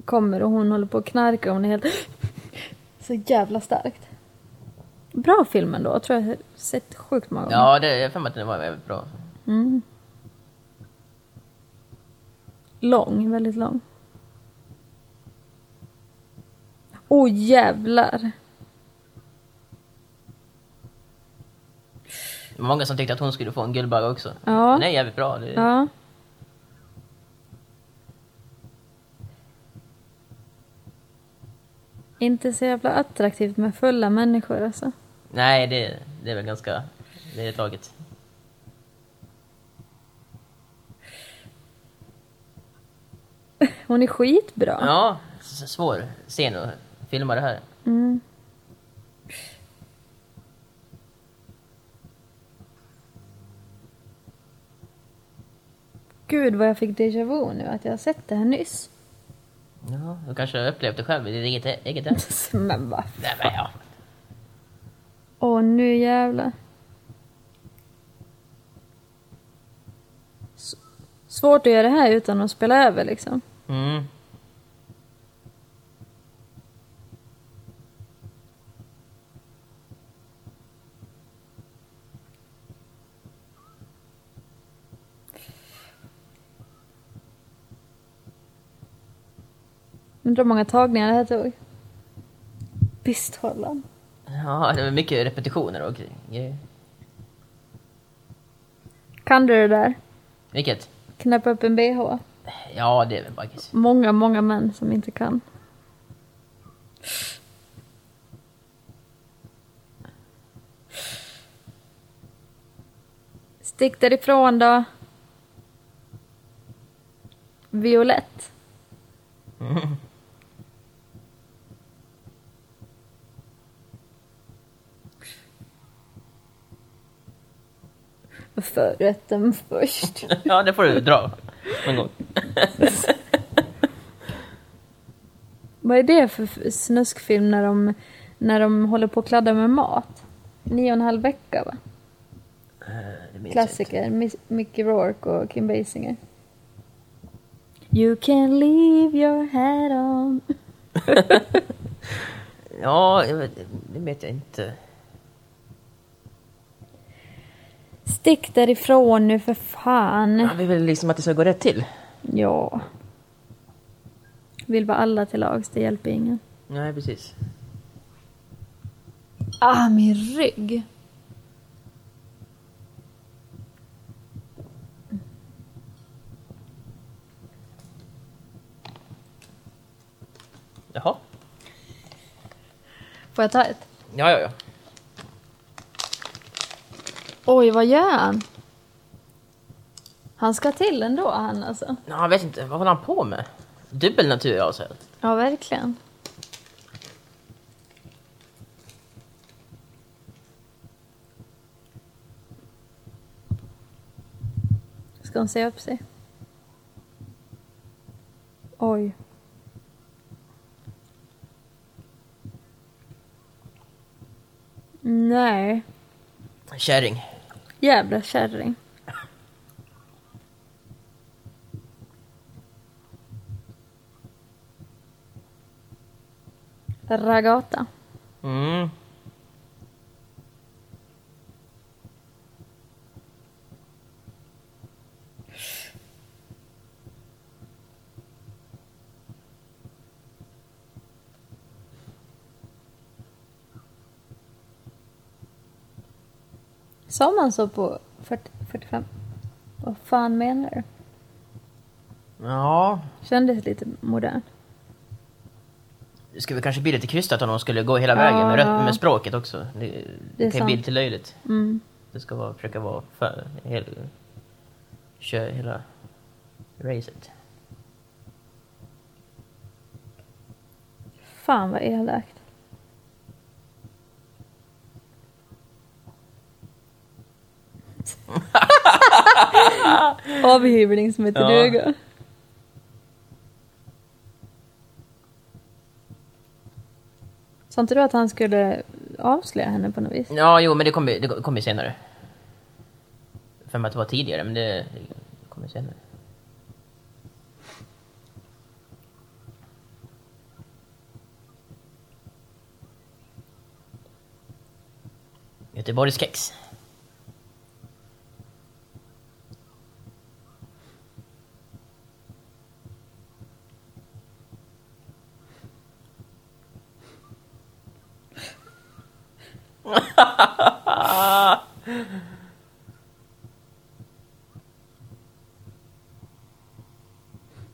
[SPEAKER 1] kommer och hon håller på att knarka och hon är helt så jävla starkt. Bra film ändå, jag tror jag sett sjukt många gånger.
[SPEAKER 2] Ja, det, jag har att den var väldigt bra.
[SPEAKER 1] Mm. Lång, väldigt lång. Åh oh, jävlar!
[SPEAKER 2] Det var många som tyckte att hon skulle få en Guldbagge också.
[SPEAKER 1] Ja.
[SPEAKER 2] Den är jävligt bra. Det,
[SPEAKER 1] Ja. Inte så jävla attraktivt med fulla människor alltså.
[SPEAKER 2] Nej, det, det är väl ganska... Det är taget.
[SPEAKER 1] Hon är skitbra.
[SPEAKER 2] Ja, svår scen att filma det här.
[SPEAKER 1] Mm. Gud vad jag fick déjà vu nu, att jag har sett det här nyss.
[SPEAKER 2] Ja, du kanske har upplevt det själv i ditt eget, eget hem.
[SPEAKER 1] Men vad
[SPEAKER 2] Nej, men ja.
[SPEAKER 1] Åh, nu jävlar. S- Svårt att göra det här utan att spela över liksom.
[SPEAKER 2] Mm.
[SPEAKER 1] Undrar hur många tagningar det här tog. Han.
[SPEAKER 2] Ja, det var mycket repetitioner och grejer.
[SPEAKER 1] Kan du det där?
[SPEAKER 2] Vilket?
[SPEAKER 1] Knäppa upp en bh?
[SPEAKER 2] Ja, det är väl baggis.
[SPEAKER 1] Många, många män som inte kan. Stick därifrån då. Violett. Förrätten först.
[SPEAKER 2] ja, det får du dra en gång.
[SPEAKER 1] Vad är det för snuskfilm när de, när de håller på att kladda med mat? Nio och en halv vecka va?
[SPEAKER 2] Inte.
[SPEAKER 1] Klassiker. Miss- Mickey Rourke och Kim Basinger. You can leave your hat on.
[SPEAKER 2] Ja, det vet jag inte.
[SPEAKER 1] Stick därifrån nu för fan.
[SPEAKER 2] Han vill väl liksom att det ska gå rätt till.
[SPEAKER 1] Ja. Vill vara alla till lags, det hjälper ingen.
[SPEAKER 2] Nej, precis.
[SPEAKER 1] Ah, min rygg.
[SPEAKER 2] Jaha.
[SPEAKER 1] Får jag ta ett?
[SPEAKER 2] Ja, ja, ja.
[SPEAKER 1] Oj, vad gör han? Han ska till ändå, han alltså.
[SPEAKER 2] Ja, Jag vet inte, vad håller han på med? Dubbel natur alltså.
[SPEAKER 1] Ja, verkligen. Ska hon se upp sig? Oj. Nej.
[SPEAKER 2] Kärring.
[SPEAKER 1] Jävla kärring. Ragata.
[SPEAKER 2] Mm.
[SPEAKER 1] Sa man så på 40, 45? Vad fan menar du?
[SPEAKER 2] Ja,
[SPEAKER 1] Kändes lite modern.
[SPEAKER 2] det skulle kanske bli lite krystat om de skulle gå hela vägen med,
[SPEAKER 1] Ja.
[SPEAKER 2] röt- med språket också. Det,
[SPEAKER 1] Det är
[SPEAKER 2] det kan bli
[SPEAKER 1] sant.
[SPEAKER 2] lite löjligt.
[SPEAKER 1] Mm.
[SPEAKER 2] Det ska vara, försöka vara för, hel, kör hela racet.
[SPEAKER 1] Fan vad elakt. Avhyvling som heter
[SPEAKER 2] Ja.
[SPEAKER 1] duga. Sa inte du att han skulle avslöja henne på något vis?
[SPEAKER 2] Ja, jo, men det kommer, det kommer senare. För mig att det var tidigare, men det, det kommer senare. Göteborgskex.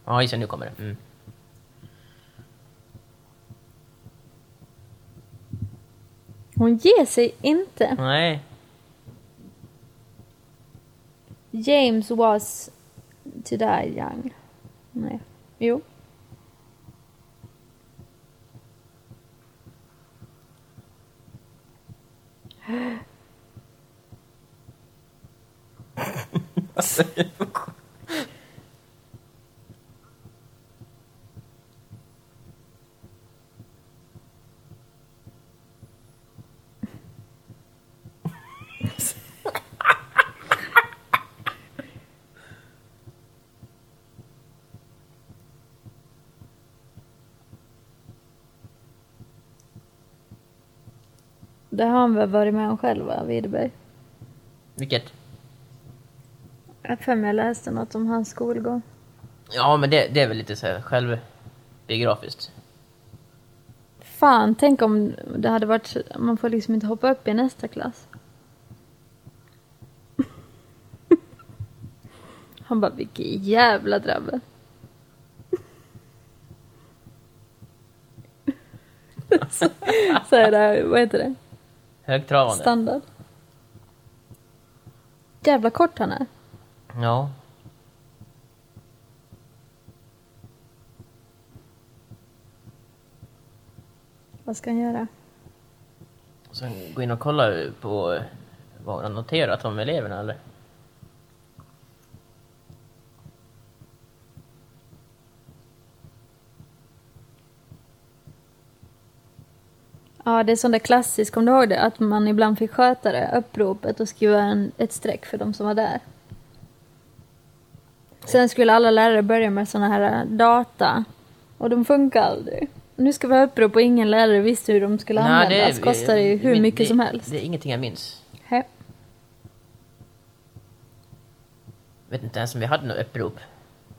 [SPEAKER 2] Ja, just det, nu kommer det. Mm.
[SPEAKER 1] Hon ger sig inte.
[SPEAKER 2] Nej.
[SPEAKER 1] James was to die young. Nej. Jo. Nossa, eu Det har han väl varit med om själv va, Widerberg?
[SPEAKER 2] Vilket?
[SPEAKER 1] Jag för mig jag läste något om hans skolgång.
[SPEAKER 2] Ja, men det, det är väl lite så här självbiografiskt.
[SPEAKER 1] Fan, tänk om det hade varit... Man får liksom inte hoppa upp i nästa klass. Han bara, vilken jävla drabbe. så, så är det, vad heter det?
[SPEAKER 2] Högtravande.
[SPEAKER 1] Standard. Jävla kort han är.
[SPEAKER 2] Ja.
[SPEAKER 1] Vad ska han göra?
[SPEAKER 2] Så gå in och kolla på vad han noterat om eleverna eller?
[SPEAKER 1] Ja, det är sån där klassisk, om du ihåg det? Att man ibland fick sköta det, uppropet och skriva en, ett streck för de som var där. Sen skulle alla lärare börja med såna här äh, data. Och de funkar aldrig. Nu ska vi ha upprop och ingen lärare visste hur de skulle användas. Kostar det ju hur
[SPEAKER 2] det-
[SPEAKER 1] mycket
[SPEAKER 2] det,
[SPEAKER 1] som helst.
[SPEAKER 2] Det är ingenting jag minns.
[SPEAKER 1] Hä?
[SPEAKER 2] Vet inte ens om vi hade något upprop.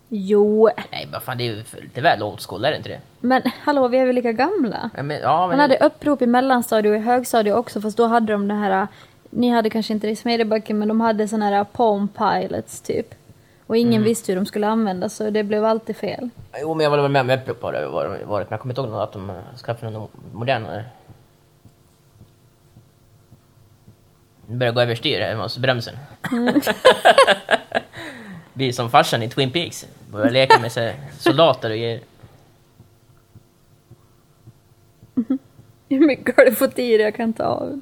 [SPEAKER 1] Jo,
[SPEAKER 2] Nej, vad fan, det är ju lite väl old school, är det inte det?
[SPEAKER 1] men hallå, vi är väl lika gamla?
[SPEAKER 2] Ja, men, ja, men,
[SPEAKER 1] Man hade upprop i mellanstadiet och i högstadiet också, fast då hade de det här... äh, Ni hade kanske inte det i Smedjebacken, men de hade såna här Palm Pilots typ. Och ingen
[SPEAKER 2] Mm.
[SPEAKER 1] visste hur de skulle användas, så det blev alltid fel.
[SPEAKER 2] Jo, men jag var med om upprop har det varit, men jag kommer inte ihåg att de eh, skaffade något modernare. Nu börjar gå överstyr här hos bromsen. Blir som farsan i Twin Peaks. Börjar leka med sig soldater och grejer.
[SPEAKER 1] Hur mycket har du fått i dig jag kan ta av?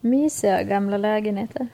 [SPEAKER 1] Mysiga gamla lägenheter.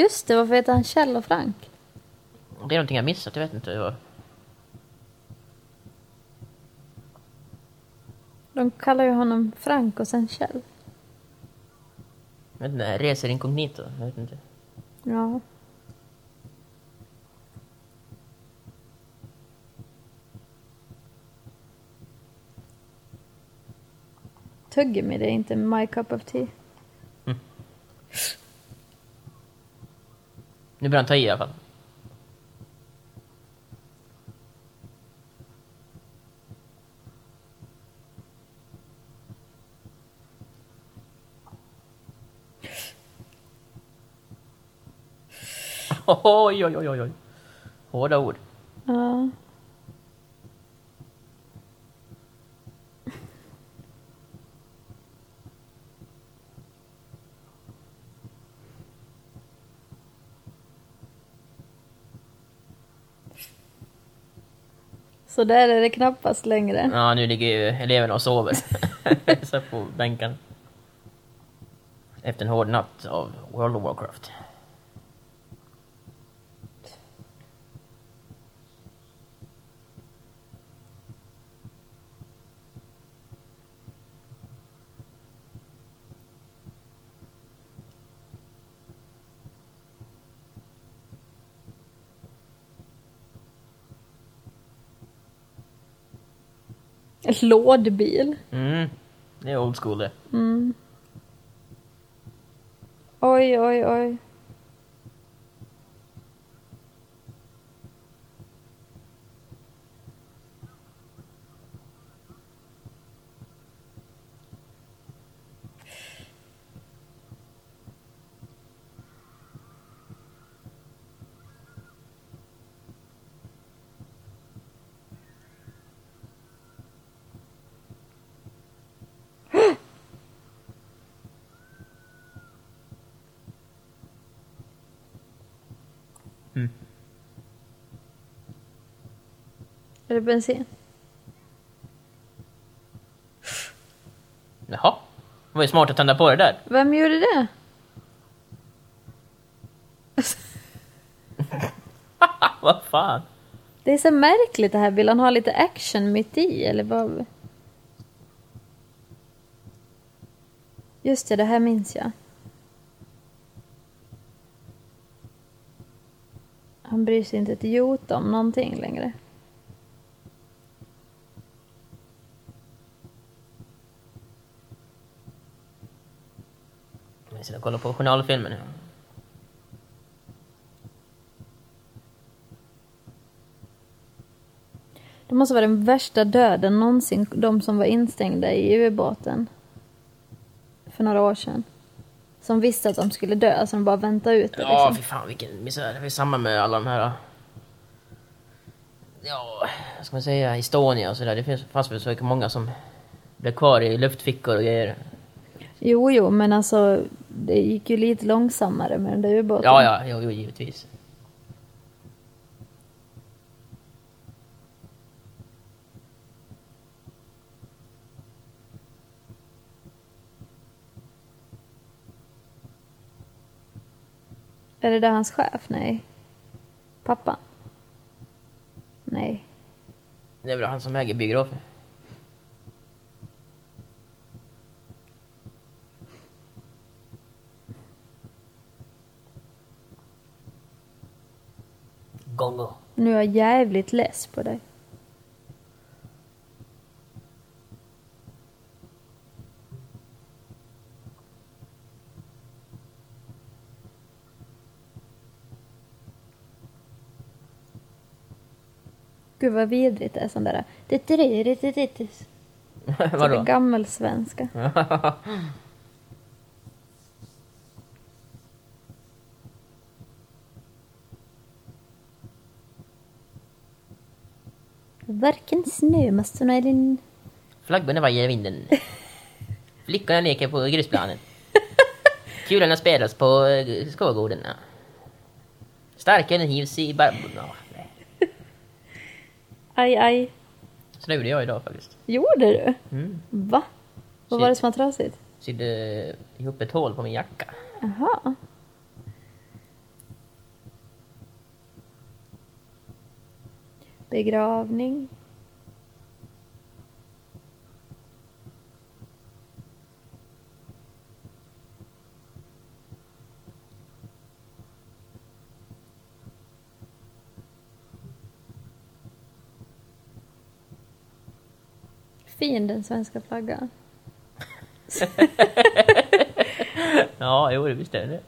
[SPEAKER 1] Just det, varför heter han Kjell och Frank?
[SPEAKER 2] Det är någonting jag missat, jag vet inte. Vad...
[SPEAKER 1] De kallar ju honom Frank och sen Kjell.
[SPEAKER 2] Jag vet inte, reser inkognito. Jag vet inte.
[SPEAKER 1] Ja. Tuggummi, det är inte my cup of tea.
[SPEAKER 2] Nu börjar han ta i i alla fall. Oj, oj, oj, oj. Hårda ord.
[SPEAKER 1] Ja. Så där är det knappast längre.
[SPEAKER 2] Ja, nu ligger ju eleverna och sover. Så på bänken. Efter en hård natt av World of Warcraft.
[SPEAKER 1] Lådbil.
[SPEAKER 2] Mm, det är old school det.
[SPEAKER 1] Oj, oj, oj. Är det bensin?
[SPEAKER 2] Jaha. Det var ju smart att tända på det där.
[SPEAKER 1] Vem gjorde det?
[SPEAKER 2] Vad fan.
[SPEAKER 1] Det är så märkligt det här. Vill han ha lite action mitt i eller vad? Just det, det här minns jag. Han bryr sig inte ett jota om någonting längre.
[SPEAKER 2] Jag kollar på journalfilmen nu.
[SPEAKER 1] Det måste vara den värsta döden någonsin, de som var instängda i ubåten. För några år sedan. Som visste att de skulle dö, så de bara väntade ut det.
[SPEAKER 2] Ja,
[SPEAKER 1] liksom.
[SPEAKER 2] fy fan vilken misär. Det är samma med alla de här... Ja, vad ska man säga? Estonia och sådär. Det finns, fanns väl så många som blev kvar i luftfickor och grejer.
[SPEAKER 1] Jo, jo, men alltså det gick ju lite långsammare med den där ubåten.
[SPEAKER 2] Ja, ja, jo, jo givetvis.
[SPEAKER 1] Är det där hans chef? Nej. Pappan? Nej.
[SPEAKER 2] Det är väl han som äger biografen. Gongo.
[SPEAKER 1] Nu är jag jävligt less på dig. Gud vad vidrigt det är sån där...
[SPEAKER 2] Vadå?
[SPEAKER 1] Gammelsvenska. Varken snömassorna eller...
[SPEAKER 2] Flaggorna vajar i vinden. Flickorna leker på grusplanen. Kulorna spelas på eh, skågården. Starkölen hivs i nej.
[SPEAKER 1] Aj, aj.
[SPEAKER 2] Så det gjorde jag idag faktiskt.
[SPEAKER 1] Gjorde du?
[SPEAKER 2] Mm.
[SPEAKER 1] Va? Vad var det som var trasigt?
[SPEAKER 2] Sydde ihop ett hål på min jacka.
[SPEAKER 1] Jaha. Begravning. Fin den svenska flaggan.
[SPEAKER 2] Ja, jo, det visst är det.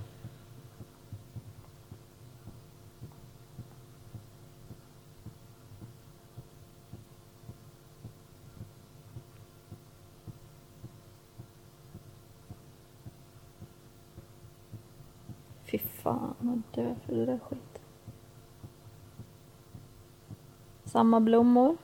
[SPEAKER 1] Fy fan, vad dö för det där skiten. Samma blommor.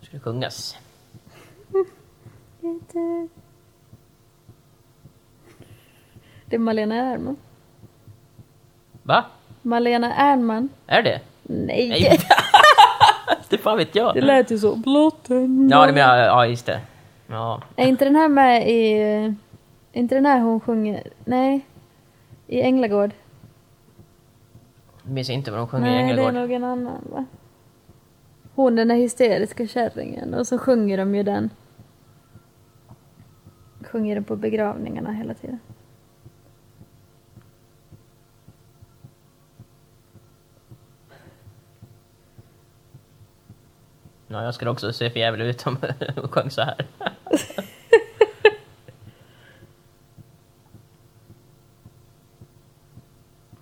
[SPEAKER 2] Ska det sjungas?
[SPEAKER 1] Inte... Det är Malena Ernman.
[SPEAKER 2] Va?
[SPEAKER 1] Malena Ernman.
[SPEAKER 2] Är det?
[SPEAKER 1] Nej!
[SPEAKER 2] Nej. det fan vet jag.
[SPEAKER 1] Det lät ju så. Blott en
[SPEAKER 2] Ja, det menar jag. Ja, just det. Ja.
[SPEAKER 1] Är inte den här med i... Är inte den här hon sjunger... Nej. I Änglagård?
[SPEAKER 2] Jag minns inte vad de sjunger i
[SPEAKER 1] Nej, det är en annan va? Hon den där hysteriska kärringen. Och så sjunger de ju den. Sjunger den på begravningarna hela tiden.
[SPEAKER 2] Ja, jag skulle också se för jävla ut om de sjöng så här.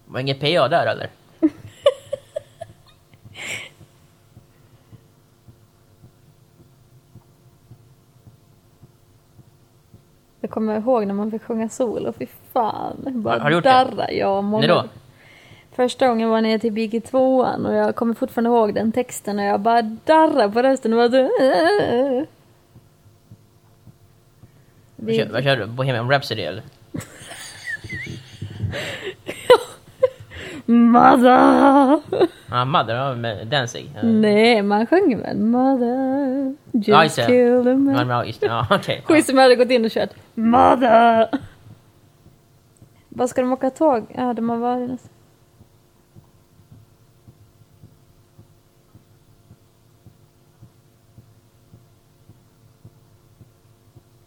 [SPEAKER 2] Var inget PA där eller?
[SPEAKER 1] Jag kommer ihåg när man fick sjunga solo. Fy fan. jag Bara
[SPEAKER 2] Har- du gjort det?
[SPEAKER 1] darra. Ja, många.
[SPEAKER 2] När då?
[SPEAKER 1] Första gången var jag till Biggie tvåan och jag kommer fortfarande ihåg den texten och jag bara darrar på rösten och bara... så-
[SPEAKER 2] Vad kör, vad kör du? Bohemian Rhapsody eller?
[SPEAKER 1] Mother!
[SPEAKER 2] Ja, Mother med Danzig.
[SPEAKER 1] Nej, man sjunger väl Mother just
[SPEAKER 2] Ja, just
[SPEAKER 1] a
[SPEAKER 2] Ja,
[SPEAKER 1] man.
[SPEAKER 2] ja, just det. Ja, okej.
[SPEAKER 1] Schysst som hade gått in och kört Mother! Vad ska de åka tåg? Ja, de har varit nästan.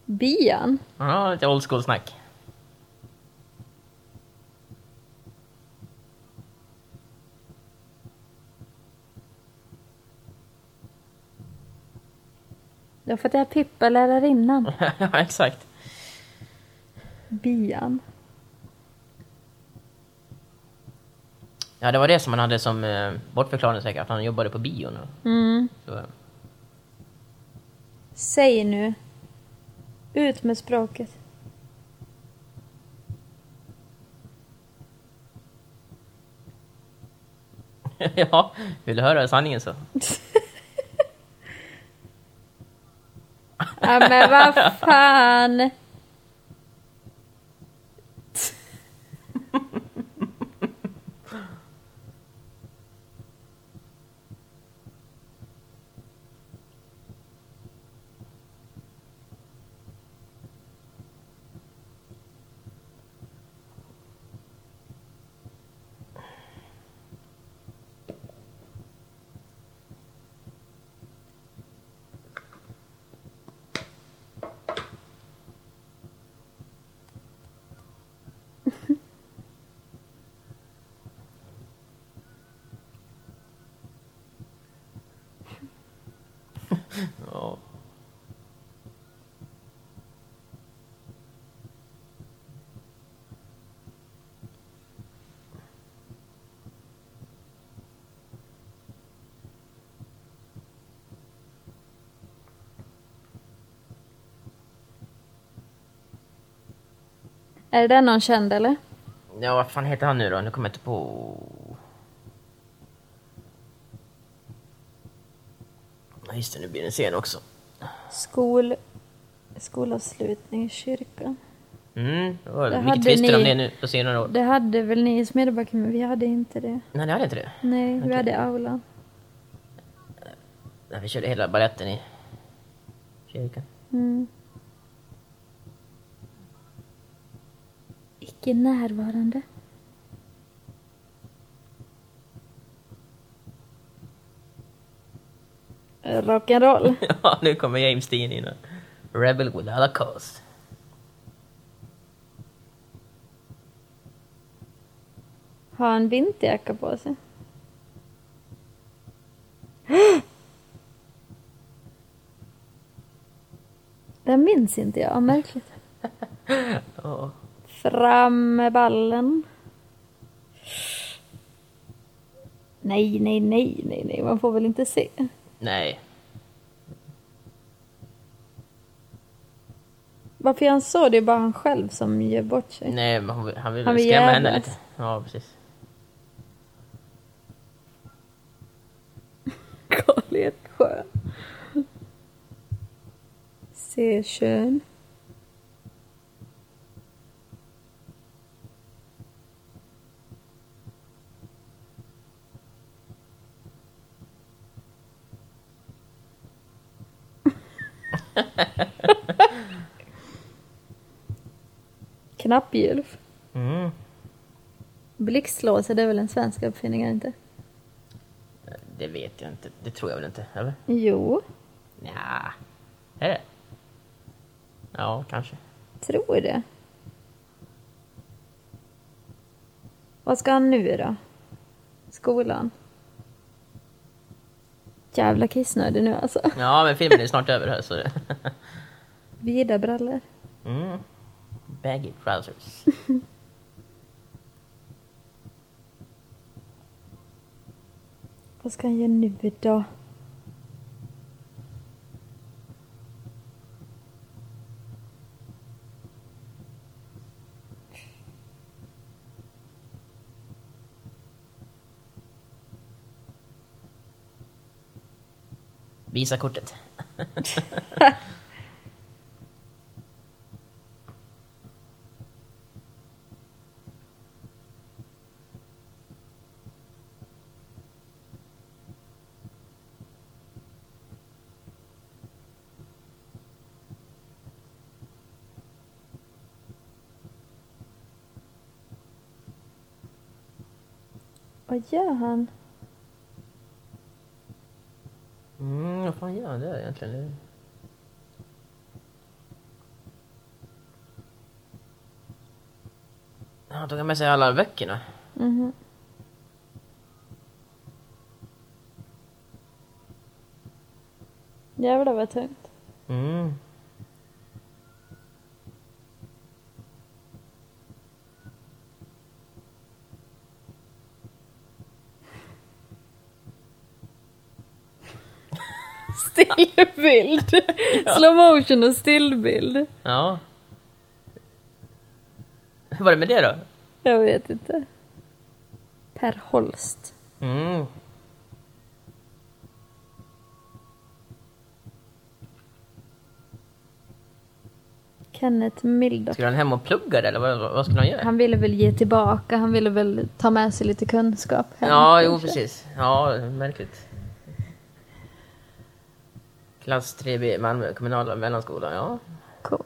[SPEAKER 1] Bian?
[SPEAKER 2] Ja, lite old school snack.
[SPEAKER 1] Det var för att jag är Pippa lärarinnan.
[SPEAKER 2] ja, exakt.
[SPEAKER 1] Bian.
[SPEAKER 2] Ja, det var det som han hade som eh, bortförklaring säkert, att han jobbade på bion. och
[SPEAKER 1] Mm.
[SPEAKER 2] Så,
[SPEAKER 1] Säg nu. Ut med språket.
[SPEAKER 2] ja, vill du höra sanningen så?
[SPEAKER 1] Ja men vad fan.
[SPEAKER 2] Ja.
[SPEAKER 1] Är det någon känd eller?
[SPEAKER 2] ja, vad fan heter han nu då? Nu kommer jag inte på... Ja, just det, nu blir det en scen också.
[SPEAKER 1] Skol... Skolavslutning i kyrkan.
[SPEAKER 2] Mm, det var
[SPEAKER 1] Det
[SPEAKER 2] mycket tvister om
[SPEAKER 1] ni-
[SPEAKER 2] det nu på senare år.
[SPEAKER 1] Det hade väl ni i Smedjebacken men vi hade inte det.
[SPEAKER 2] Nej, det hade inte det.
[SPEAKER 1] Nej, vi
[SPEAKER 2] Okej.
[SPEAKER 1] hade aulan.
[SPEAKER 2] Nej, vi körde hela baletten i kyrkan.
[SPEAKER 1] Mm. Icke närvarande. Rock'n'roll.
[SPEAKER 2] ja, nu kommer James Dean in. Rebel without a cause.
[SPEAKER 1] Har en vinterjacka på sig. Det minns inte jag, märkligt.
[SPEAKER 2] Ja.
[SPEAKER 1] Fram med ballen. Nej, nej, nej, nej, nej, man får väl inte se.
[SPEAKER 2] Nej.
[SPEAKER 1] Varför är han så? Det är bara han själv som ger bort sig.
[SPEAKER 2] Nej, men han vill, han vill,
[SPEAKER 1] Han vill
[SPEAKER 2] skrämma henne lite. Ja, precis.
[SPEAKER 1] Karl Eksjö. Se kön. Knapphjul.
[SPEAKER 2] Mm.
[SPEAKER 1] Blixtlåse, det är väl en svensk uppfinning, är det inte?
[SPEAKER 2] Det vet jag inte. Det tror jag väl inte, eller?
[SPEAKER 1] Jo,
[SPEAKER 2] Ja. Är det? Ja, kanske.
[SPEAKER 1] tror det. Vad ska han nu då? Skolan? Jävla kissnödig nu alltså.
[SPEAKER 2] Ja, men filmen är snart över här så...
[SPEAKER 1] Vida brallor.
[SPEAKER 2] Mm. Baggy trousers.
[SPEAKER 1] Vad ska han göra nu då?
[SPEAKER 2] Visa kortet.
[SPEAKER 1] Vad gör han?
[SPEAKER 2] Fan gör han det egentligen? Han tog med sig alla böckerna.
[SPEAKER 1] Mhm. Jävlar vad tungt.
[SPEAKER 2] Mm.
[SPEAKER 1] Stillbild. Slow motion och stillbild.
[SPEAKER 2] Ja. Hur var det med det då?
[SPEAKER 1] Jag vet inte. Per Holst.
[SPEAKER 2] Mm.
[SPEAKER 1] Kenneth Mildock.
[SPEAKER 2] Skulle han hem och plugga det, eller vad, vad skulle han göra?
[SPEAKER 1] Han ville väl ge tillbaka, han ville väl ta med sig lite kunskap hem.
[SPEAKER 2] Ja, jo
[SPEAKER 1] kanske.
[SPEAKER 2] precis. Ja, märkligt. Klass 3B, Malmö kommunala mellanskola. Ja,
[SPEAKER 1] Coolt.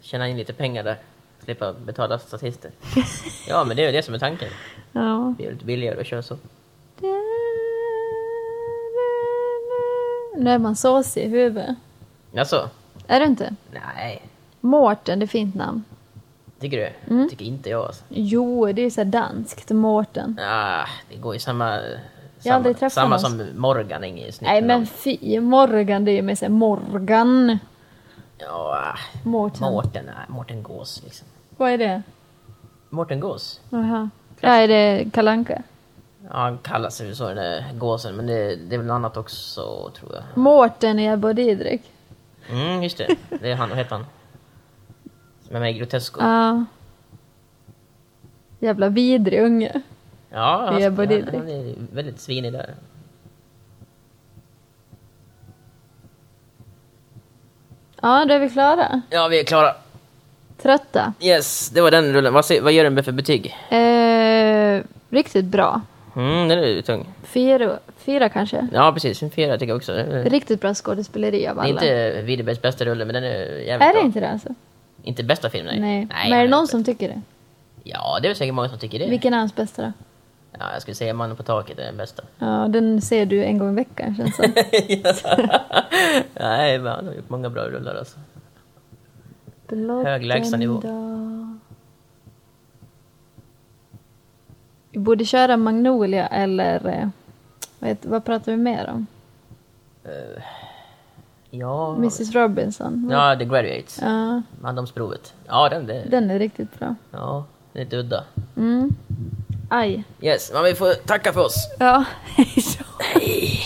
[SPEAKER 2] tjäna in lite pengar där. Slippa betala statister. Ja, men det är ju det som är tanken.
[SPEAKER 1] Ja.
[SPEAKER 2] Det är lite billigare att köra så.
[SPEAKER 1] Nu är man såsig i huvudet.
[SPEAKER 2] Jaså?
[SPEAKER 1] Är du inte?
[SPEAKER 2] Nej,
[SPEAKER 1] Mårten, det är fint namn.
[SPEAKER 2] tycker du?
[SPEAKER 1] Mm.
[SPEAKER 2] Tycker inte jag alltså.
[SPEAKER 1] Jo, det är så här danskt, Mårten.
[SPEAKER 2] Ah, det går ju samma...
[SPEAKER 1] Jag har aldrig träffat
[SPEAKER 2] samma
[SPEAKER 1] någon
[SPEAKER 2] som Morgan, inget snyggt
[SPEAKER 1] Nej men
[SPEAKER 2] namn.
[SPEAKER 1] fy, Morgan, det är ju med sig Morgan.
[SPEAKER 2] Ja, ah,
[SPEAKER 1] Mårten.
[SPEAKER 2] Mårten, nej, Mårten Gås liksom.
[SPEAKER 1] Vad är det?
[SPEAKER 2] Mårten Gås?
[SPEAKER 1] Jaha. Ja, är det Kalanka?
[SPEAKER 2] Ja, han kallar sig så den där gåsen, men det, det är väl något annat också, tror jag.
[SPEAKER 1] Mårten i Ebba Didrik.
[SPEAKER 2] Mm, just det. Det är han, vad heter han? Som är med i Grotesco.
[SPEAKER 1] Ja. Jävla vidrig unge.
[SPEAKER 2] Ja, han, han, han är väldigt svinig där.
[SPEAKER 1] Ja, då är vi klara.
[SPEAKER 2] Ja, vi är klara.
[SPEAKER 1] Trötta.
[SPEAKER 2] Yes, det var den rullen. Vad, vad ger den för betyg?
[SPEAKER 1] Eh, riktigt bra.
[SPEAKER 2] Mm, den är tung.
[SPEAKER 1] Fyra, fyra kanske.
[SPEAKER 2] Ja, precis. En fyra tycker jag också.
[SPEAKER 1] Riktigt bra skådespeleri av
[SPEAKER 2] det är
[SPEAKER 1] alla.
[SPEAKER 2] inte Widerbergs bästa rulle, men den är jävligt
[SPEAKER 1] är
[SPEAKER 2] bra.
[SPEAKER 1] det inte det alltså?
[SPEAKER 2] Inte bästa film, nej.
[SPEAKER 1] Nej. Men är det någon som tycker det?
[SPEAKER 2] Ja, det är väl säkert många som tycker det.
[SPEAKER 1] Vilken är hans bästa då?
[SPEAKER 2] Ja, jag skulle säga Mannen på taket är den bästa.
[SPEAKER 1] Ja, den ser du en gång i veckan känns som.
[SPEAKER 2] nej, men han har gjort många bra rullar alltså. Hög lägstanivå.
[SPEAKER 1] Vi borde köra Magnolia eller eh, vad, heter, vad pratar vi mer om?
[SPEAKER 2] Ja,
[SPEAKER 1] Mrs Robinson.
[SPEAKER 2] ja The Graduates.
[SPEAKER 1] Ja,
[SPEAKER 2] Mandomsprovet. Ja, den, det,
[SPEAKER 1] den är riktigt bra.
[SPEAKER 2] ja, det är lite udda.
[SPEAKER 1] Mm. Aj.
[SPEAKER 2] Yes, men vi får tacka för oss.
[SPEAKER 1] Ja, hej då.
[SPEAKER 2] Hej!